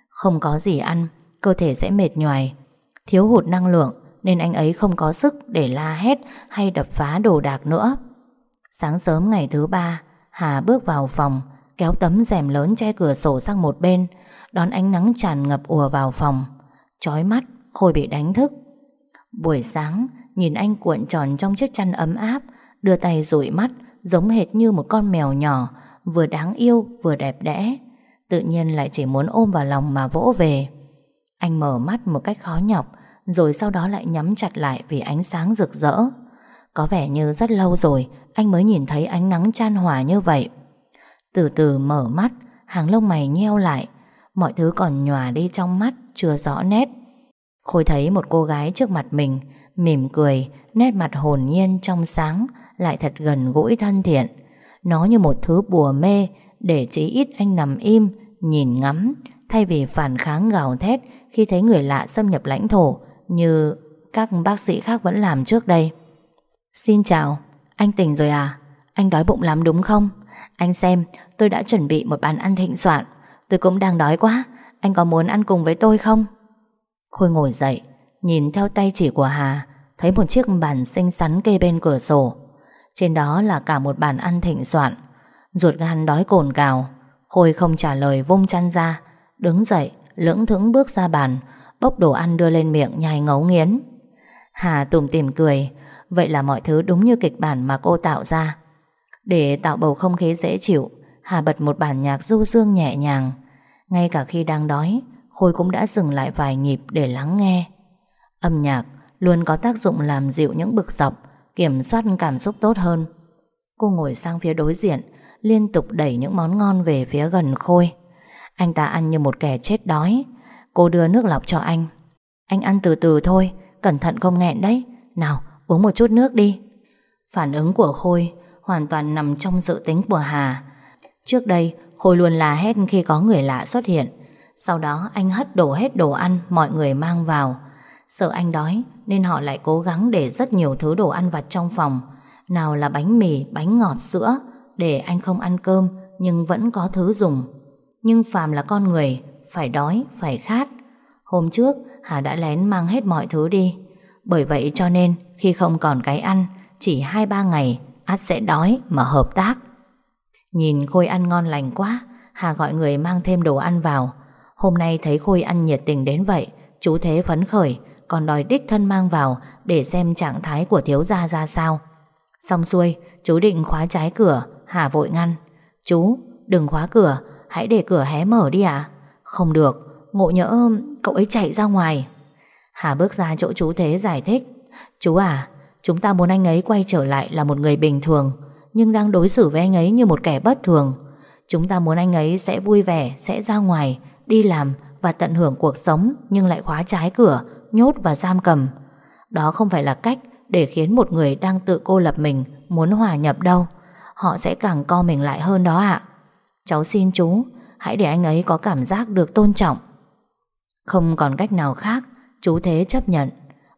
Không có gì ăn, cơ thể sẽ mệt nhoài. Thiếu hụt năng lượng nên anh ấy không có sức để la hét hay đập phá đồ đạc nữa. Sáng sớm ngày thứ ba, Hà bước vào phòng, kéo tấm rèm lớn che cửa sổ sang một bên, đón ánh nắng tràn ngập ùa vào phòng. Chói mắt, Khôi bị đánh thức. Buổi sáng, nhìn anh cuộn tròn trong chiếc chăn ấm áp, đưa tay dụi mắt, giống hệt như một con mèo nhỏ Vừa đáng yêu vừa đẹp đẽ Tự nhiên lại chỉ muốn ôm vào lòng mà vỗ về. Anh mở mắt một cách khó nhọc, Rồi sau đó lại nhắm chặt lại Vì ánh sáng rực rỡ. Có vẻ như rất lâu rồi, Anh mới nhìn thấy ánh nắng chan hòa như vậy. Từ từ mở mắt, Hàng lông mày nheo lại, Mọi thứ còn nhòa đi trong mắt, Chưa rõ nét. Khôi thấy một cô gái trước mặt mình, Mỉm cười, Nét mặt hồn nhiên trong sáng, Lại thật gần gũi thân thiện. Nó như một thứ bùa mê, Để chỉ ít anh nằm im Nhìn ngắm, Thay vì phản kháng gào thét Khi thấy người lạ xâm nhập lãnh thổ Như các bác sĩ khác vẫn làm trước đây. Xin chào, Anh tỉnh rồi à? Anh đói bụng lắm đúng không? Anh xem, tôi đã chuẩn bị một bàn ăn thịnh soạn. Tôi cũng đang đói quá. Anh có muốn ăn cùng với tôi không? Khôi ngồi dậy, Nhìn theo tay chỉ của Hà, Thấy một chiếc bàn xinh xắn kê bên cửa sổ. Trên đó là cả một bàn ăn thịnh soạn. Ruột gan đói cồn cào. Khôi không trả lời vung chăn ra, Đứng dậy lưỡng thững bước ra bàn, Bốc đồ ăn đưa lên miệng nhai ngấu nghiến. Hà tủm tỉm cười, Vậy là mọi thứ đúng như kịch bản mà cô tạo ra. Để tạo bầu không khí dễ chịu, Hà bật một bản nhạc du dương nhẹ nhàng. Ngay cả khi đang đói, Khôi cũng đã dừng lại vài nhịp để lắng nghe. Âm nhạc luôn có tác dụng làm dịu những bực dọc, Kiểm soát cảm xúc tốt hơn. Cô ngồi sang phía đối diện Liên tục đẩy những món ngon về phía gần Khôi. Anh ta ăn như một kẻ chết đói. Cô đưa nước lọc cho anh. Anh ăn từ từ thôi Cẩn thận không nghẹn đấy. Nào uống một chút nước đi. Phản ứng của Khôi Hoàn toàn nằm trong dự tính của Hà. Trước đây Khôi luôn là hét khi có người lạ xuất hiện. Sau đó anh hất đổ hết đồ ăn Mọi người mang vào. Sợ anh đói Nên họ lại cố gắng để rất nhiều thứ đồ ăn vặt trong phòng. Nào là bánh mì, bánh ngọt, sữa để anh không ăn cơm Nhưng vẫn có thứ dùng. Nhưng phàm là con người Phải đói, phải khát. Hôm trước Hà đã lén mang hết mọi thứ đi. Bởi vậy cho nên Khi không còn cái ăn Chỉ 2-3 ngày át sẽ đói mà hợp tác. Nhìn Khôi ăn ngon lành quá Hà gọi người mang thêm đồ ăn vào. Hôm nay thấy Khôi ăn nhiệt tình đến vậy Chú Thế phấn khởi Còn đòi đích thân mang vào Để xem trạng thái của thiếu gia ra sao. Xong xuôi Chú định khóa trái cửa Hà vội ngăn. Chú, đừng khóa cửa, Hãy để cửa hé mở đi ạ. Không được, Ngộ nhỡ cậu ấy chạy ra ngoài. Hà bước ra chỗ chú Thế giải thích. Chú à Chúng ta muốn anh ấy quay trở lại là một người bình thường, Nhưng đang đối xử với anh ấy như một kẻ bất thường. Chúng ta muốn anh ấy sẽ vui vẻ, Sẽ ra ngoài, Đi làm và tận hưởng cuộc sống Nhưng lại khóa trái cửa, Nhốt và giam cầm. Đó không phải là cách để khiến một người đang tự cô lập mình Muốn hòa nhập đâu. Họ sẽ càng co mình lại hơn đó ạ Cháu xin chú Hãy để anh ấy có cảm giác được tôn trọng Không còn cách nào khác Chú Thế chấp nhận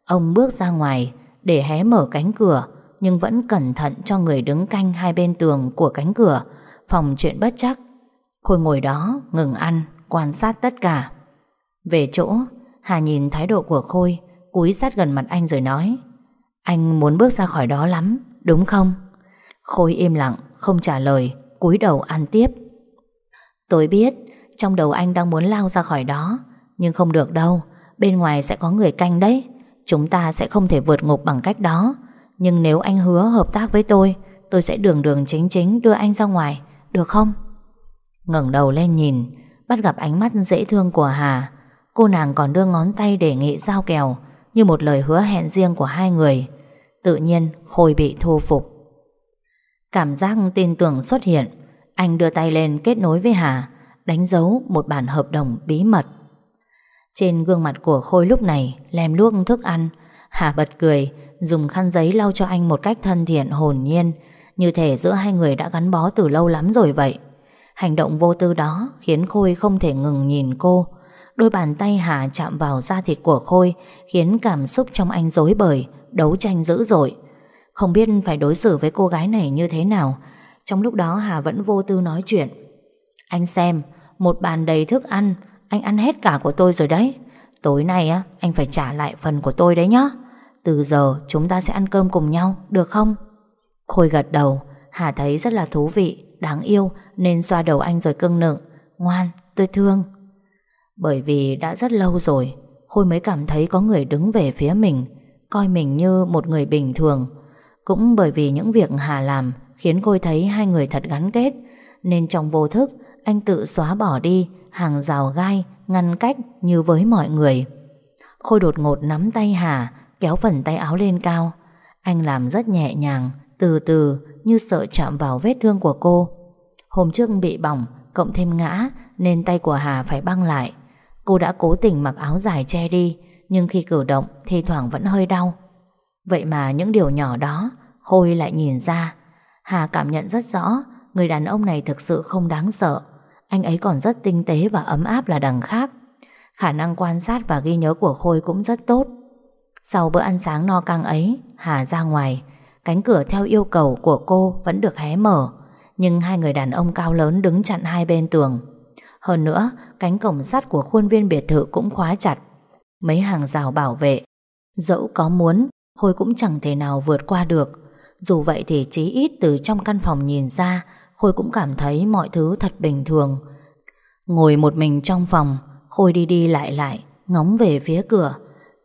Ông bước ra ngoài để hé mở cánh cửa nhưng vẫn cẩn thận cho người đứng canh hai bên tường của cánh cửa phòng chuyện bất chắc. Khôi ngồi đó ngừng ăn, quan sát tất cả. Về chỗ, Hà nhìn thái độ của Khôi, cúi sát gần mặt anh rồi nói Anh muốn bước ra khỏi đó lắm, đúng không? Khôi im lặng, không trả lời, cúi đầu ăn tiếp. Tôi biết, trong đầu anh đang muốn lao ra khỏi đó, nhưng không được đâu, bên ngoài sẽ có người canh đấy. Chúng ta sẽ không thể vượt ngục bằng cách đó Nhưng nếu anh hứa hợp tác với tôi Tôi sẽ đường đường chính chính đưa anh ra ngoài Được không? ngẩng đầu lên nhìn Bắt gặp ánh mắt dễ thương của Hà Cô nàng còn đưa ngón tay đề nghị giao kèo Như một lời hứa hẹn riêng của hai người Tự nhiên Khôi bị thu phục Cảm giác tin tưởng xuất hiện. Anh đưa tay lên kết nối với Hà, Đánh dấu một bản hợp đồng bí mật. Trên gương mặt của Khôi lúc này Lem luốc thức ăn. Hà bật cười, Dùng khăn giấy lau cho anh một cách thân thiện, hồn nhiên. Như thể giữa hai người đã gắn bó từ lâu lắm rồi vậy. Hành động vô tư đó Khiến Khôi không thể ngừng nhìn cô. Đôi bàn tay Hà chạm vào da thịt của Khôi Khiến cảm xúc trong anh dối bời, Đấu tranh dữ dội. Không biết phải đối xử với cô gái này như thế nào. Trong lúc đó Hà vẫn vô tư nói chuyện. Anh xem, Một bàn đầy thức ăn, anh ăn hết cả của tôi rồi đấy. Tối nay á, anh phải trả lại phần của tôi đấy nhá. Từ giờ chúng ta sẽ ăn cơm cùng nhau, Được không? Khôi gật đầu. Hà thấy rất là thú vị, Đáng yêu, nên xoa đầu anh rồi cưng nựng. Ngoan, tôi thương. Bởi vì đã rất lâu rồi, Khôi mới cảm thấy có người đứng về phía mình, Coi mình như một người bình thường. Cũng bởi vì những việc Hà làm Khiến Khôi thấy hai người thật gắn kết, Nên trong vô thức, Anh tự xóa bỏ đi Hàng rào gai, Ngăn cách như với mọi người. Khôi đột ngột nắm tay Hà, Kéo phần tay áo lên cao. Anh làm rất nhẹ nhàng, Từ từ, như sợ chạm vào vết thương của cô. Hôm trước bị bỏng, Cộng thêm ngã, Nên tay của Hà phải băng lại. Cô đã cố tình mặc áo dài che đi, Nhưng khi cử động thì thoảng vẫn hơi đau. Vậy mà những điều nhỏ đó, Khôi lại nhìn ra. Hà cảm nhận rất rõ, Người đàn ông này thực sự không đáng sợ. Anh ấy còn rất tinh tế và ấm áp là đằng khác. Khả năng quan sát và ghi nhớ của Khôi cũng rất tốt. Sau bữa ăn sáng no căng ấy, Hà ra ngoài. Cánh cửa theo yêu cầu của cô vẫn được hé mở, Nhưng hai người đàn ông cao lớn đứng chặn hai bên tường. Hơn nữa, Cánh cổng sắt của khuôn viên biệt thự cũng khóa chặt. Mấy hàng rào bảo vệ. Dẫu có muốn Khôi cũng chẳng thể nào vượt qua được. Dù vậy thì chí ít từ trong căn phòng nhìn ra, Khôi cũng cảm thấy mọi thứ thật bình thường. Ngồi một mình trong phòng, Khôi đi đi lại lại, Ngóng về phía cửa.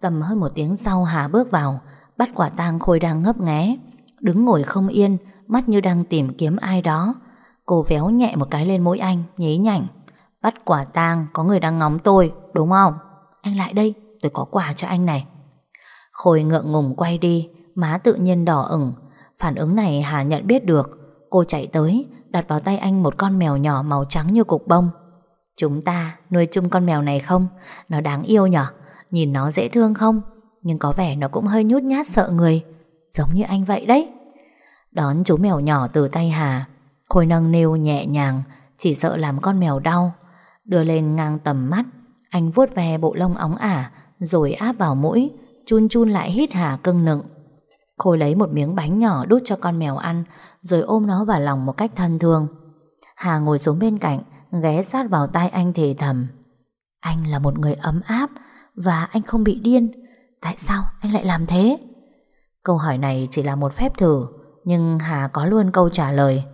Tầm hơn một tiếng sau Hà bước vào, Bắt quả tang Khôi đang ngấp nghé. Đứng ngồi không yên, Mắt như đang tìm kiếm ai đó. Cô véo nhẹ một cái lên mũi anh, Nhí nhảnh. Bắt quả tang có người đang ngóng tôi, Đúng không? Anh lại đây, tôi có quà cho anh này. Khôi ngượng ngùng quay đi, Má tự nhiên đỏ ửng. Phản ứng này Hà nhận biết được. Cô chạy tới, đặt vào tay anh một con mèo nhỏ màu trắng như cục bông. Chúng ta nuôi chung con mèo này không? Nó đáng yêu nhở? Nhìn nó dễ thương không? Nhưng có vẻ nó cũng hơi nhút nhát sợ người. Giống như anh vậy đấy. Đón chú mèo nhỏ từ tay Hà. Khôi nâng niu nhẹ nhàng, Chỉ sợ làm con mèo đau. Đưa lên ngang tầm mắt. Anh vuốt ve bộ lông óng ả, Rồi áp vào mũi. Chun chun lại hít Hà cưng nựng. Khôi lấy một miếng bánh nhỏ đút cho con mèo ăn, Rồi ôm nó vào lòng một cách thân thương. Hà ngồi xuống bên cạnh, Ghé sát vào tai anh thì thầm, Anh là một người ấm áp Và anh không bị điên. Tại sao anh lại làm thế? Câu hỏi này chỉ là một phép thử, Nhưng Hà có luôn câu trả lời.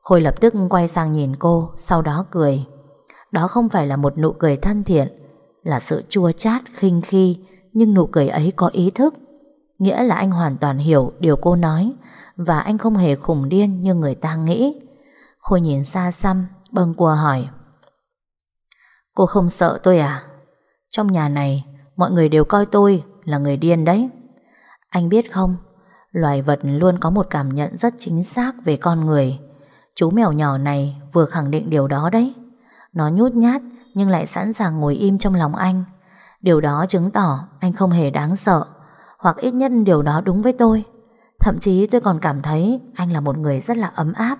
Khôi lập tức quay sang nhìn cô, Sau đó cười. Đó không phải là một nụ cười thân thiện, Là sự chua chát, khinh khi nhưng nụ cười ấy có ý thức. Nghĩa là anh hoàn toàn hiểu điều cô nói, Và anh không hề khủng điên như người ta nghĩ. Khôi nhìn xa xăm, Bâng quơ hỏi. Cô không sợ tôi à? Trong nhà này, Mọi người đều coi tôi là người điên đấy. Anh biết không? Loài vật luôn có một cảm nhận rất chính xác về con người. Chú mèo nhỏ này vừa khẳng định điều đó đấy. Nó nhút nhát nhưng lại sẵn sàng ngồi im trong lòng anh. Điều đó chứng tỏ anh không hề đáng sợ, Hoặc ít nhất điều đó đúng với tôi. Thậm chí tôi còn cảm thấy anh là một người rất là ấm áp.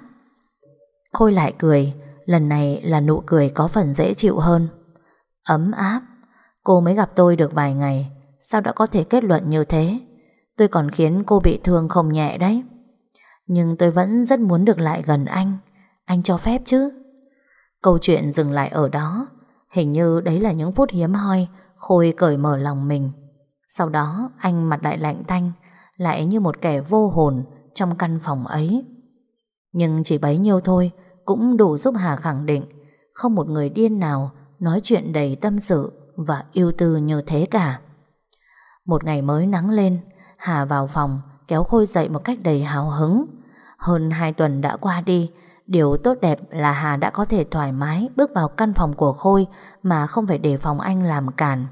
Khôi lại cười, Lần này là nụ cười có phần dễ chịu hơn. Ấm áp? Cô mới gặp tôi được vài ngày, Sao đã có thể kết luận như thế? Tôi còn khiến cô bị thương không nhẹ đấy. Nhưng tôi vẫn rất muốn được lại gần anh. Anh cho phép chứ? Câu chuyện dừng lại ở đó. Hình như đấy là những phút hiếm hoi Khôi cởi mở lòng mình Sau đó anh mặt lại lạnh tanh Lại như một kẻ vô hồn Trong căn phòng ấy Nhưng chỉ bấy nhiêu thôi Cũng đủ giúp Hà khẳng định Không một người điên nào Nói chuyện đầy tâm sự Và yêu tư như thế cả Một ngày mới nắng lên Hà vào phòng kéo Khôi dậy một cách đầy hào hứng. Hơn hai tuần đã qua đi, điều tốt đẹp là Hà đã có thể thoải mái bước vào căn phòng của Khôi mà không phải đề phòng anh làm cản.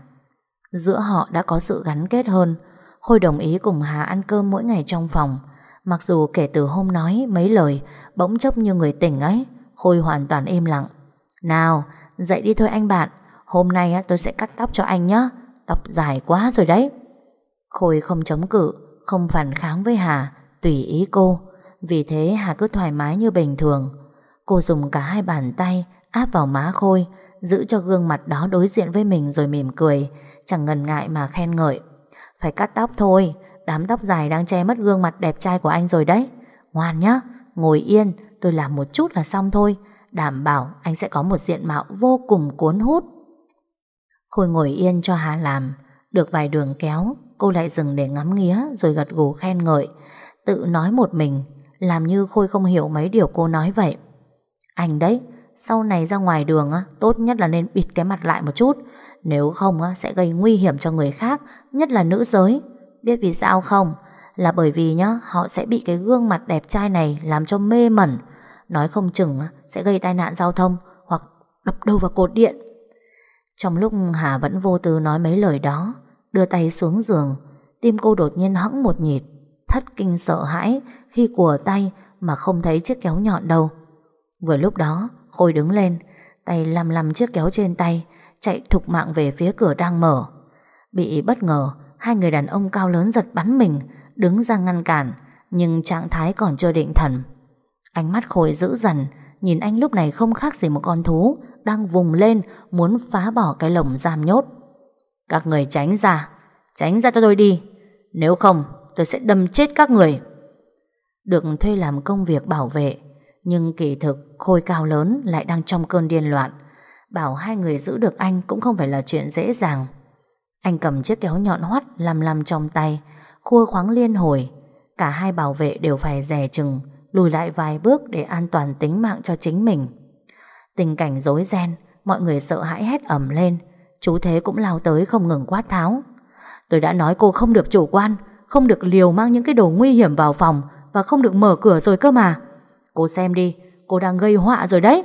Giữa họ đã có sự gắn kết hơn. Khôi đồng ý cùng Hà ăn cơm mỗi ngày trong phòng. Mặc dù kể từ hôm nói mấy lời, bỗng chốc như người tỉnh ấy, Khôi hoàn toàn im lặng. Nào, dậy đi thôi anh bạn, hôm nay tôi sẽ cắt tóc cho anh nhé, tóc dài quá rồi đấy. Khôi không chống cự, không phản kháng với Hà, tùy ý cô. Vì thế Hà cứ thoải mái như bình thường. Cô dùng cả hai bàn tay áp vào má Khôi, giữ cho gương mặt đó đối diện với mình rồi mỉm cười, chẳng ngần ngại mà khen ngợi. Phải cắt tóc thôi, đám tóc dài đang che mất gương mặt đẹp trai của anh rồi đấy. Ngoan nhá, ngồi yên, tôi làm một chút là xong thôi. Đảm bảo anh sẽ có một diện mạo vô cùng cuốn hút. Khôi ngồi yên cho Hà làm, được vài đường kéo, cô lại dừng để ngắm nghía rồi gật gù khen ngợi. Tự nói một mình, làm như Khôi không hiểu mấy điều cô nói vậy. Anh đấy, sau này ra ngoài đường á, tốt nhất là nên bịt cái mặt lại một chút. Nếu không á, sẽ gây nguy hiểm cho người khác, nhất là nữ giới. Biết vì sao không? Là bởi vì nhá, họ sẽ bị cái gương mặt đẹp trai này làm cho mê mẩn. Nói không chừng sẽ gây tai nạn giao thông Hoặc đập đầu vào cột điện Trong lúc Hà vẫn vô tư nói mấy lời đó Đưa tay xuống giường Tim cô đột nhiên hẫng một nhịp Thất kinh sợ hãi Khi của tay mà không thấy chiếc kéo nhọn đâu Vừa lúc đó Khôi đứng lên, Tay lăm lăm chiếc kéo trên tay, Chạy thục mạng về phía cửa đang mở. Bị bất ngờ, Hai người đàn ông cao lớn giật bắn mình, Đứng ra ngăn cản, Nhưng trạng thái còn chưa định thần. Ánh mắt Khôi dữ dằn, Nhìn anh lúc này không khác gì một con thú Đang vùng lên Muốn phá bỏ cái lồng giam nhốt. Các người tránh ra Tránh ra cho tôi đi, Nếu không tôi sẽ đâm chết các người. Được thuê làm công việc bảo vệ nhưng kỳ thực, Khôi cao lớn lại đang trong cơn điên loạn. Bảo hai người giữ được anh Cũng không phải là chuyện dễ dàng. Anh cầm chiếc kéo nhọn hoắt Lăm lăm trong tay, Khua khoáng liên hồi. Cả hai bảo vệ đều phải rè chừng, Lùi lại vài bước để an toàn tính mạng cho chính mình. Tình cảnh rối ren, Mọi người sợ hãi hét ẩm lên. Chú Thế cũng lao tới không ngừng quát tháo. Tôi đã nói cô không được chủ quan, Không được liều mang những cái đồ nguy hiểm vào phòng Và không được mở cửa rồi cơ mà. Cô xem đi, Cô đang gây họa rồi đấy.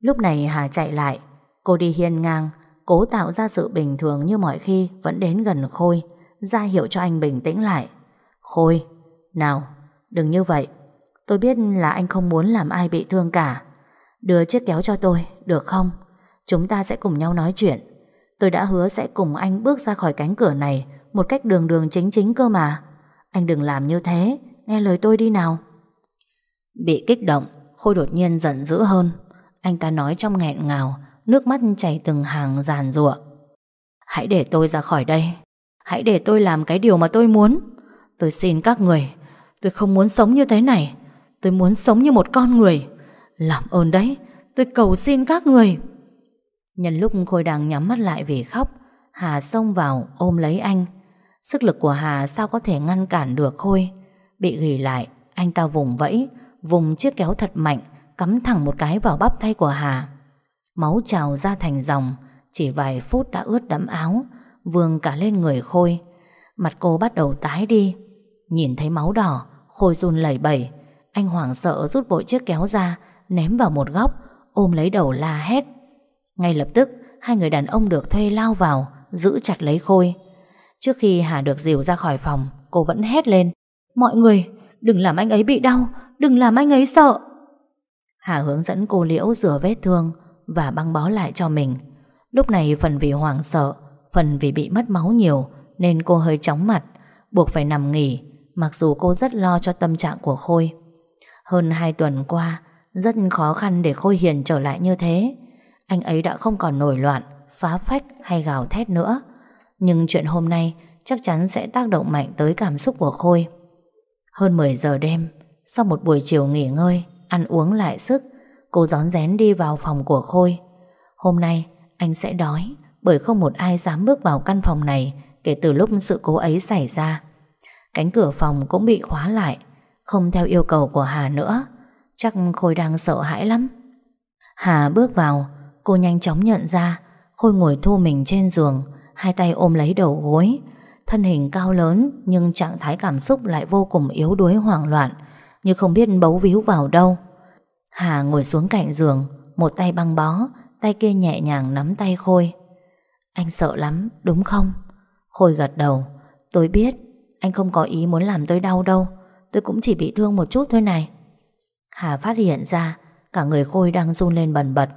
Lúc này Hà chạy lại, Cô đi hiên ngang, Cố tạo ra sự bình thường như mọi khi Vẫn đến gần Khôi, ra hiệu cho anh bình tĩnh lại. Khôi, Nào, đừng như vậy. Tôi biết là anh không muốn làm ai bị thương cả. Đưa chiếc kéo cho tôi, Được không? Chúng ta sẽ cùng nhau nói chuyện. Tôi đã hứa sẽ cùng anh bước ra khỏi cánh cửa này Một cách đường đường chính chính cơ mà. Anh đừng làm như thế, Nghe lời tôi đi nào. Bị kích động, Khôi đột nhiên giận dữ hơn. Anh ta nói trong nghẹn ngào, Nước mắt chảy từng hàng giàn rụa Hãy để tôi ra khỏi đây. Hãy để tôi làm cái điều mà tôi muốn. Tôi xin các người. Tôi không muốn sống như thế này. Tôi muốn sống như một con người. Làm ơn đấy, Tôi cầu xin các người. Nhân lúc Khôi đang nhắm mắt lại vì khóc, Hà xông vào ôm lấy anh. Sức lực của Hà sao có thể ngăn cản được Khôi? Bị ghi lại, Anh ta vùng vẫy Vùng chiếc kéo thật mạnh, Cắm thẳng một cái vào bắp tay của Hà. Máu trào ra thành dòng, Chỉ vài phút đã ướt đẫm áo, Vương cả lên người Khôi. Mặt cô bắt đầu tái đi, Nhìn thấy máu đỏ, Khôi run lẩy bẩy. Anh hoảng sợ rút vội chiếc kéo ra, Ném vào một góc, Ôm lấy đầu la hét. Ngay lập tức, Hai người đàn ông được thuê lao vào, Giữ chặt lấy Khôi. Trước khi Hà được dìu ra khỏi phòng, Cô vẫn hét lên, Mọi người, đừng làm anh ấy bị đau Đừng làm anh ấy sợ. Hà hướng dẫn cô Liễu rửa vết thương Và băng bó lại cho mình. Lúc này phần vì hoảng sợ, Phần vì bị mất máu nhiều, Nên cô hơi chóng mặt, Buộc phải nằm nghỉ, Mặc dù cô rất lo cho tâm trạng của Khôi. Hơn 2 tuần qua, Rất khó khăn để Khôi Hiền trở lại như thế. Anh ấy đã không còn nổi loạn, Phá phách hay gào thét nữa. Nhưng chuyện hôm nay Chắc chắn sẽ tác động mạnh tới cảm xúc của Khôi. Hơn 10 giờ đêm sau một buổi chiều nghỉ ngơi Ăn uống lại sức Cô rón rén đi vào phòng của Khôi Hôm nay anh sẽ đói bởi không một ai dám bước vào căn phòng này kể từ lúc sự cố ấy xảy ra. Cánh cửa phòng cũng bị khóa lại, không theo yêu cầu của Hà nữa. Chắc Khôi đang sợ hãi lắm. Hà bước vào, cô nhanh chóng nhận ra Khôi ngồi thu mình trên giường, hai tay ôm lấy đầu gối. Thân hình cao lớn nhưng trạng thái cảm xúc lại vô cùng yếu đuối hoảng loạn, như không biết bấu víu vào đâu. Hà ngồi xuống cạnh giường, một tay băng bó, tay kia nhẹ nhàng nắm tay Khôi. Anh sợ lắm, đúng không? Khôi gật đầu. Tôi biết, anh không có ý muốn làm tôi đau đâu. Tôi cũng chỉ bị thương một chút thôi này. Hà phát hiện ra, cả người Khôi đang run lên bần bật.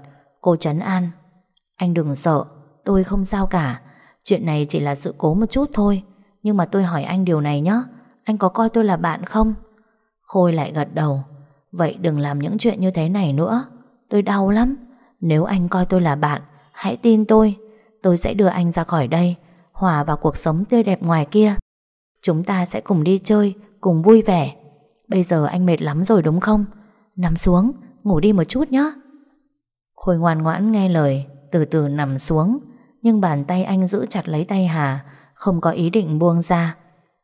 Cô chấn an. Anh đừng sợ, tôi không sao cả. Chuyện này chỉ là sự cố một chút thôi. Nhưng mà tôi hỏi anh điều này nhé. Anh có coi tôi là bạn không? Khôi lại gật đầu. Vậy đừng làm những chuyện như thế này nữa. Tôi đau lắm. Nếu anh coi tôi là bạn, hãy tin tôi. Tôi sẽ đưa anh ra khỏi đây Hòa vào cuộc sống tươi đẹp ngoài kia Chúng ta sẽ cùng đi chơi Cùng vui vẻ Bây giờ anh mệt lắm rồi đúng không Nằm xuống, ngủ đi một chút nhé Khôi ngoan ngoãn nghe lời Từ từ nằm xuống Nhưng bàn tay anh giữ chặt lấy tay Hà Không có ý định buông ra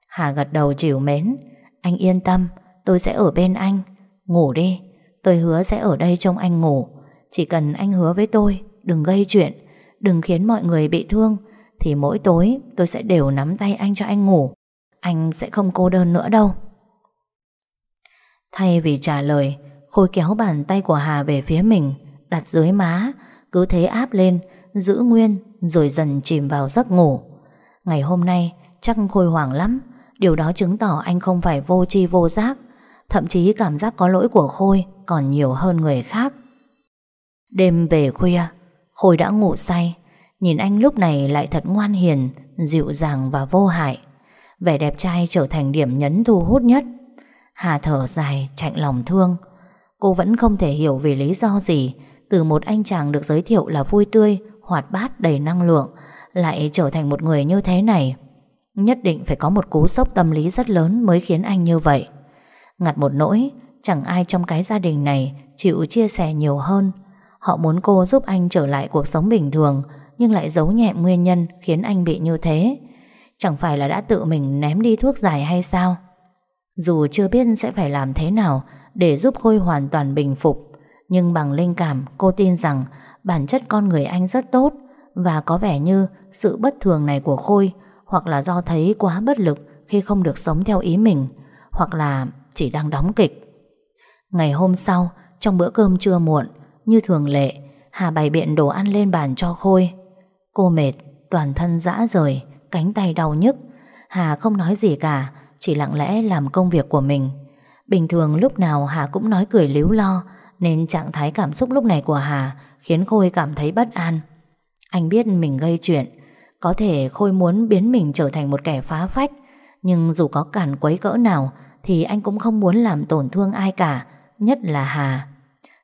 Hà gật đầu chịu mến Anh yên tâm, tôi sẽ ở bên anh. Ngủ đi, tôi hứa sẽ ở đây trông anh ngủ. Chỉ cần anh hứa với tôi Đừng gây chuyện. Đừng khiến mọi người bị thương. Thì mỗi tối tôi sẽ đều nắm tay anh cho anh ngủ. Anh sẽ không cô đơn nữa đâu. Thay vì trả lời Khôi kéo bàn tay của Hà về phía mình Đặt dưới má Cứ thế áp lên Giữ nguyên Rồi dần chìm vào giấc ngủ. Ngày hôm nay chắc Khôi hoảng lắm. Điều đó chứng tỏ anh không phải vô tri vô giác. Thậm chí cảm giác có lỗi của Khôi Còn nhiều hơn người khác. Đêm về khuya, Khôi đã ngủ say, Nhìn anh lúc này lại thật ngoan hiền, Dịu dàng và vô hại. Vẻ đẹp trai trở thành điểm nhấn thu hút nhất. Hà thở dài, chạnh lòng thương. Cô vẫn không thể hiểu vì lý do gì, Từ một anh chàng được giới thiệu là vui tươi, Hoạt bát, đầy năng lượng, Lại trở thành một người như thế này. Nhất định phải có một cú sốc tâm lý rất lớn Mới khiến anh như vậy. Ngặt một nỗi, Chẳng ai trong cái gia đình này Chịu chia sẻ nhiều hơn. Họ muốn cô giúp anh trở lại cuộc sống bình thường, Nhưng lại giấu nhẹm nguyên nhân Khiến anh bị như thế. Chẳng phải là đã tự mình ném đi thuốc giải hay sao? Dù chưa biết sẽ phải làm thế nào Để giúp Khôi hoàn toàn bình phục, Nhưng bằng linh cảm, cô tin rằng Bản chất con người anh rất tốt Và có vẻ như sự bất thường này của Khôi Hoặc là do thấy quá bất lực Khi không được sống theo ý mình, Hoặc là chỉ đang đóng kịch. Ngày hôm sau Trong bữa cơm trưa muộn Như thường lệ Hà bày biện đồ ăn lên bàn cho Khôi. Cô mệt, toàn thân rã rời Cánh tay đau nhức. Hà không nói gì cả Chỉ lặng lẽ làm công việc của mình. Bình thường lúc nào Hà cũng nói cười líu lo Nên trạng thái cảm xúc lúc này của Hà Khiến Khôi cảm thấy bất an. Anh biết mình gây chuyện Có thể Khôi muốn biến mình trở thành một kẻ phá phách Nhưng dù có cản quấy cỡ nào thì anh cũng không muốn làm tổn thương ai cả, Nhất là Hà.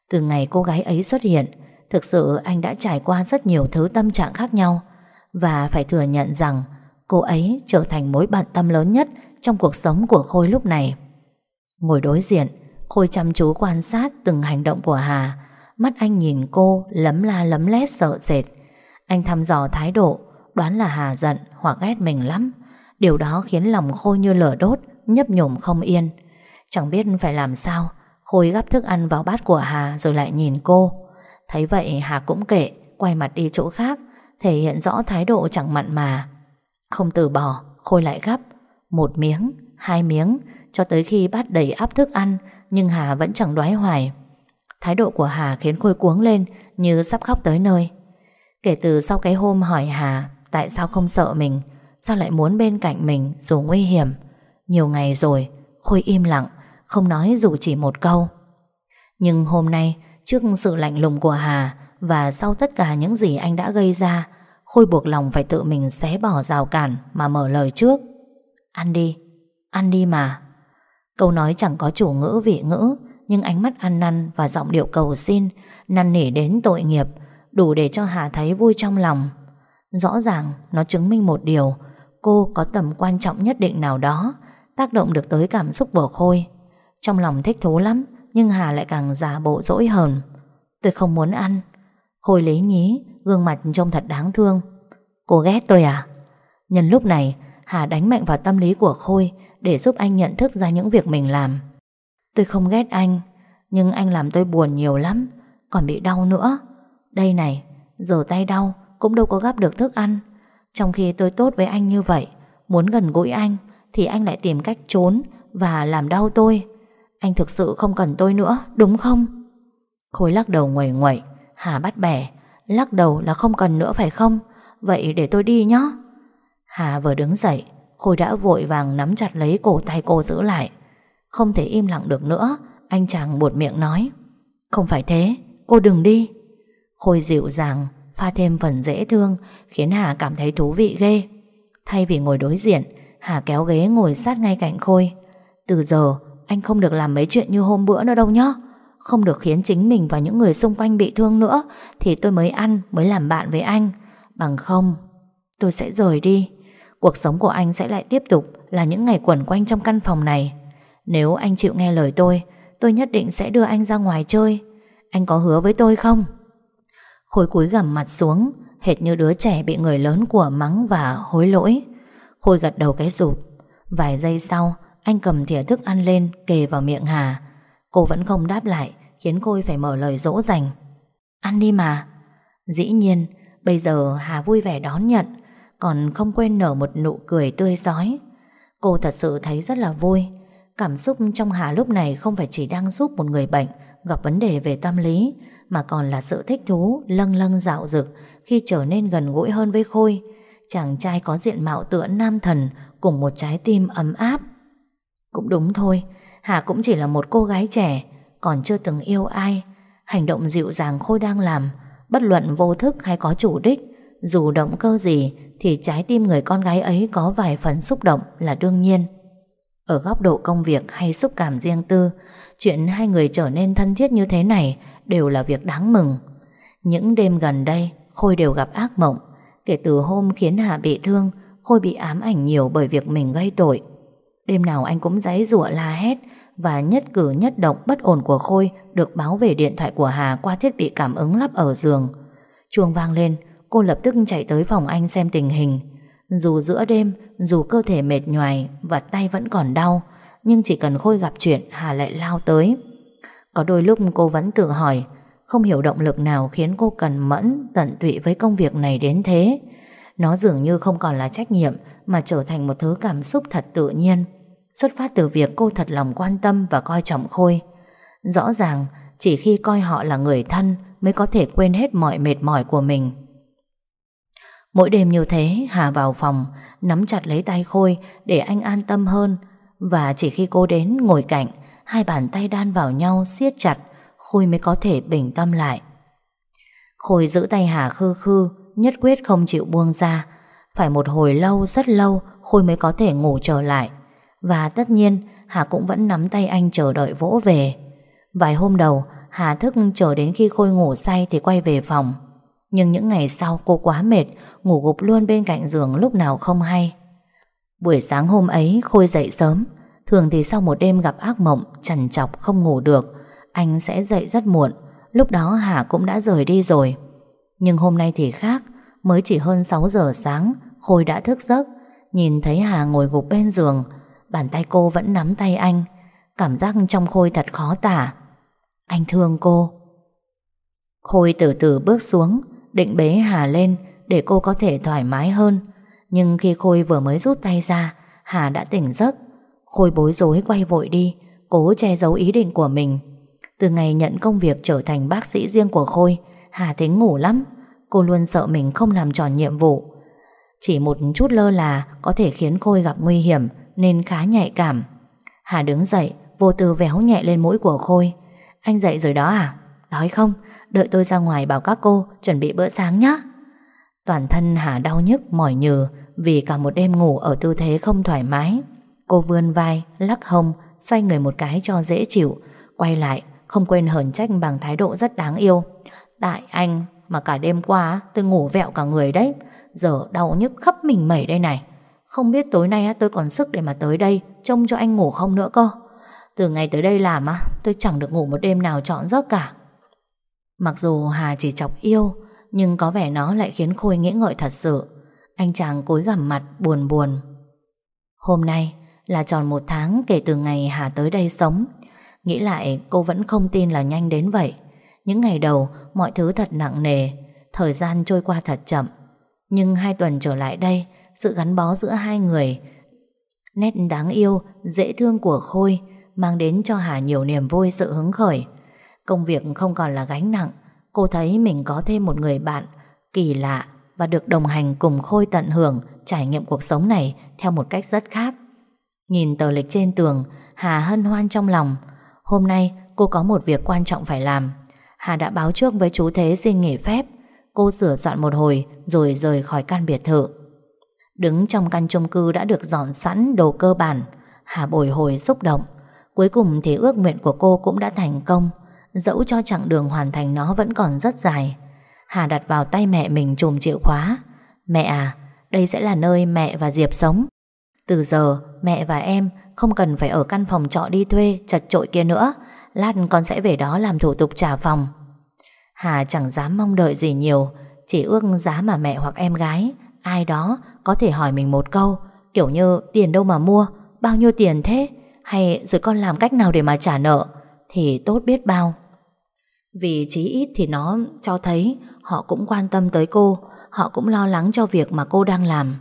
Từ ngày cô gái ấy xuất hiện, Thực sự anh đã trải qua rất nhiều thứ tâm trạng khác nhau. Và phải thừa nhận rằng, Cô ấy trở thành mối bận tâm lớn nhất Trong cuộc sống của Khôi lúc này. Ngồi đối diện, Khôi chăm chú quan sát từng hành động của Hà. Mắt anh nhìn cô Lấm la lấm lét sợ sệt. Anh thăm dò thái độ, Đoán là Hà giận hoặc ghét mình lắm. Điều đó khiến lòng Khôi như lửa đốt Nhấp nhổm không yên. Chẳng biết phải làm sao Khôi gắp thức ăn vào bát của Hà Rồi lại nhìn cô. Thấy vậy Hà cũng kệ Quay mặt đi chỗ khác Thể hiện rõ thái độ chẳng mặn mà. Không từ bỏ Khôi lại gắp Một miếng, hai miếng Cho tới khi bát đầy áp thức ăn Nhưng Hà vẫn chẳng đoái hoài. Thái độ của Hà khiến Khôi cuống lên Như sắp khóc tới nơi. Kể từ sau cái hôm hỏi Hà Tại sao không sợ mình Sao lại muốn bên cạnh mình dù nguy hiểm. Nhiều ngày rồi Khôi im lặng Không nói dù chỉ một câu. Nhưng hôm nay Trước sự lạnh lùng của Hà Và sau tất cả những gì anh đã gây ra Khôi buộc lòng phải tự mình xé bỏ rào cản Mà mở lời trước. Ăn đi, ăn đi mà. Câu nói chẳng có chủ ngữ vị ngữ Nhưng ánh mắt ăn năn và giọng điệu cầu xin Năn nỉ đến tội nghiệp Đủ để cho Hà thấy vui trong lòng. Rõ ràng nó chứng minh một điều Cô có tầm quan trọng nhất định nào đó Tác động được tới cảm xúc của Khôi. Trong lòng thích thú lắm, Nhưng Hà lại càng giả bộ dỗi hờn. Tôi không muốn ăn. Khôi lý nhí, Gương mặt trông thật đáng thương. Cô ghét tôi à? Nhân lúc này, Hà đánh mạnh vào tâm lý của Khôi Để giúp anh nhận thức ra những việc mình làm. Tôi không ghét anh, Nhưng anh làm tôi buồn nhiều lắm, Còn bị đau nữa. Đây này, Giờ tay đau Cũng đâu có gắp được thức ăn. Trong khi tôi tốt với anh như vậy, Muốn gần gũi anh thì anh lại tìm cách trốn Và làm đau tôi. Anh thực sự không cần tôi nữa Đúng không? Khôi lắc đầu nguẩy nguẩy Hà bắt bẻ Lắc đầu là không cần nữa phải không? Vậy để tôi đi nhé Hà vừa đứng dậy Khôi đã vội vàng nắm chặt lấy cổ tay cô giữ lại. Không thể im lặng được nữa Anh chàng buột miệng nói. Không phải thế, cô đừng đi. Khôi dịu dàng Pha thêm phần dễ thương Khiến Hà cảm thấy thú vị ghê. Thay vì ngồi đối diện Hà kéo ghế ngồi sát ngay cạnh Khôi. Từ giờ, anh không được làm mấy chuyện như hôm bữa nữa đâu nhé không được khiến chính mình và những người xung quanh bị thương nữa, Thì tôi mới ăn, Mới làm bạn với anh. Bằng không, tôi sẽ rời đi. Cuộc sống của anh sẽ lại tiếp tục Là những ngày quẩn quanh trong căn phòng này. Nếu anh chịu nghe lời tôi Tôi nhất định sẽ đưa anh ra ngoài chơi. Anh có hứa với tôi không? Khối cúi gằm mặt xuống, Hệt như đứa trẻ bị người lớn của mắng và hối lỗi. Khôi gật đầu cái rụp. Vài giây sau Anh cầm thìa thức ăn lên Kề vào miệng Hà. Cô vẫn không đáp lại Khiến Khôi phải mở lời dỗ dành. Ăn đi mà. Dĩ nhiên bây giờ Hà vui vẻ đón nhận Còn không quên nở một nụ cười tươi giói Cô thật sự thấy rất là vui. Cảm xúc trong Hà lúc này Không phải chỉ đang giúp một người bệnh gặp vấn đề về tâm lý, mà còn là sự thích thú, lâng lâng dạo dực khi trở nên gần gũi hơn với Khôi. Chàng trai có diện mạo tựa nam thần cùng một trái tim ấm áp. Cũng đúng thôi, Hà cũng chỉ là một cô gái trẻ, còn chưa từng yêu ai. Hành động dịu dàng Khôi đang làm, bất luận vô thức hay có chủ đích, dù động cơ gì thì trái tim người con gái ấy có vài phần xúc động là đương nhiên. Ở góc độ công việc hay xúc cảm riêng tư, chuyện hai người trở nên thân thiết như thế này đều là việc đáng mừng. Những đêm gần đây, Khôi đều gặp ác mộng. Kể từ hôm khiến Hà bị thương, Khôi bị ám ảnh nhiều bởi việc mình gây tội. Đêm nào anh cũng giấy rủa la hét và nhất cử nhất động bất ổn của Khôi được báo về điện thoại của Hà qua thiết bị cảm ứng lắp ở giường. Chuông vang lên, cô lập tức chạy tới phòng anh xem tình hình. Dù giữa đêm, dù cơ thể mệt nhoài và tay vẫn còn đau, nhưng chỉ cần Khôi gặp chuyện Hà lại lao tới. Có đôi lúc cô vẫn tự hỏi, không hiểu động lực nào khiến cô cần mẫn, tận tụy với công việc này đến thế. Nó dường như không còn là trách nhiệm mà trở thành một thứ cảm xúc thật tự nhiên, xuất phát từ việc cô thật lòng quan tâm và coi trọng Khôi. Rõ ràng, chỉ khi coi họ là người thân mới có thể quên hết mọi mệt mỏi của mình. Mỗi đêm như thế Hà vào phòng Nắm chặt lấy tay Khôi Để anh an tâm hơn Và chỉ khi cô đến ngồi cạnh Hai bàn tay đan vào nhau siết chặt Khôi mới có thể bình tâm lại. Khôi giữ tay Hà khư khư, Nhất quyết không chịu buông ra. Phải một hồi lâu, rất lâu, Khôi mới có thể ngủ trở lại. Và tất nhiên, Hà cũng vẫn nắm tay anh chờ đợi vỗ về. Vài hôm đầu, Hà thức chờ đến khi Khôi ngủ say Thì quay về phòng. Nhưng những ngày sau, cô quá mệt, Ngủ gục luôn bên cạnh giường lúc nào không hay. Buổi sáng hôm ấy, Khôi dậy sớm. Thường thì sau một đêm gặp ác mộng, Trằn trọc không ngủ được. Anh sẽ dậy rất muộn. Lúc đó Hà cũng đã rời đi rồi. Nhưng hôm nay thì khác, Mới chỉ hơn 6 giờ sáng, Khôi đã thức giấc. Nhìn thấy Hà ngồi gục bên giường, Bàn tay cô vẫn nắm tay anh. Cảm giác trong Khôi thật khó tả. Anh thương cô. Khôi từ từ bước xuống, Định bế Hà lên Để cô có thể thoải mái hơn. Nhưng khi Khôi vừa mới rút tay ra, Hà đã tỉnh giấc. Khôi bối rối quay vội đi, Cố che giấu ý định của mình. Từ ngày nhận công việc trở thành bác sĩ riêng của Khôi, Hà Thính ngủ lắm. Cô luôn sợ mình không làm tròn nhiệm vụ. Chỉ một chút lơ là Có thể khiến Khôi gặp nguy hiểm, Nên khá nhạy cảm. Hà đứng dậy, Vô tư véo nhẹ lên mũi của Khôi. Anh dậy rồi đó à? Đói không, Đợi tôi ra ngoài bảo các cô Chuẩn bị bữa sáng nhé Toàn thân Hà đau nhức, mỏi nhừ Vì cả một đêm ngủ ở tư thế không thoải mái. Cô vươn vai, Lắc hông, Xoay người một cái cho dễ chịu, Quay lại không quên hờn trách bằng thái độ rất đáng yêu. Tại anh, Mà cả đêm qua, tôi ngủ vẹo cả người đấy. Giờ đau nhức khắp mình mẩy đây này. Không biết tối nay tôi còn sức để mà tới đây, Trông cho anh ngủ không nữa cơ. Từ ngày tới đây làm á, Tôi chẳng được ngủ một đêm nào trọn giấc cả. Mặc dù Hà chỉ chọc yêu, Nhưng có vẻ nó lại khiến Khôi nghĩ ngợi thật sự. Anh chàng cúi gằm mặt, buồn buồn. Hôm nay là tròn một tháng kể từ ngày Hà tới đây sống. Nghĩ lại cô vẫn không tin là nhanh đến vậy. Những ngày đầu mọi thứ thật nặng nề. Thời gian trôi qua thật chậm. Nhưng hai tuần trở lại đây Sự gắn bó giữa hai người Nét đáng yêu, dễ thương của Khôi Mang đến cho Hà nhiều niềm vui sự hứng khởi. Công việc không còn là gánh nặng. Cô thấy mình có thêm một người bạn Kỳ lạ Và được đồng hành cùng Khôi tận hưởng Trải nghiệm cuộc sống này Theo một cách rất khác. Nhìn tờ lịch trên tường Hà hân hoan trong lòng. Hôm nay, cô có một việc quan trọng phải làm. Hà đã báo trước với chú Thế xin nghỉ phép. Cô sửa soạn một hồi, Rồi rời khỏi căn biệt thự. Đứng trong căn chung cư đã được dọn sẵn đồ cơ bản. Hà bồi hồi xúc động. Cuối cùng thì ước nguyện của cô cũng đã thành công. Dẫu cho chặng đường hoàn thành nó vẫn còn rất dài. Hà đặt vào tay mẹ mình chùm chìa khóa. Mẹ à Đây sẽ là nơi mẹ và Diệp sống. Từ giờ mẹ và em Không cần phải ở căn phòng trọ đi thuê Chật trội kia nữa Lát con sẽ về đó làm thủ tục trả phòng Hà chẳng dám mong đợi gì nhiều Chỉ ước giá mà mẹ hoặc em gái Ai đó có thể hỏi mình một câu Kiểu như tiền đâu mà mua Bao nhiêu tiền thế Hay rồi con làm cách nào để mà trả nợ thì tốt biết bao. Vì chí ít thì nó cho thấy họ cũng quan tâm tới cô, họ cũng lo lắng cho việc mà cô đang làm.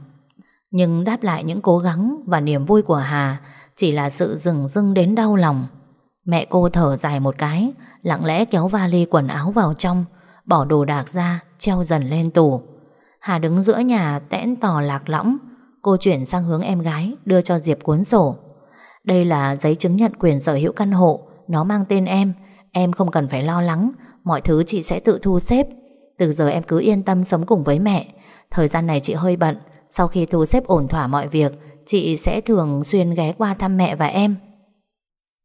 Nhưng đáp lại những cố gắng và niềm vui của Hà chỉ là sự rừng rưng đến đau lòng. Mẹ cô thở dài một cái, Lặng lẽ kéo vali quần áo vào trong, Bỏ đồ đạc ra, Treo dần lên tủ. Hà đứng giữa nhà tẽn tò lạc lõng. Cô chuyển sang hướng em gái, Đưa cho Diệp cuốn sổ. Đây là giấy chứng nhận quyền sở hữu căn hộ. Nó mang tên em. Em không cần phải lo lắng. Mọi thứ chị sẽ tự thu xếp. Từ giờ em cứ yên tâm sống cùng với mẹ. Thời gian này chị hơi bận. Sau khi thu xếp ổn thỏa mọi việc, Chị sẽ thường xuyên ghé qua thăm mẹ và em.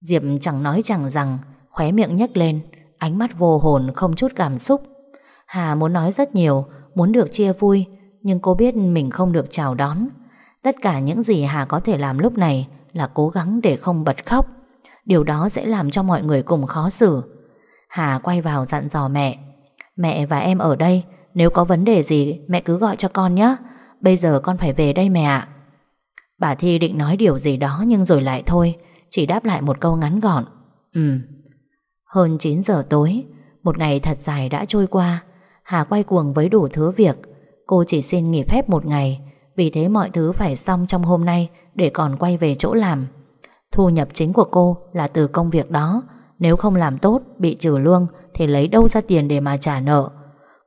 Diệp chẳng nói chẳng rằng, Khóe miệng nhếch lên, Ánh mắt vô hồn không chút cảm xúc. Hà muốn nói rất nhiều, Muốn được chia vui, Nhưng cô biết mình không được chào đón. Tất cả những gì Hà có thể làm lúc này Là cố gắng để không bật khóc. Điều đó sẽ làm cho mọi người cùng khó xử. Hà quay vào dặn dò mẹ Mẹ và em ở đây, Nếu có vấn đề gì, mẹ cứ gọi cho con nhé Bây giờ con phải về đây mẹ ạ. Bà Thi định nói điều gì đó Nhưng rồi lại thôi, Chỉ đáp lại một câu ngắn gọn. Ừ Hơn 9 giờ tối, Một ngày thật dài đã trôi qua. Hà quay cuồng với đủ thứ việc. Cô chỉ xin nghỉ phép một ngày, Vì thế mọi thứ phải xong trong hôm nay Để còn quay về chỗ làm. Thu nhập chính của cô là từ công việc đó. Nếu không làm tốt, Bị trừ lương Thì lấy đâu ra tiền để mà trả nợ?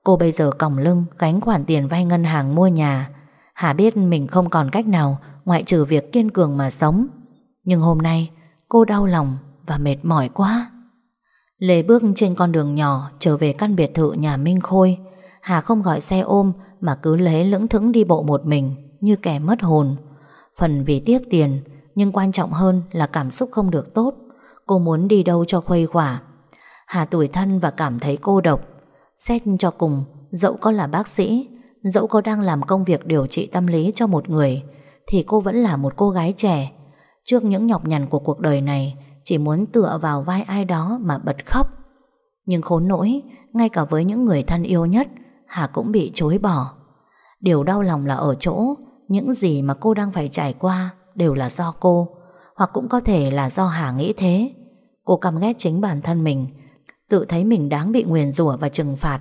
Cô bây giờ còng lưng, gánh khoản tiền vay ngân hàng mua nhà. Hà biết mình không còn cách nào Ngoại trừ việc kiên cường mà sống. Nhưng hôm nay, cô đau lòng Và mệt mỏi quá. Lê bước trên con đường nhỏ Trở về căn biệt thự nhà Minh Khôi. Hà không gọi xe ôm Mà cứ lấy lững thững đi bộ một mình Như kẻ mất hồn. Phần vì tiếc tiền, Nhưng quan trọng hơn là cảm xúc không được tốt. Cô muốn đi đâu cho khuây khỏa. Hà tuổi thân và cảm thấy cô độc. Xét cho cùng, Dẫu có là bác sĩ Dẫu cô đang làm công việc điều trị tâm lý cho một người, Thì cô vẫn là một cô gái trẻ. Trước những nhọc nhằn của cuộc đời này, Chỉ muốn tựa vào vai ai đó mà bật khóc. Nhưng khốn nỗi, Ngay cả với những người thân yêu nhất, Hà cũng bị chối bỏ. Điều đau lòng là ở chỗ, Những gì mà cô đang phải trải qua Đều là do cô, Hoặc cũng có thể là do Hà nghĩ thế. Cô căm ghét chính bản thân mình, Tự thấy mình đáng bị nguyền rủa và trừng phạt.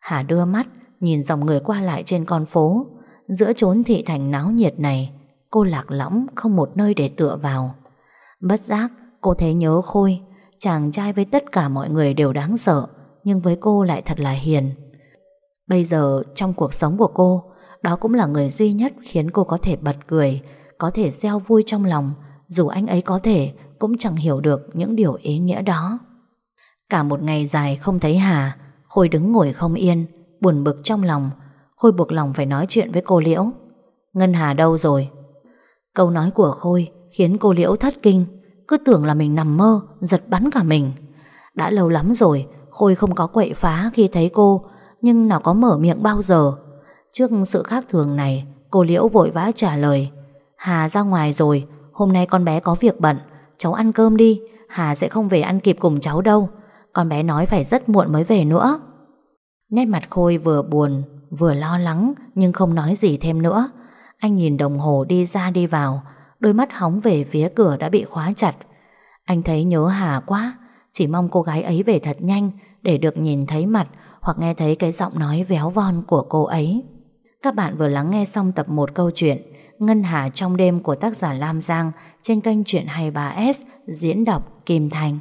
Hà đưa mắt Nhìn dòng người qua lại trên con phố, Giữa chốn thị thành náo nhiệt này, Cô lạc lõng không một nơi để tựa vào. Bất giác, cô thấy nhớ Khôi, Chàng trai với tất cả mọi người đều đáng sợ, Nhưng với cô lại thật là hiền. Bây giờ, trong cuộc sống của cô, Đó cũng là người duy nhất Khiến cô có thể bật cười, Có thể gieo vui trong lòng, Dù anh ấy có thể cũng chẳng hiểu được Những điều ý nghĩa đó. Cả một ngày dài không thấy Hà, Khôi đứng ngồi không yên Buồn bực trong lòng, Khôi buộc lòng phải nói chuyện với cô Liễu. Ngân Hà đâu rồi? Câu nói của Khôi khiến cô Liễu thất kinh, Cứ tưởng là mình nằm mơ, Giật bắn cả mình. Đã lâu lắm rồi, Khôi không có quậy phá khi thấy cô, Nhưng nào có mở miệng bao giờ. Trước sự khác thường này, Cô Liễu vội vã trả lời. Hà ra ngoài rồi, Hôm nay con bé có việc bận, Cháu ăn cơm đi, Hà sẽ không về ăn kịp cùng cháu đâu. Con bé nói phải rất muộn mới về nữa. Nét mặt Khôi vừa buồn, Vừa lo lắng, Nhưng không nói gì thêm nữa. Anh nhìn đồng hồ đi ra đi vào, Đôi mắt hóng về phía cửa đã bị khóa chặt. Anh thấy nhớ Hà quá, Chỉ mong cô gái ấy về thật nhanh Để được nhìn thấy mặt Hoặc nghe thấy cái giọng nói véo von của cô ấy. Các bạn vừa lắng nghe xong tập 1 câu chuyện Ngân Hà trong đêm của tác giả Lam Giang Trên kênh Chuyện 23S Diễn đọc Kim Thành.